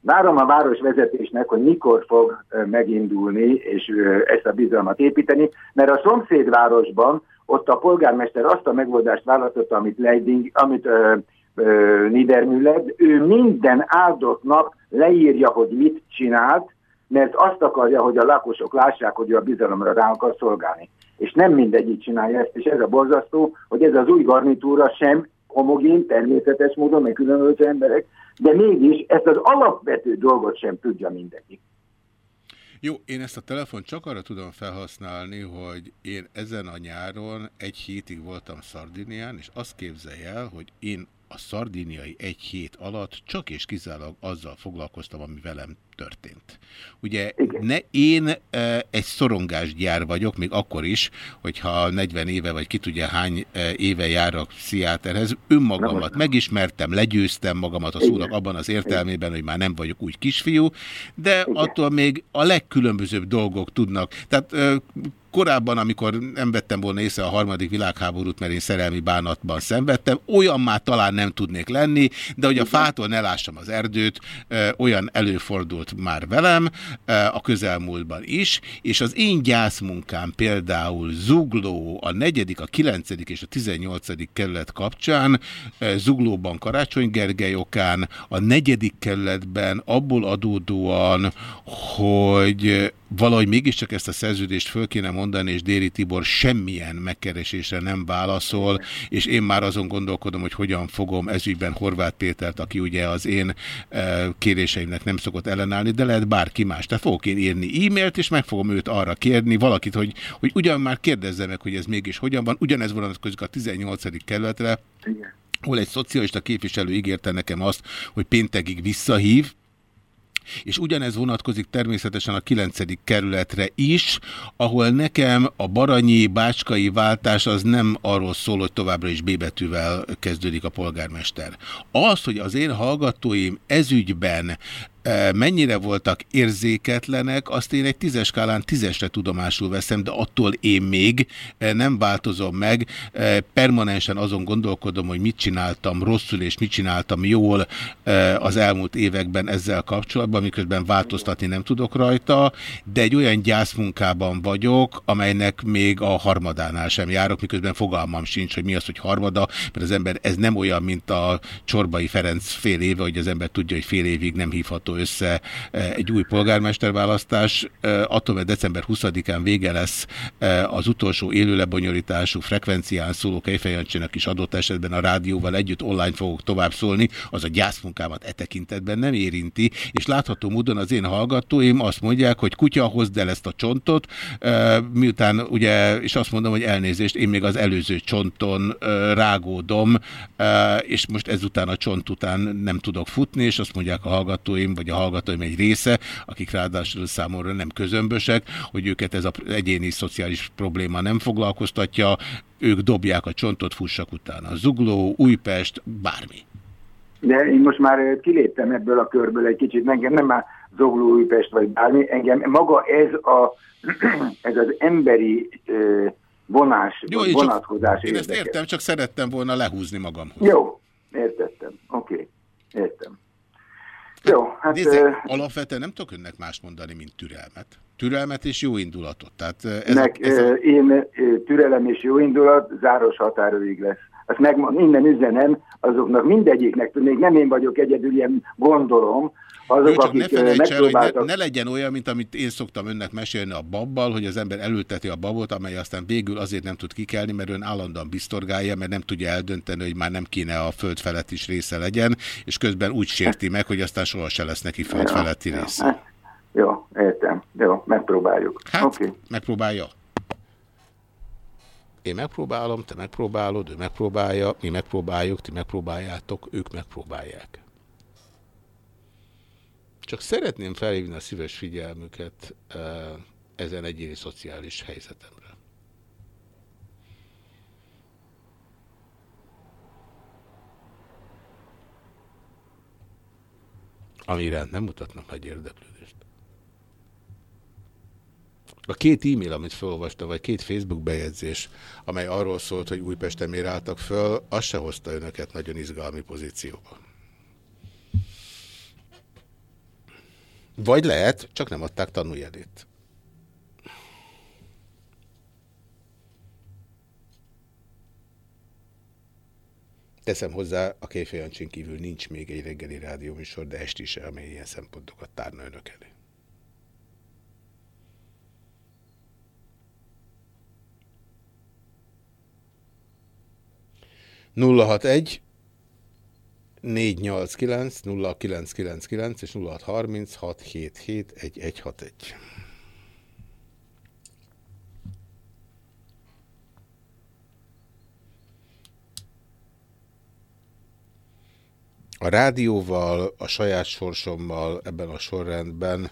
Várom a város vezetésnek, hogy mikor fog megindulni, és ezt a bizalmat építeni, mert a szomszédvárosban ott a polgármester azt a megoldást választotta, amit Leiding, amit ö, ö, Niedermüller, ő minden áldott nap leírja, hogy mit csinált, mert azt akarja, hogy a lakosok lássák, hogy ő a bizalomra rá akar szolgálni. És nem mindegyik csinálja ezt, és ez a borzasztó, hogy ez az új garnitúra sem homogén, természetes módon, meg különböző emberek, de mégis ezt az alapvető dolgot sem tudja mindenki. Jó, én ezt a telefon csak arra tudom felhasználni, hogy én ezen a nyáron egy hétig voltam Szardinián, és azt képzelj el, hogy én a szardiniai egy hét alatt csak és kizárólag azzal foglalkoztam, ami velem történt. Ugye ne, én e, egy szorongásgyár vagyok, még akkor is, hogyha 40 éve, vagy ki tudja hány e, éve jár a pszichiáterhez, önmagamat megismertem, legyőztem magamat a szónak abban az értelmében, hogy már nem vagyok úgy kisfiú, de attól még a legkülönbözőbb dolgok tudnak. Tehát e, korábban, amikor nem vettem volna észre a harmadik világháborút, mert én szerelmi bánatban szenvedtem, olyan már talán nem tudnék lenni, de hogy a fától ne lássam az erdőt, olyan előfordult már velem a közelmúltban is, és az én gyászmunkám például Zugló, a negyedik, a kilencedik és a tizennyolcadik kerület kapcsán, Zuglóban Karácsony Gergely okán, a negyedik kerületben abból adódóan, hogy valahogy mégiscsak ezt a szerződést föl kéne mondani, és Déri Tibor semmilyen megkeresésre nem válaszol, és én már azon gondolkodom, hogy hogyan fogom ezügyben Horváth Pétert, aki ugye az én e, kéréseimnek nem szokott ellenállni, de lehet bárki más. Tehát fogok én írni e-mailt, és meg fogom őt arra kérni, valakit, hogy, hogy ugyan már kérdezze meg, hogy ez mégis hogyan van. Ugyanez vonatkozik a 18. kerületre, Igen. hol egy szocialista képviselő ígérte nekem azt, hogy péntekig visszahív, és ugyanez vonatkozik természetesen a 9. kerületre is, ahol nekem a baranyi, bácskai váltás az nem arról szól, hogy továbbra is B betűvel kezdődik a polgármester. Az, hogy az én hallgatóim ezügyben mennyire voltak érzéketlenek, azt én egy tízes skálán tízesre tudomásul veszem, de attól én még nem változom meg. Permanensen azon gondolkodom, hogy mit csináltam rosszul és mit csináltam jól az elmúlt években ezzel kapcsolatban, miközben változtatni nem tudok rajta, de egy olyan gyászmunkában vagyok, amelynek még a harmadánál sem járok, miközben fogalmam sincs, hogy mi az, hogy harmada, mert az ember ez nem olyan, mint a Csorbai Ferenc fél éve, hogy az ember tudja, hogy fél évig nem hívható össze e, egy új polgármesterválasztás. E, attól, mert december 20-án vége lesz e, az utolsó élő lebonyolítású frekvencián szóló Kejfejancsének is adott esetben a rádióval együtt online fogok tovább szólni, az a gyászmunkámat e tekintetben nem érinti, és látható módon az én hallgatóim azt mondják, hogy kutya hozd el ezt a csontot, miután ugye, és azt mondom, hogy elnézést, én még az előző csonton rágódom, és most ezután a csont után nem tudok futni, és azt mondják a hallgatóim, vagy a hallgatóim egy része, akik ráadásul számomra nem közömbösek, hogy őket ez az egyéni szociális probléma nem foglalkoztatja, ők dobják a csontot, fussak utána. Zugló, Újpest, bármi. De én most már kiléptem ebből a körből egy kicsit, engem nem már Zugló, Újpest vagy bármi, engem maga ez, a, ez az emberi vonás, Jó, én vonatkozás csak, Én ezt értem, csak szerettem volna lehúzni magamhoz. Jó, értettem. Oké, okay. értem. Jó, hát... Nézze, uh, alapvetően nem tudok önnek más mondani, mint türelmet. Türelmet és jó indulatot. Tehát ez nek, ez a... Én türelem és jó indulat záros határőig lesz. Azt meg minden üzenem azoknak mindegyiknek, még nem én vagyok egyedül, ilyen gondolom, azok, Jó, csak ne felejts el, hogy ne, ne legyen olyan, mint amit én szoktam önnek mesélni a babbal, hogy az ember elülteti a babot, amely aztán végül azért nem tud kikelni, mert ön állandóan biztorgálja, mert nem tudja eldönteni, hogy már nem kéne a föld felett is része legyen, és közben úgy sérti meg, hogy aztán soha se lesz neki föld feletti része. Jó, értem. Jó, megpróbáljuk. Hát, okay. megpróbálja. Én megpróbálom, te megpróbálod, ő megpróbálja, mi megpróbáljuk, ti megpróbáljátok, ők megpróbálják. Csak szeretném felhívni a szíves figyelmüket ezen egyéni szociális helyzetemre. Amire nem mutatnak nagy érdeklődést. A két e-mail, amit felolvastam, vagy két Facebook bejegyzés, amely arról szólt, hogy Újpesten miért álltak föl, az se hozta önöket nagyon izgalmi pozícióba. Vagy lehet, csak nem adták tanújelét. Teszem hozzá, a Kéfejancsin kívül nincs még egy reggeli rádióműsor, de esti is, amely ilyen szempontokat tárna önök elé. Nulla hat egy 489 0999 és 0630 677 1161. A rádióval, a saját sorsommal ebben a sorrendben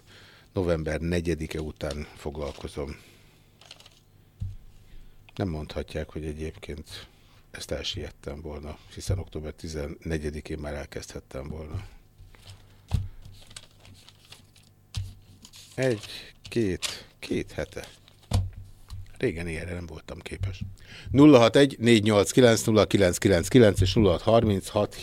november 4-e után foglalkozom. Nem mondhatják, hogy egyébként ezt elsiettem volna, hiszen október 14-én már elkezdhettem volna. Egy, két, két hete. Régen ilyenre nem voltam képes. 061 489 0999 és 0636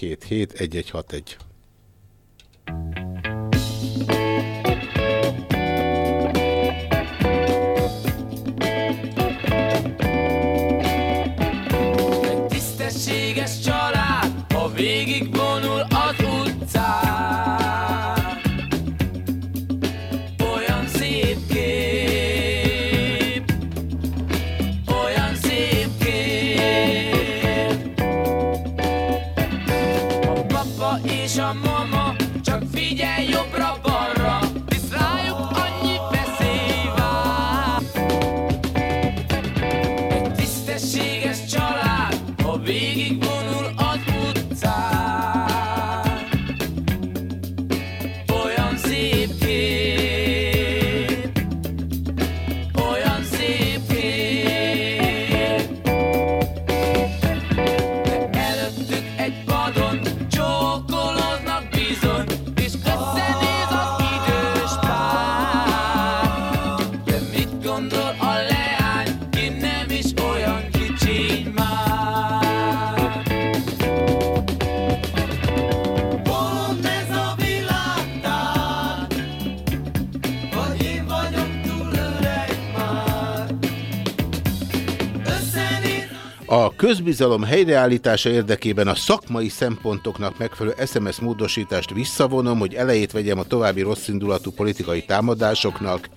közbizalom helyreállítása érdekében a szakmai szempontoknak megfelelő SMS módosítást visszavonom, hogy elejét vegyem a további rosszindulatú politikai támadásoknak.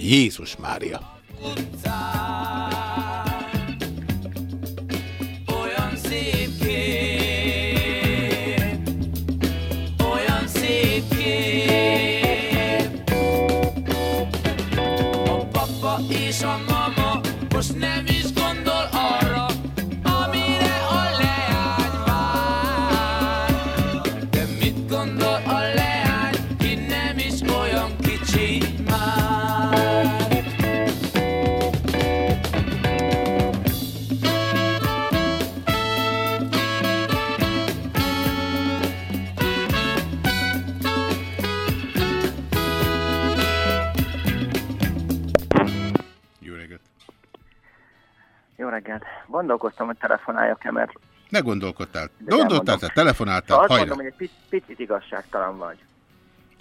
Jézus Mária! Olyan reggelt. Gondolkoztam, hogy telefonáljak-e, mert Ne gondolkodtál. De Gondoltál, te telefonáltál, azt hajrá! mondom, hogy egy pic- picit igazságtalan vagy.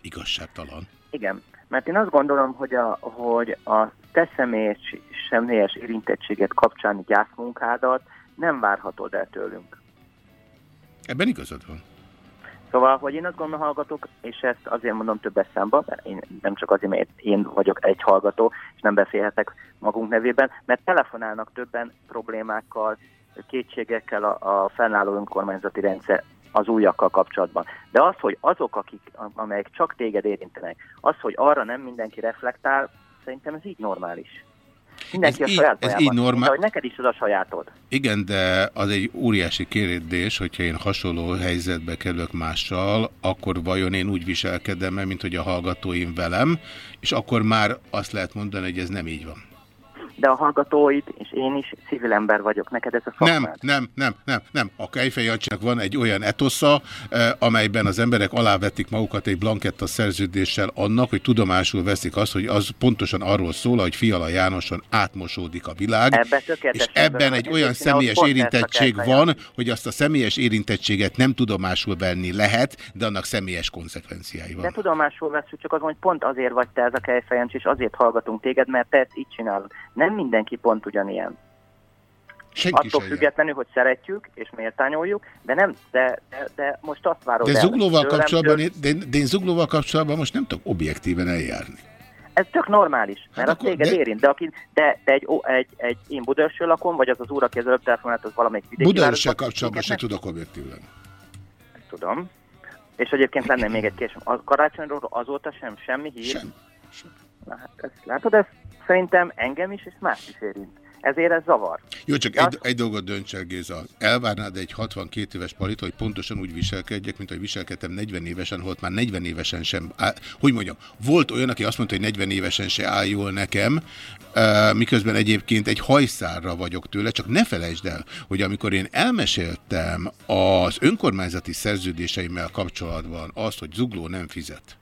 Igazságtalan. Igen, mert én azt gondolom, hogy a, hogy a te személyes, személyes érintettséget kapcsáni gyászmunkádat nem várhatod el tőlünk. Ebben igazad van. Szóval, hogy én azt gondolom, hallgatok, és ezt azért mondom többes számba, mert én nem csak azért, mert én vagyok egy hallgató, és nem beszélhetek magunk nevében, mert telefonálnak többen problémákkal, kétségekkel a, a fennálló önkormányzati rendszer az újakkal kapcsolatban. De az, hogy azok, akik, amelyek csak téged érintenek, az, hogy arra nem mindenki reflektál, szerintem ez így normális. Mindenki Ez a így- saját ez bajában. így normál- Mint ahogy neked is az a sajátod. Igen, de az egy óriási kérdés, hogyha én hasonló helyzetbe kerülök mással, akkor vajon én úgy viselkedem -e, mint hogy a hallgatóim velem, és akkor már azt lehet mondani, hogy ez nem így van. De a hallgatóid, és én is civil ember vagyok, neked ez a szakmád. Nem, nem, nem, nem, nem. A Kejfej Jancsinak van egy olyan etosza, eh, amelyben az emberek alávetik magukat egy blanketta szerződéssel annak, hogy tudomásul veszik azt, hogy az pontosan arról szól, hogy Fiala Jánoson átmosódik a világ, Ebbe és ebben egy olyan személyes érintettség van, hogy azt a személyes érintettséget nem tudomásul venni lehet, de annak személyes konzekvenciái De van. tudomásul veszük, csak az, hogy pont azért vagy te ez a kejfejencs, és azért hallgatunk téged, mert te ezt így csinálod. Nem mindenki pont ugyanilyen. Senki Attól függetlenül, hogy szeretjük és méltányoljuk, de nem, de, de, de most azt várod De el, zuglóval tőlem, kapcsolatban, tőlem- de, de én zuglóval kapcsolatban most nem tudok objektíven eljárni. Ez tök normális, mert Hát az téged de- érint, de, aki, de, de egy, ó, egy, egy, én Budaörsön lakom, vagy az az úr, aki az előbb telefonált, az valamelyik vidéki városban, kapcsolatban se tudok objektíven. nem tudom. És egyébként lenne még egy később. A karácsonyról azóta sem semmi hír? Sem. Na hát ezt látod, ez szerintem engem is, és más is érint. Ezért ez zavar. Jó, csak egy, egy dolgot dönts el, Géza. Elvárnád egy 62 éves palit, hogy pontosan úgy viselkedjek, mint hogy viselkedtem 40 évesen, volt már 40 évesen sem, áll, hogy mondjam, volt olyan, aki azt mondta, hogy 40 évesen se áll jól nekem, miközben egyébként egy hajszárra vagyok tőle, csak ne felejtsd el, hogy amikor én elmeséltem az önkormányzati szerződéseimmel kapcsolatban azt, hogy Zugló nem fizet,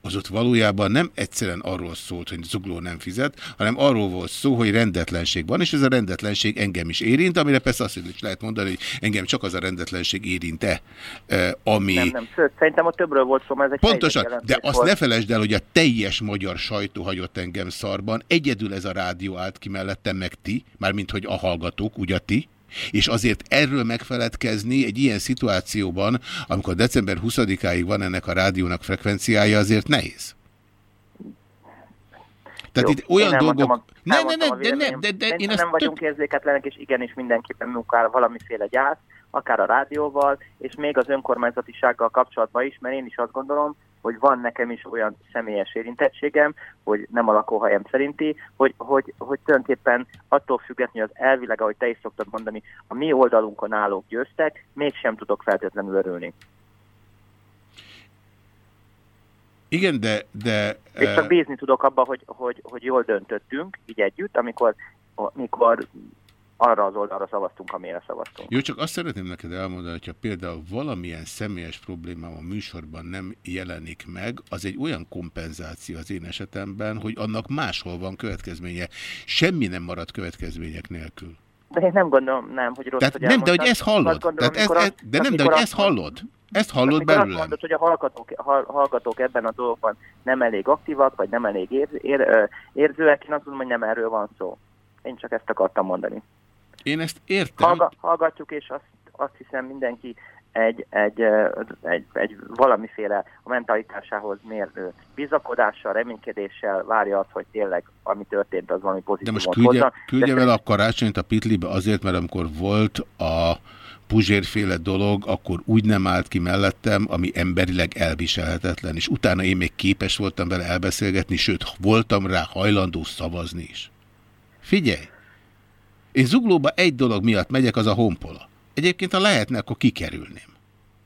az ott valójában nem egyszerűen arról szólt, hogy Zugló nem fizet, hanem arról volt szó, hogy rendetlenség van, és ez a rendetlenség engem is érint, amire persze azt is lehet mondani, hogy engem csak az a rendetlenség érint-e, eh, ami... Nem, nem, sőt, szerintem ott többről volt szó, mert ez egy Pontosan, de azt volt. ne felejtsd el, hogy a teljes magyar sajtó hagyott engem szarban, egyedül ez a rádió állt ki mellettem, meg ti, mármint hogy a hallgatók, ugye ti, és azért erről megfeledkezni egy ilyen szituációban, amikor december 20-áig van ennek a rádiónak frekvenciája, azért nehéz. Tehát Jó, itt olyan én dolgok... A, Ne, ne, elmondtam ne, a de, ne, véleményem. de, de én ezt nem vagyunk érzéketlenek, és igenis mindenképpen munkál valamiféle gyász, akár a rádióval, és még az önkormányzatisággal kapcsolatban is, mert én is azt gondolom, hogy van nekem is olyan személyes érintettségem, hogy nem a lakóhelyem szerinti, hogy, hogy, hogy tulajdonképpen attól függetlenül, hogy az elvileg, ahogy te is szoktad mondani, a mi oldalunkon állók győztek, mégsem tudok feltétlenül örülni. Igen, de... de És eh, csak bízni tudok abba, hogy, hogy, hogy jól döntöttünk, így együtt, amikor, amikor arra az oldalra szavaztunk, amire szavaztunk. Jó, csak azt szeretném neked elmondani, hogyha például valamilyen személyes problémám a műsorban nem jelenik meg, az egy olyan kompenzáció az én esetemben, hogy annak máshol van következménye. Semmi nem marad következmények nélkül. De én nem gondolom, nem, hogy rossz, Tehát hogy nem, de hogy ezt hallod. Azt gondolom, Tehát ez, ez, azt- de nem, de hogy azt ezt hallod. Ezt hallod azt belőlem. mondod, hogy a hallgatók, hall, hallgatók ebben a dolgokban nem elég aktívak, vagy nem elég ér, ér, érzőek, én azt mondom, hogy nem erről van szó. Én csak ezt akartam mondani. Én ezt értem. Hallga, hallgatjuk, és azt, azt hiszem mindenki egy, egy, egy, egy valamiféle a mentalitásához mérő bizakodással, reménykedéssel várja azt, hogy tényleg ami történt, az valami De pozitívot most küldje, hozza. küldje De vele a karácsonyt a Pitlibe azért, mert amikor volt a Puzsérféle dolog, akkor úgy nem állt ki mellettem, ami emberileg elviselhetetlen, és utána én még képes voltam vele elbeszélgetni, sőt, voltam rá hajlandó szavazni is. Figyelj! Én zuglóba egy dolog miatt megyek, az a honpola. Egyébként, ha lehetne, akkor kikerülném.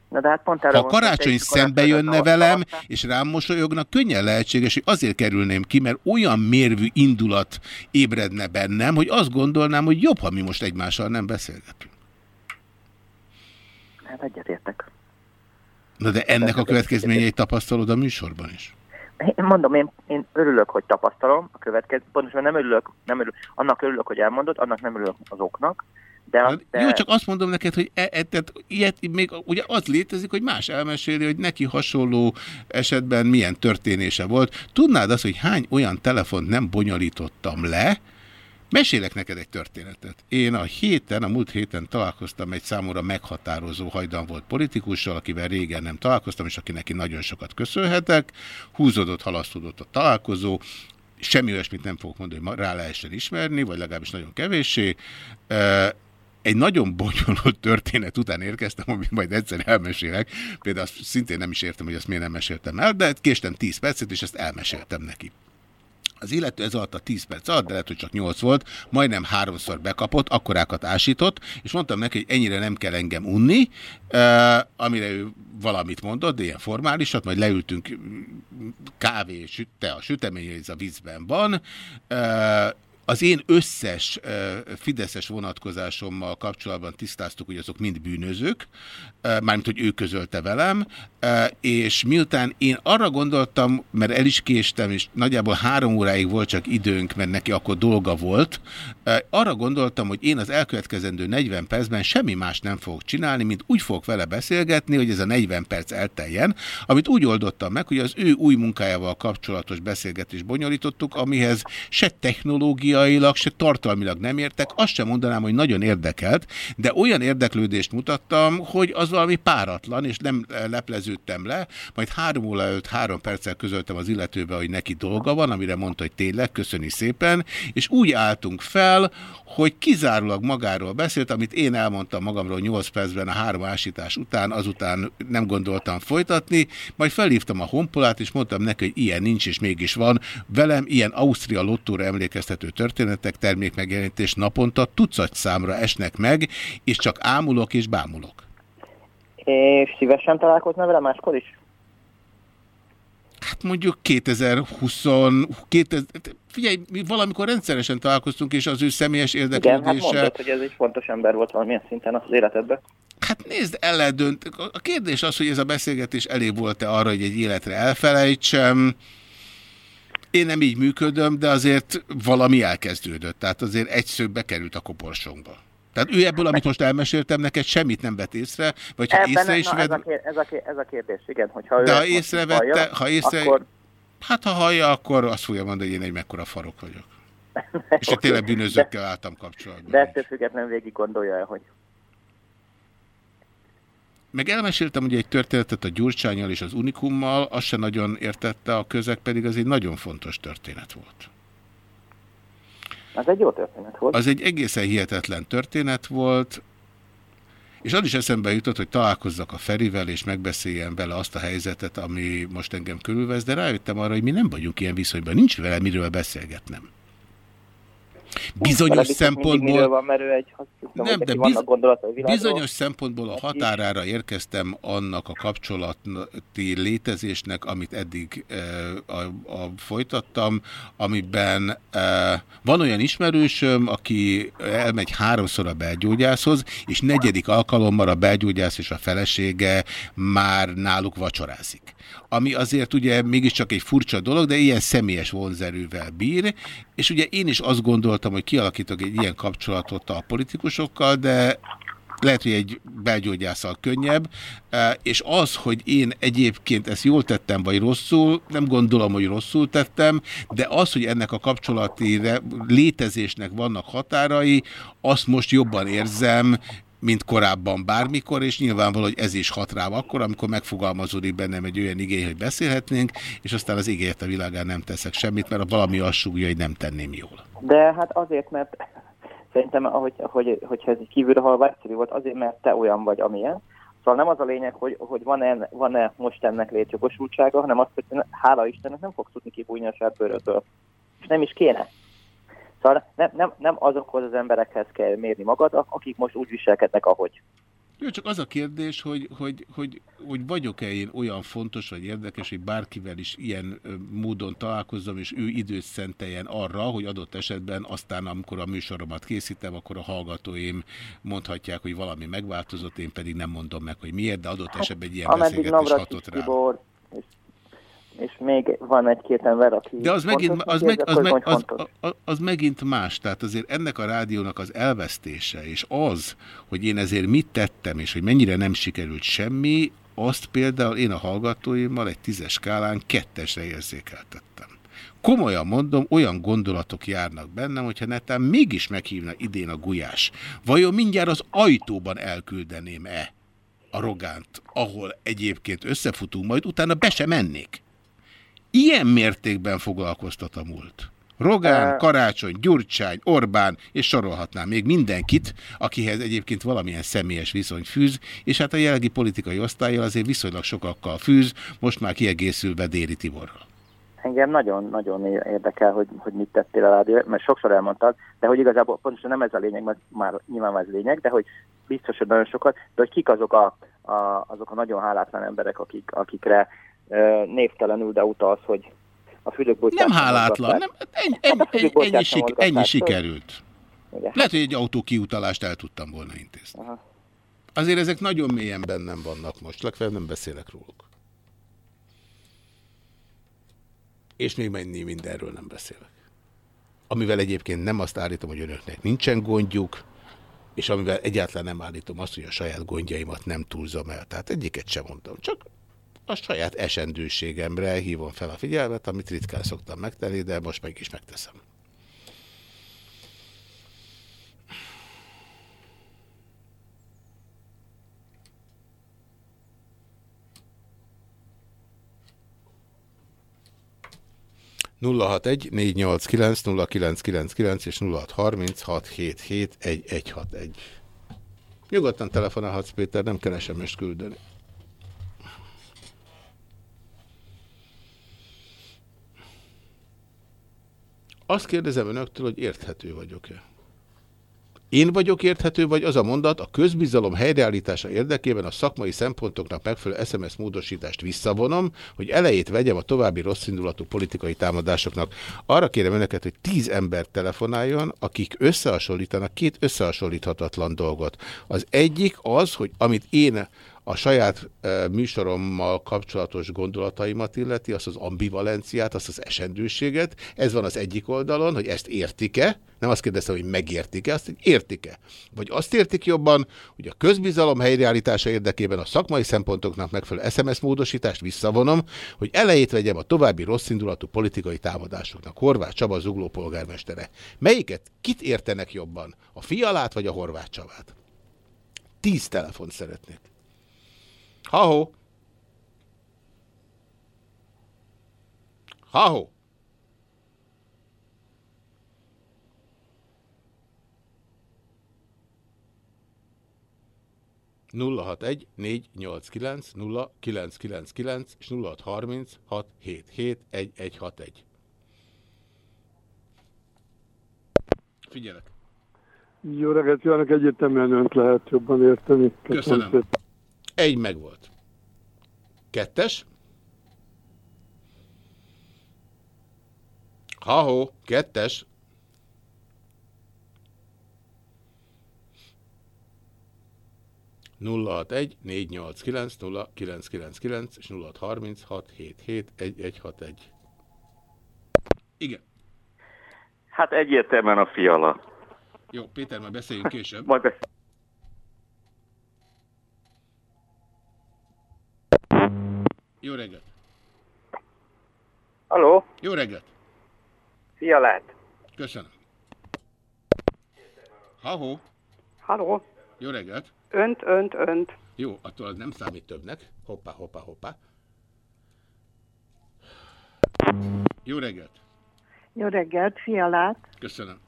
Na de hát pont erre Ha a karácsony szembe jönne velem, és rám mosolyognak, könnyen lehetséges, hogy azért kerülném ki, mert olyan mérvű indulat ébredne bennem, hogy azt gondolnám, hogy jobb, ha mi most egymással nem beszélgetünk. Hát egyetértek. Na de ennek a következményeit tapasztalod a műsorban is? Mondom, én, én örülök, hogy tapasztalom a következő, pontosan nem örülök, nem örülök, annak örülök, hogy elmondod, annak nem örülök az oknak, de, de Jó, csak azt mondom neked, hogy e, e, tehát ilyet még ugye az létezik, hogy más elmeséli, hogy neki hasonló esetben milyen történése volt. Tudnád azt, hogy hány olyan telefont nem bonyolítottam le, Mesélek neked egy történetet. Én a héten, a múlt héten találkoztam egy számomra meghatározó hajdan volt politikussal, akivel régen nem találkoztam, és aki neki nagyon sokat köszönhetek. Húzódott, halasztódott a találkozó, semmi olyasmit nem fogok mondani, hogy rá lehessen ismerni, vagy legalábbis nagyon kevéssé. Egy nagyon bonyolult történet után érkeztem, amit majd egyszer elmesélek. Például azt szintén nem is értem, hogy azt miért nem meséltem el, de késtem 10 percet, és ezt elmeséltem neki. Az illető ez alatt a 10 perc alatt, de lehet, hogy csak 8 volt, majdnem háromszor bekapott, akkorákat ásított, és mondtam neki, hogy ennyire nem kell engem unni, uh, amire ő valamit mondott, de ilyen formálisat, majd leültünk kávé, süt, te a sütemény, ez a vízben van, uh, az én összes fideszes vonatkozásommal kapcsolatban tisztáztuk, hogy azok mind bűnözők, mármint, hogy ő közölte velem, és miután én arra gondoltam, mert el is késtem, és nagyjából három óráig volt csak időnk, mert neki akkor dolga volt, arra gondoltam, hogy én az elkövetkezendő 40 percben semmi más nem fogok csinálni, mint úgy fogok vele beszélgetni, hogy ez a 40 perc elteljen, amit úgy oldottam meg, hogy az ő új munkájával kapcsolatos beszélgetést bonyolítottuk, amihez se technológia, technikailag, se tartalmilag nem értek, azt sem mondanám, hogy nagyon érdekelt, de olyan érdeklődést mutattam, hogy az valami páratlan, és nem lepleződtem le, majd három óra előtt három perccel közöltem az illetőbe, hogy neki dolga van, amire mondta, hogy tényleg, köszöni szépen, és úgy álltunk fel, hogy kizárólag magáról beszélt, amit én elmondtam magamról 8 percben a három ásítás után, azután nem gondoltam folytatni, majd felhívtam a honpolát, és mondtam neki, hogy ilyen nincs, és mégis van. Velem ilyen Ausztria lottóra emlékeztető történetek, termékmegjelenítés naponta tucat számra esnek meg, és csak ámulok és bámulok. És szívesen találkozna vele máskor is? Hát mondjuk 2020, 2000, figyelj, mi valamikor rendszeresen találkoztunk, és az ő személyes érdeklődése... Igen, hát mondod, hogy ez egy fontos ember volt valamilyen szinten az életedben. Hát nézd, el lehet dönt. A kérdés az, hogy ez a beszélgetés elég volt-e arra, hogy egy életre elfelejtsem. Én nem így működöm, de azért valami elkezdődött. Tehát azért egy szög bekerült a koporsónkba. Tehát ő ebből, amit most elmeséltem neked, semmit nem vett észre, vagy ha Ebben, észre is na, vett... ez, a kér, ez, a kér, ez a kérdés, igen, hogyha ő De ha észrevette, hallja, ha észre... akkor Hát ha hallja, akkor azt fogja mondani, hogy én egy mekkora farok vagyok. És hogy tényleg bűnözőkkel álltam kapcsolatban. de ettől függetlenül végig gondolja el, hogy Meg elmeséltem ugye egy történetet a Gyurcsányjal és az Unikummal, azt se nagyon értette a közeg, pedig az egy nagyon fontos történet volt. az egy jó történet volt. Az egy egészen hihetetlen történet volt, és az is eszembe jutott, hogy találkozzak a Ferivel, és megbeszéljem vele azt a helyzetet, ami most engem körülvesz, de rájöttem arra, hogy mi nem vagyunk ilyen viszonyban, nincs vele miről beszélgetnem. Bizonyos szempontból... van, mert ő egy, azt hiszem, Nem, de biz, bizonyos szempontból a határára érkeztem annak a kapcsolati létezésnek, amit eddig e, a, a, folytattam, amiben e, van olyan ismerősöm, aki elmegy háromszor a belgyógyászhoz, és negyedik alkalommal a belgyógyász és a felesége már náluk vacsorázik. Ami azért ugye mégiscsak egy furcsa dolog, de ilyen személyes vonzerővel bír, és ugye én is azt gondoltam, hogy kialakítok egy ilyen kapcsolatot a politikusokkal, de lehet, hogy egy belgyógyászal könnyebb, e, és az, hogy én egyébként ezt jól tettem, vagy rosszul, nem gondolom, hogy rosszul tettem, de az, hogy ennek a kapcsolati létezésnek vannak határai, azt most jobban érzem, mint korábban bármikor, és nyilvánvaló, hogy ez is hat rám akkor, amikor megfogalmazódik bennem egy olyan igény, hogy beszélhetnénk, és aztán az ígért a világán nem teszek semmit, mert a valami azt súgja, hogy nem tenném jól. De hát azért, mert szerintem, ahogy, hogy, hogyha ez kívülre halva egyszerű volt, azért, mert te olyan vagy, amilyen. Szóval nem az a lényeg, hogy, hogy van-e, van-e most ennek létjogosultsága, hanem azt, hogy hála Istennek nem fogsz tudni kibújni a sárbőrötől. És nem is kéne. Szóval nem, nem, nem azokhoz az emberekhez kell mérni magad, akik most úgy viselkednek, ahogy. Jó, csak az a kérdés, hogy, hogy, hogy, hogy vagyok-e én olyan fontos vagy érdekes, hogy bárkivel is ilyen módon találkozzam, és ő időt szenteljen arra, hogy adott esetben aztán, amikor a műsoromat készítem, akkor a hallgatóim mondhatják, hogy valami megváltozott, én pedig nem mondom meg, hogy miért, de adott esetben egy ilyen beszélgetés hatott rá. Tibor, és még van egy-két ember, aki... De az megint, az, meg, az, meg, az, az, az megint más, tehát azért ennek a rádiónak az elvesztése, és az, hogy én ezért mit tettem, és hogy mennyire nem sikerült semmi, azt például én a hallgatóimmal egy tízes skálán kettesre érzékeltettem. Komolyan mondom, olyan gondolatok járnak bennem, hogyha netán mégis meghívna idén a gulyás. Vajon mindjárt az ajtóban elküldeném-e a rogánt, ahol egyébként összefutunk, majd utána be sem mennék ilyen mértékben foglalkoztat a múlt. Rogán, Karácsony, Gyurcsány, Orbán, és sorolhatnám még mindenkit, akihez egyébként valamilyen személyes viszony fűz, és hát a jelenlegi politikai osztályjal azért viszonylag sokakkal fűz, most már kiegészülve Déri Tiborral. Engem nagyon-nagyon érdekel, hogy, hogy mit tettél a rádió, mert sokszor elmondtad, de hogy igazából pontosan nem ez a lényeg, mert már nyilván ez lényeg, de hogy biztos, hogy nagyon sokat, de hogy kik azok a, a, azok a nagyon hálátlan emberek, akik, akikre névtelenül, de utalsz, hogy a fülökbocsát... Nem hálátlan, nem, ennyi, ennyi, ennyi, ennyi, sik, ennyi sikerült. Igen. Lehet, hogy egy autó kiutalást el tudtam volna intézni. Aha. Azért ezek nagyon mélyen bennem vannak most, legfeljebb nem beszélek róluk. És még mennyi mindenről nem beszélek. Amivel egyébként nem azt állítom, hogy önöknek nincsen gondjuk, és amivel egyáltalán nem állítom azt, hogy a saját gondjaimat nem túlzom el. Tehát egyiket sem mondom. Csak a saját esendőségemre hívom fel a figyelmet, amit ritkán szoktam megtenni, de most meg is megteszem. nulla egy négy nyolc kilenc nulla kilenc kilenc kilenc és nulla harminc hat hét hét egy egy hat egy. Nyugodtan telefonálhatsz, Péter, nem keresem ezt küldeni. Azt kérdezem önöktől, hogy érthető vagyok-e? Én vagyok érthető, vagy az a mondat, a közbizalom helyreállítása érdekében a szakmai szempontoknak megfelelő SMS módosítást visszavonom, hogy elejét vegyem a további rosszindulatú politikai támadásoknak. Arra kérem önöket, hogy tíz ember telefonáljon, akik összehasonlítanak két összehasonlíthatatlan dolgot. Az egyik az, hogy amit én a saját műsorommal kapcsolatos gondolataimat illeti, azt az ambivalenciát, azt az esendőséget. Ez van az egyik oldalon, hogy ezt értik-e, nem azt kérdeztem, hogy megértik-e, azt, értik-e. Vagy azt értik jobban, hogy a közbizalom helyreállítása érdekében a szakmai szempontoknak megfelelő SMS módosítást visszavonom, hogy elejét vegyem a további rosszindulatú politikai támadásoknak. Horváth Csaba zugló polgármestere. Melyiket? Kit értenek jobban? A fialát vagy a Horváth Csabát? Tíz telefont szeretnék. Ha-ho! Ha-ho! nulla hat egy négy nyolc kilenc nulla kilenc kilenc kilenc és nulla hat harminc hat hét hét egy egy hat egy. Figyelek. Jó reggelt, kívánok, egyértelműen önt lehet jobban érteni. Köszönöm. Köszönöm. Egy megvolt. Kettes. Ha-ho, kettes. nulla hat egy négy nyolc kilenc nulla kilenc kilenc kilenc és nulla harminc hat hét hét egy egy hat egy. Igen. Hát egyértelműen a fiala. Jó, Péter, majd beszéljünk később. Majd beszéljünk. Jó reggelt! Halló? Jó reggelt! Szia, lehet. Köszönöm. Ha-hó! Halló? Jó reggelt! Önt, önt, önt. Jó, attól az nem számít többnek. Hoppá, hoppá, hoppá. Jó reggelt! Jó reggelt, fialát. Köszönöm.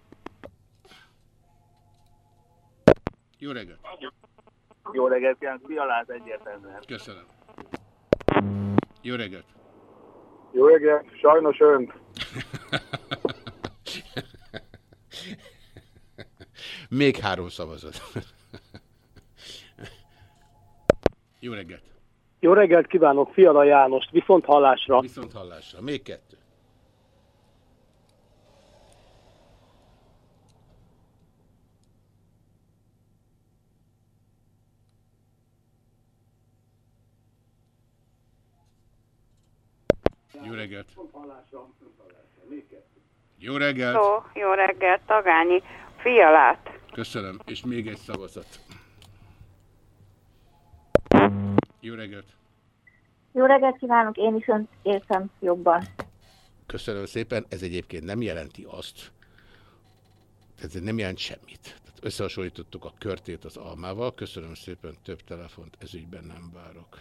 Jó reggelt! Jó reggelt Fialát egyértelműen. Köszönöm. Jó reggelt! Jó reggelt, sajnos önt. Még három szavazat. Jó reggelt! Jó reggelt kívánok, Fiala Jánost, viszont hallásra. Viszont hallásra. Még kettő. Jó reggelt! Jó reggelt! Jó, jó reggelt, Tagányi. Fialát. Köszönöm. És még egy szavazat. Jó reggelt! Jó reggelt kívánok, én is önt értem jobban. Köszönöm szépen. Ez egyébként nem jelenti azt, ez nem jelent semmit. Tehát összehasonlítottuk a körtét az almával. Köszönöm szépen, több telefont ezügyben nem várok.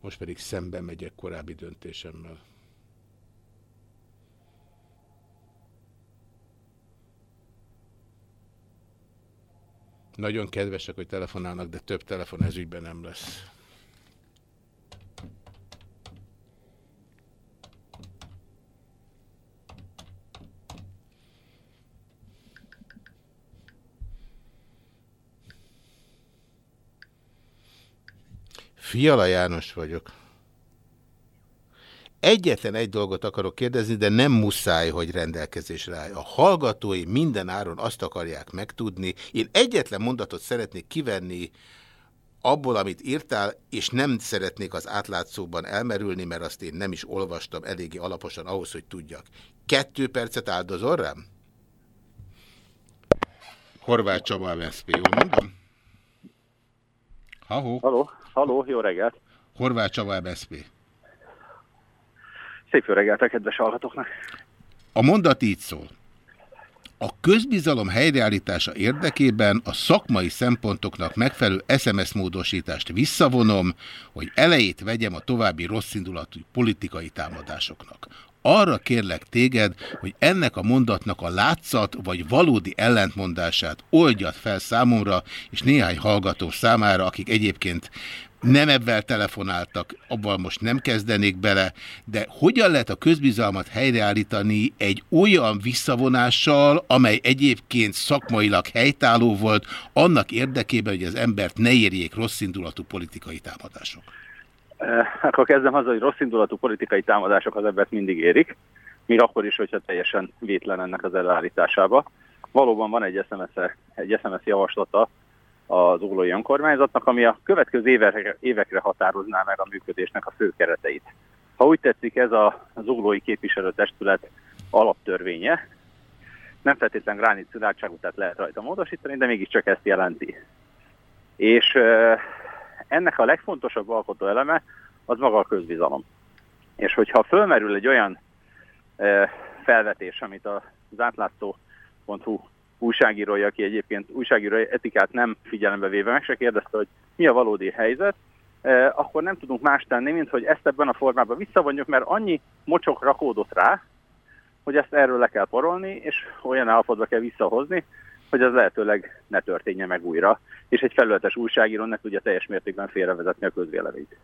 Most pedig szembe megyek korábbi döntésemmel. Nagyon kedvesek, hogy telefonálnak, de több telefon ezügyben nem lesz. Fiala János vagyok. Egyetlen egy dolgot akarok kérdezni, de nem muszáj, hogy rendelkezésre állj. A hallgatói minden áron azt akarják megtudni. Én egyetlen mondatot szeretnék kivenni abból, amit írtál, és nem szeretnék az átlátszóban elmerülni, mert azt én nem is olvastam eléggé alaposan ahhoz, hogy tudjak. Kettő percet áldozol rám? Horváth Csaba, MSZP, jól mondom? Halló, halló, jó reggelt. Horváth Csaba, MSZP. Szép jó reggelt a kedves hallgatóknak. A mondat így szól. A közbizalom helyreállítása érdekében a szakmai szempontoknak megfelelő SMS módosítást visszavonom, hogy elejét vegyem a további rosszindulatú politikai támadásoknak. Arra kérlek téged, hogy ennek a mondatnak a látszat vagy valódi ellentmondását oldjad fel számomra, és néhány hallgató számára, akik egyébként nem ebben telefonáltak, abban most nem kezdenék bele, de hogyan lehet a közbizalmat helyreállítani egy olyan visszavonással, amely egyébként szakmailag helytálló volt, annak érdekében, hogy az embert ne érjék rosszindulatú politikai támadások? Eh, Akkor kezdem azzal, hogy rossz indulatú politikai támadások az embert mindig érik, még akkor is, hogyha teljesen vétlen ennek az elállításába. Valóban van egy SMS, -e, egy SMS javaslata az uglói önkormányzatnak, ami a következő évekre, évekre határozná meg a működésnek a fő kereteit. Ha úgy tetszik, ez a, az képviselőtestület alaptörvénye, nem feltétlenül gránit szilárdságú, tehát lehet rajta módosítani, de mégiscsak ezt jelenti. És ennek a legfontosabb alkotó eleme az maga a közbizalom. És hogyha fölmerül egy olyan felvetés, amit az átlátszó.hu újságírója, aki egyébként újságírói etikát nem figyelembe véve meg se kérdezte, hogy mi a valódi helyzet, e, akkor nem tudunk más tenni, mint hogy ezt ebben a formában visszavonjuk, mert annyi mocsok rakódott rá, hogy ezt erről le kell porolni, és olyan állapotba kell visszahozni, hogy az lehetőleg ne történje meg újra, és egy felületes újságíró ne tudja teljes mértékben félrevezetni a közvéleményt.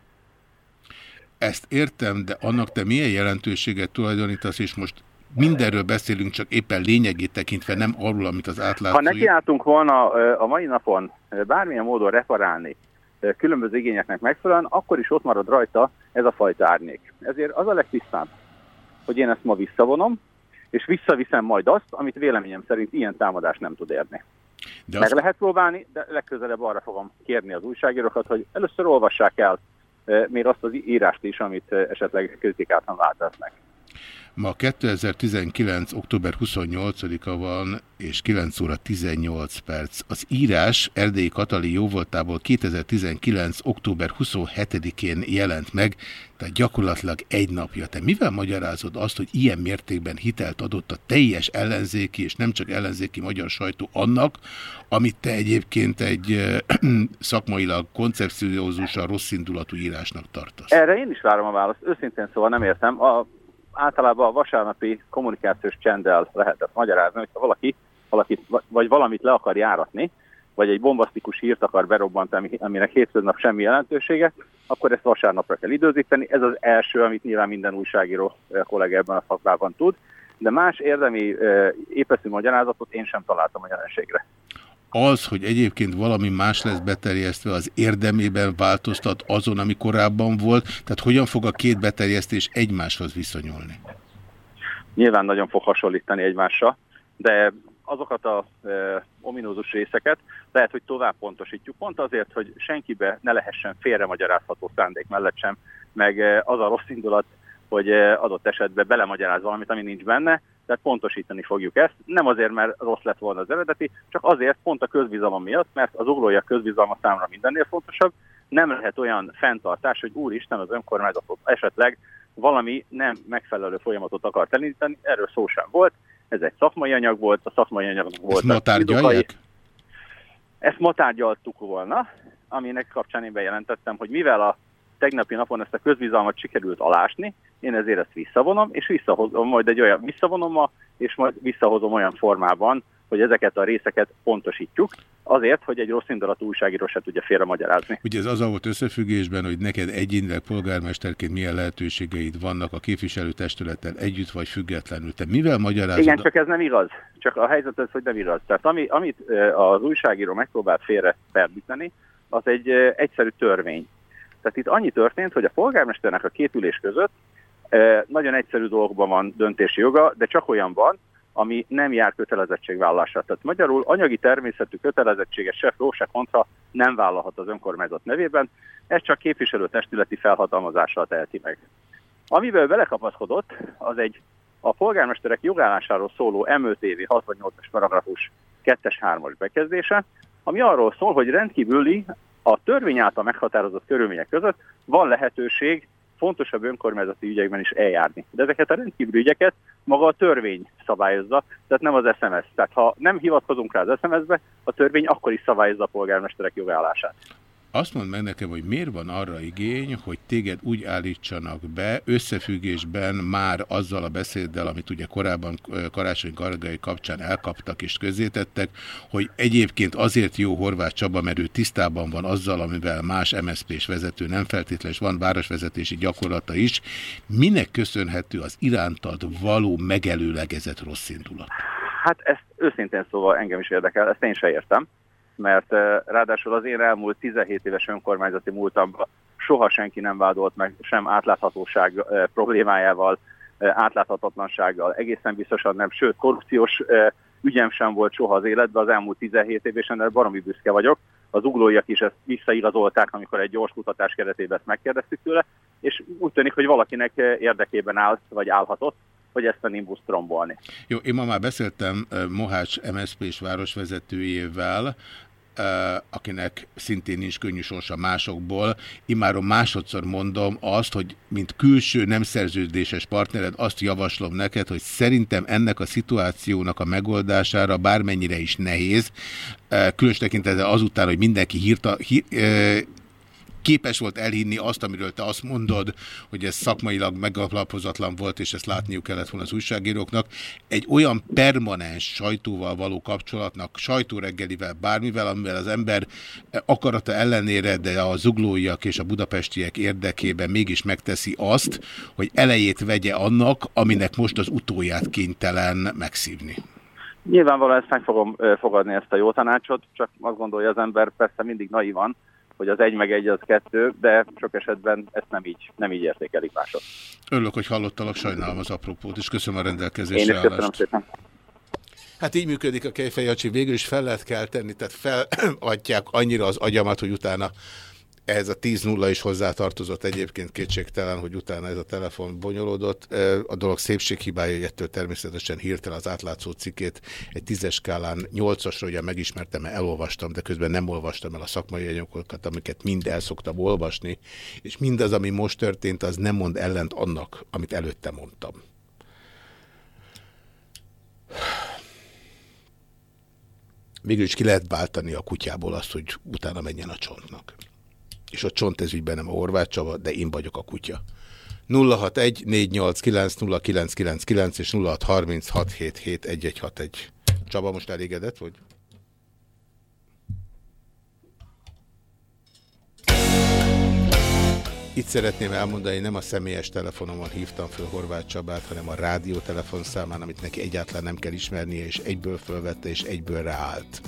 Ezt értem, de annak te milyen jelentőséget tulajdonítasz, és most mindenről beszélünk, csak éppen lényegét tekintve, nem arról, amit az átlátszó... Ha nekiálltunk volna a mai napon bármilyen módon reparálni különböző igényeknek megfelelően, akkor is ott marad rajta ez a fajta árnyék. Ezért az a legtisztább, hogy én ezt ma visszavonom, és visszaviszem majd azt, amit véleményem szerint ilyen támadás nem tud érni. De Meg azt... lehet próbálni, de legközelebb arra fogom kérni az újságírókat, hogy először olvassák el még azt az írást is, amit esetleg kritikáltan változnak. Ma 2019. október 28-a van, és 9 óra 18 perc. Az írás Erdélyi Katali jóvoltából 2019. október 27-én jelent meg, tehát gyakorlatilag egy napja. Te mivel magyarázod azt, hogy ilyen mértékben hitelt adott a teljes ellenzéki, és nem csak ellenzéki magyar sajtó annak, amit te egyébként egy szakmailag koncepciózusan rossz indulatú írásnak tartasz? Erre én is várom a választ. Őszintén szóval nem értem. A általában a vasárnapi kommunikációs csenddel lehetett magyarázni, hogyha valaki valakit, vagy valamit le akar járatni, vagy egy bombasztikus hírt akar berobbantani, aminek hétköznap semmi jelentősége, akkor ezt vasárnapra kell időzíteni. Ez az első, amit nyilván minden újságíró eh, kollega ebben a szakmában tud, de más érdemi eh, épeszű magyarázatot én sem találtam a jelenségre az, hogy egyébként valami más lesz beterjesztve, az érdemében változtat azon, ami korábban volt? Tehát hogyan fog a két beterjesztés egymáshoz viszonyulni? Nyilván nagyon fog hasonlítani egymásra, de azokat a e, ominózus részeket lehet, hogy tovább pontosítjuk, pont azért, hogy senkibe ne lehessen félre magyarázható szándék mellett sem, meg e, az a rossz indulat, hogy e, adott esetben belemagyaráz valamit, ami nincs benne, tehát pontosítani fogjuk ezt. Nem azért, mert rossz lett volna az eredeti, csak azért pont a közbizalom miatt, mert az uglója közbizalma számra mindennél fontosabb. Nem lehet olyan fenntartás, hogy úristen az önkormányzatot esetleg valami nem megfelelő folyamatot akart elindítani, erről szó sem volt. Ez egy szakmai anyag volt, a szakmai anyagnak volt. Ezt ma tárgyalják? Ezt ma tárgyaltuk volna, aminek kapcsán én bejelentettem, hogy mivel a tegnapi napon ezt a közbizalmat sikerült alásni, én ezért ezt visszavonom, és visszahozom majd egy olyan, visszavonom ma, és majd visszahozom olyan formában, hogy ezeket a részeket pontosítjuk, azért, hogy egy rossz indulatú újságíró se tudja félre magyarázni. Ugye ez az volt összefüggésben, hogy neked egyénileg polgármesterként milyen lehetőségeid vannak a képviselőtestülettel együtt vagy függetlenül. Te mivel magyarázod? Igen, csak ez nem igaz. Csak a helyzet az, hogy nem igaz. Tehát ami, amit az újságíró megpróbált félre ferdíteni, az egy egyszerű törvény. Tehát itt annyi történt, hogy a polgármesternek a két ülés között nagyon egyszerű dolgokban van döntési joga, de csak olyan van, ami nem jár kötelezettségvállalásra. Tehát magyarul anyagi természetű kötelezettséges se pró, se kontra nem vállalhat az önkormányzat nevében, ez csak képviselőtestületi felhatalmazással teheti meg. Amivel belekapaszkodott, az egy a polgármesterek jogállásáról szóló MÖTV 68-as paragrafus 2-es 3-as bekezdése, ami arról szól, hogy rendkívüli a törvény által meghatározott körülmények között van lehetőség fontosabb önkormányzati ügyekben is eljárni. De ezeket a rendkívüli ügyeket maga a törvény szabályozza, tehát nem az SMS. Tehát ha nem hivatkozunk rá az SMS-be, a törvény akkor is szabályozza a polgármesterek jogállását. Azt mondd meg nekem, hogy miért van arra igény, hogy téged úgy állítsanak be, összefüggésben már azzal a beszéddel, amit ugye korábban Karácsony Gargai kapcsán elkaptak és közzétettek, hogy egyébként azért jó Horváth Csaba, mert ő tisztában van azzal, amivel más MSZP-s vezető nem feltétlenül, van városvezetési gyakorlata is. Minek köszönhető az irántad való megelőlegezett rossz indulat? Hát ezt őszintén szóval engem is érdekel, ezt én se értem mert ráadásul az én elmúlt 17 éves önkormányzati múltamban soha senki nem vádolt meg sem átláthatóság problémájával, átláthatatlansággal, egészen biztosan nem, sőt korrupciós ügyem sem volt soha az életben az elmúlt 17 évesen, de baromi büszke vagyok. Az uglóiak is ezt visszaigazolták, amikor egy gyors kutatás keretében ezt megkérdeztük tőle, és úgy tűnik, hogy valakinek érdekében áll, vagy állhatott, hogy ezt a nimbus trombolni. Jó, én ma már beszéltem Mohács MSZP és városvezetőjével, akinek szintén nincs könnyű sorsa másokból. Imáron másodszor mondom azt, hogy mint külső nem szerződéses partnered azt javaslom neked, hogy szerintem ennek a szituációnak a megoldására bármennyire is nehéz, különös tekintetben azután, hogy mindenki hírta, hír, képes volt elhinni azt, amiről te azt mondod, hogy ez szakmailag megalapozatlan volt, és ezt látniuk kellett volna az újságíróknak. Egy olyan permanens sajtóval való kapcsolatnak, sajtóreggelivel, bármivel, amivel az ember akarata ellenére, de a zuglóiak és a budapestiek érdekében mégis megteszi azt, hogy elejét vegye annak, aminek most az utóját kénytelen megszívni. Nyilvánvalóan ezt meg fogom fogadni ezt a jó tanácsot, csak azt gondolja az ember persze mindig naivan, hogy az egy meg egy az kettő, de sok esetben ezt nem így, nem így értékelik mások. Örülök, hogy hallottalak, sajnálom az apropót, és köszönöm a rendelkezésre Én is köszönöm állást. szépen. Hát így működik a kejfejjacsi, végül is fel lehet kell tenni, tehát feladják annyira az agyamat, hogy utána ehhez a 10-0 is hozzátartozott egyébként kétségtelen, hogy utána ez a telefon bonyolódott. A dolog szépséghibája, hogy ettől természetesen hirtelen az átlátszó cikkét egy tízes skálán 8-asra ugye megismertem, mert elolvastam, de közben nem olvastam el a szakmai anyagokat, amiket mind el szoktam olvasni, és mindaz, ami most történt, az nem mond ellent annak, amit előtte mondtam. Végül is ki lehet váltani a kutyából azt, hogy utána menjen a csontnak és a csont ezügyben nem a Horváth Csaba, de én vagyok a kutya. 061 489 és 0636771161. Csaba, most elégedett vagy? Itt szeretném elmondani, nem a személyes telefonomon hívtam föl Horváth Csabát, hanem a rádió telefonszámán, amit neki egyáltalán nem kell ismernie, és egyből fölvette, és egyből ráállt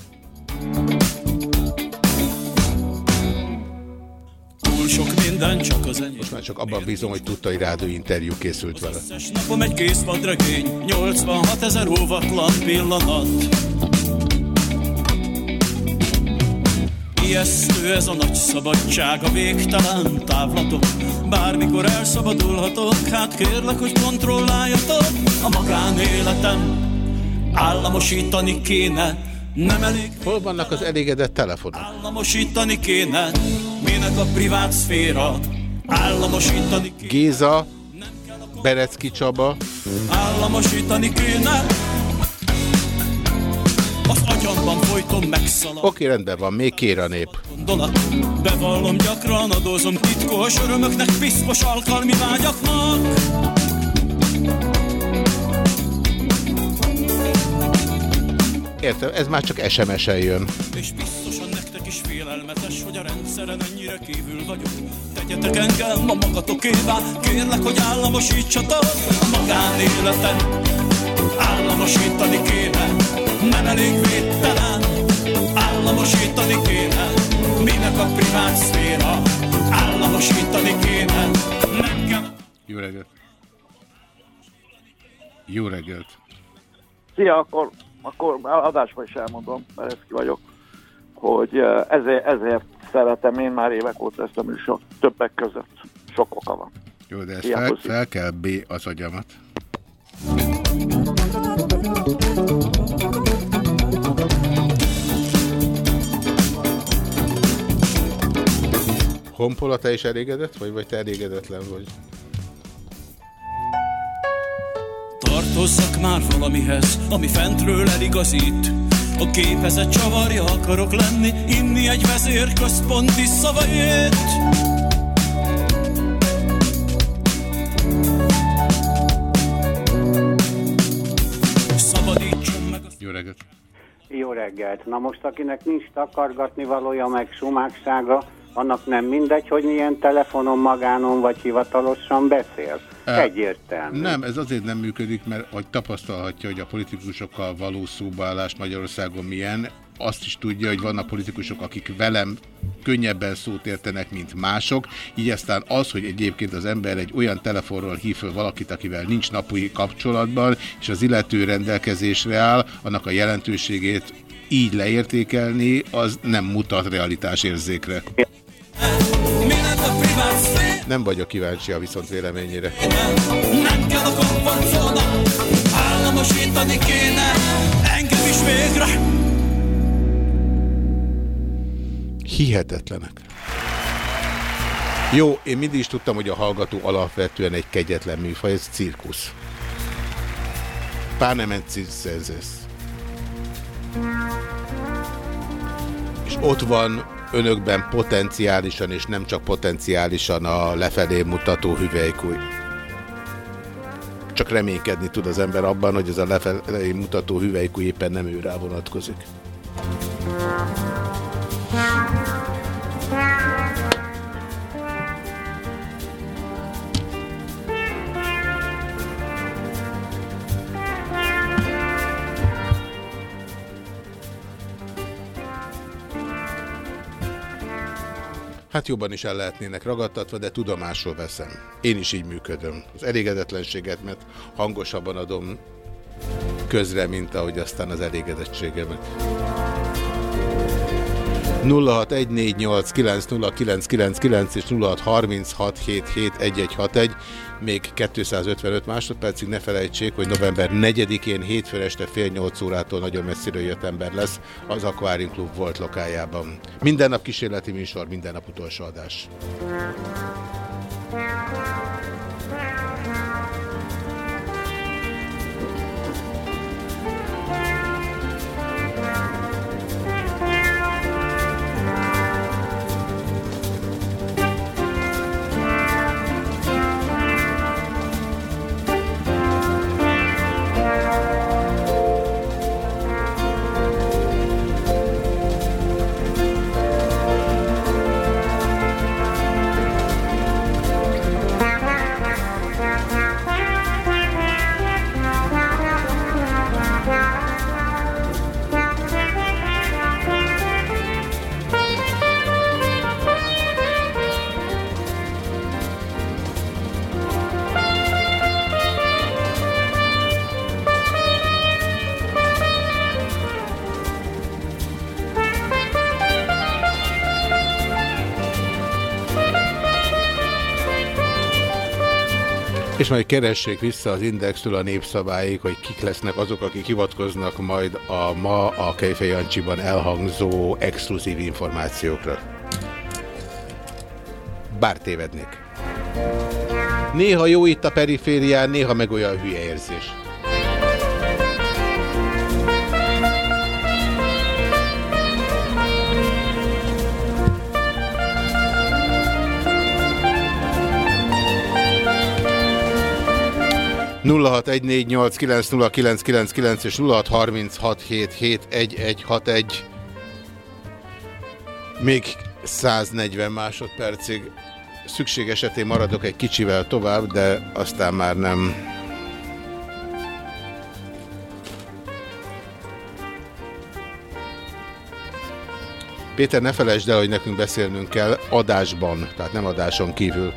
túl sok minden csak az enyém. Most már csak abban bízom, hogy tudta, hogy rádió interjú készült vele. Az napom egy kész vadregény, 86 ezer óvatlan pillanat. Ijesztő ez a nagy szabadság, a végtelen távlatok. Bármikor elszabadulhatok, hát kérlek, hogy kontrolláljatok a magánéletem. Államosítani kéne, nem elég. Hol vannak az elégedett telefonok? Államosítani kéne, minek a privát szféra. Államosítani kéne. Géza, Berecki Csaba. Államosítani kéne. Az agyamban folyton megszalad. Oké, rendben van, még kér a nép. Gondolat. Bevallom gyakran, adózom titkos örömöknek, piszkos alkalmi vágyaknak. Értem, ez már csak SMS-en jön. És biztosan nektek is félelmetes, hogy a rendszeren ennyire kívül vagyok. Tegyetek engem a magatokévá, kérlek, hogy államosítsatok a magánéleten. Államosítani kéne, nem elég védtelen. Államosítani kéne, minek a privát szféra. Államosítani kéne, nem kell... Jó reggelt! Jó reggelt! Szia, akkor akkor adásban is elmondom, mert ki vagyok, hogy ezért, ezért szeretem én már évek óta ezt a műsor többek között. Sok oka van. Jó, de ezt fel, fel kell B az agyamat. Honpola, te is elégedett vagy, vagy te elégedetlen vagy? Tartozzak már valamihez, ami fentről eligazít. A képezet csavarja akarok lenni, inni egy vezér központi szavait. Jó reggelt! Jó reggelt! Na most, akinek nincs takargatni valója, meg sumáksága, annak nem mindegy, hogy milyen telefonon, magánon vagy hivatalosan beszél. Egyértelmű. Nem, ez azért nem működik, mert hogy tapasztalhatja, hogy a politikusokkal való szóbálás Magyarországon milyen, azt is tudja, hogy vannak politikusok, akik velem könnyebben szót értenek, mint mások, így aztán az, hogy egyébként az ember egy olyan telefonról hív fel valakit, akivel nincs napi kapcsolatban, és az illető rendelkezésre áll, annak a jelentőségét így leértékelni, az nem mutat realitásérzékre. Nem vagyok kíváncsi a viszont véleményére. Nem kell a komfortzóna, államosítani kéne, engem is végre. Hihetetlenek. Jó, én mindig is tudtam, hogy a hallgató alapvetően egy kegyetlen műfaj, ez cirkusz. Pánement circenzesz. És ott van önökben potenciálisan és nem csak potenciálisan a lefelé mutató hüvelykúj. Csak reménykedni tud az ember abban, hogy ez a lefelé mutató hüvelykúj éppen nem őrá vonatkozik. Hát jobban is el lehetnének ragadtatva, de tudomásul veszem. Én is így működöm. Az elégedetlenséget, mert hangosabban adom közre, mint ahogy aztán az elégedettségemet. 0614890999 és 0636771161, még 255 másodpercig ne felejtsék, hogy november 4-én hétfő este fél 8 órától nagyon messziről jött ember lesz az Aquarium Club volt lokájában. Minden nap kísérleti műsor, minden nap utolsó adás. És majd keressék vissza az Indextől a népszabályig, hogy kik lesznek azok, akik hivatkoznak majd a ma a Kejfej Jancsiban elhangzó exkluzív információkra. Bár tévednék. Néha jó itt a periférián, néha meg olyan hülye érzés. 0614890999 és 0636771161. Még 140 másodpercig szükség esetén maradok egy kicsivel tovább, de aztán már nem... Péter, ne felejtsd el, hogy nekünk beszélnünk kell adásban, tehát nem adáson kívül.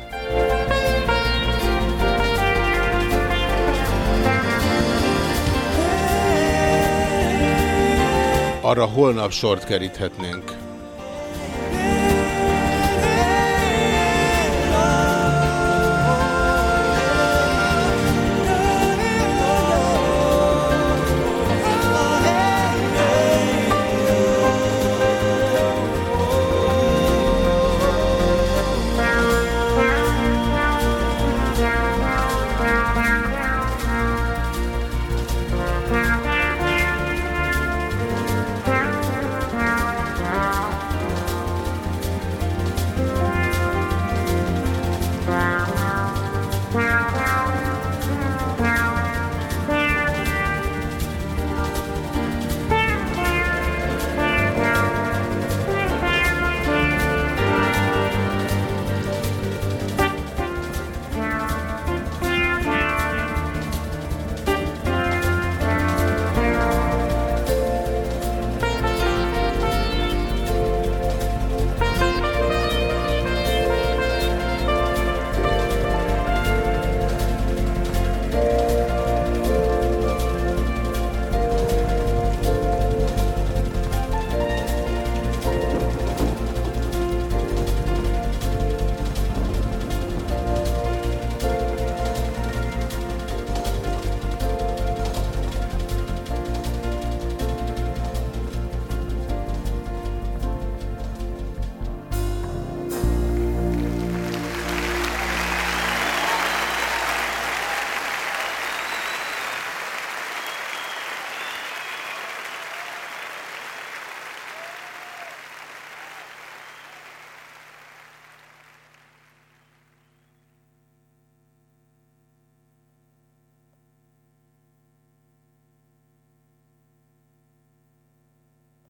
Arra holnap sort keríthetnénk.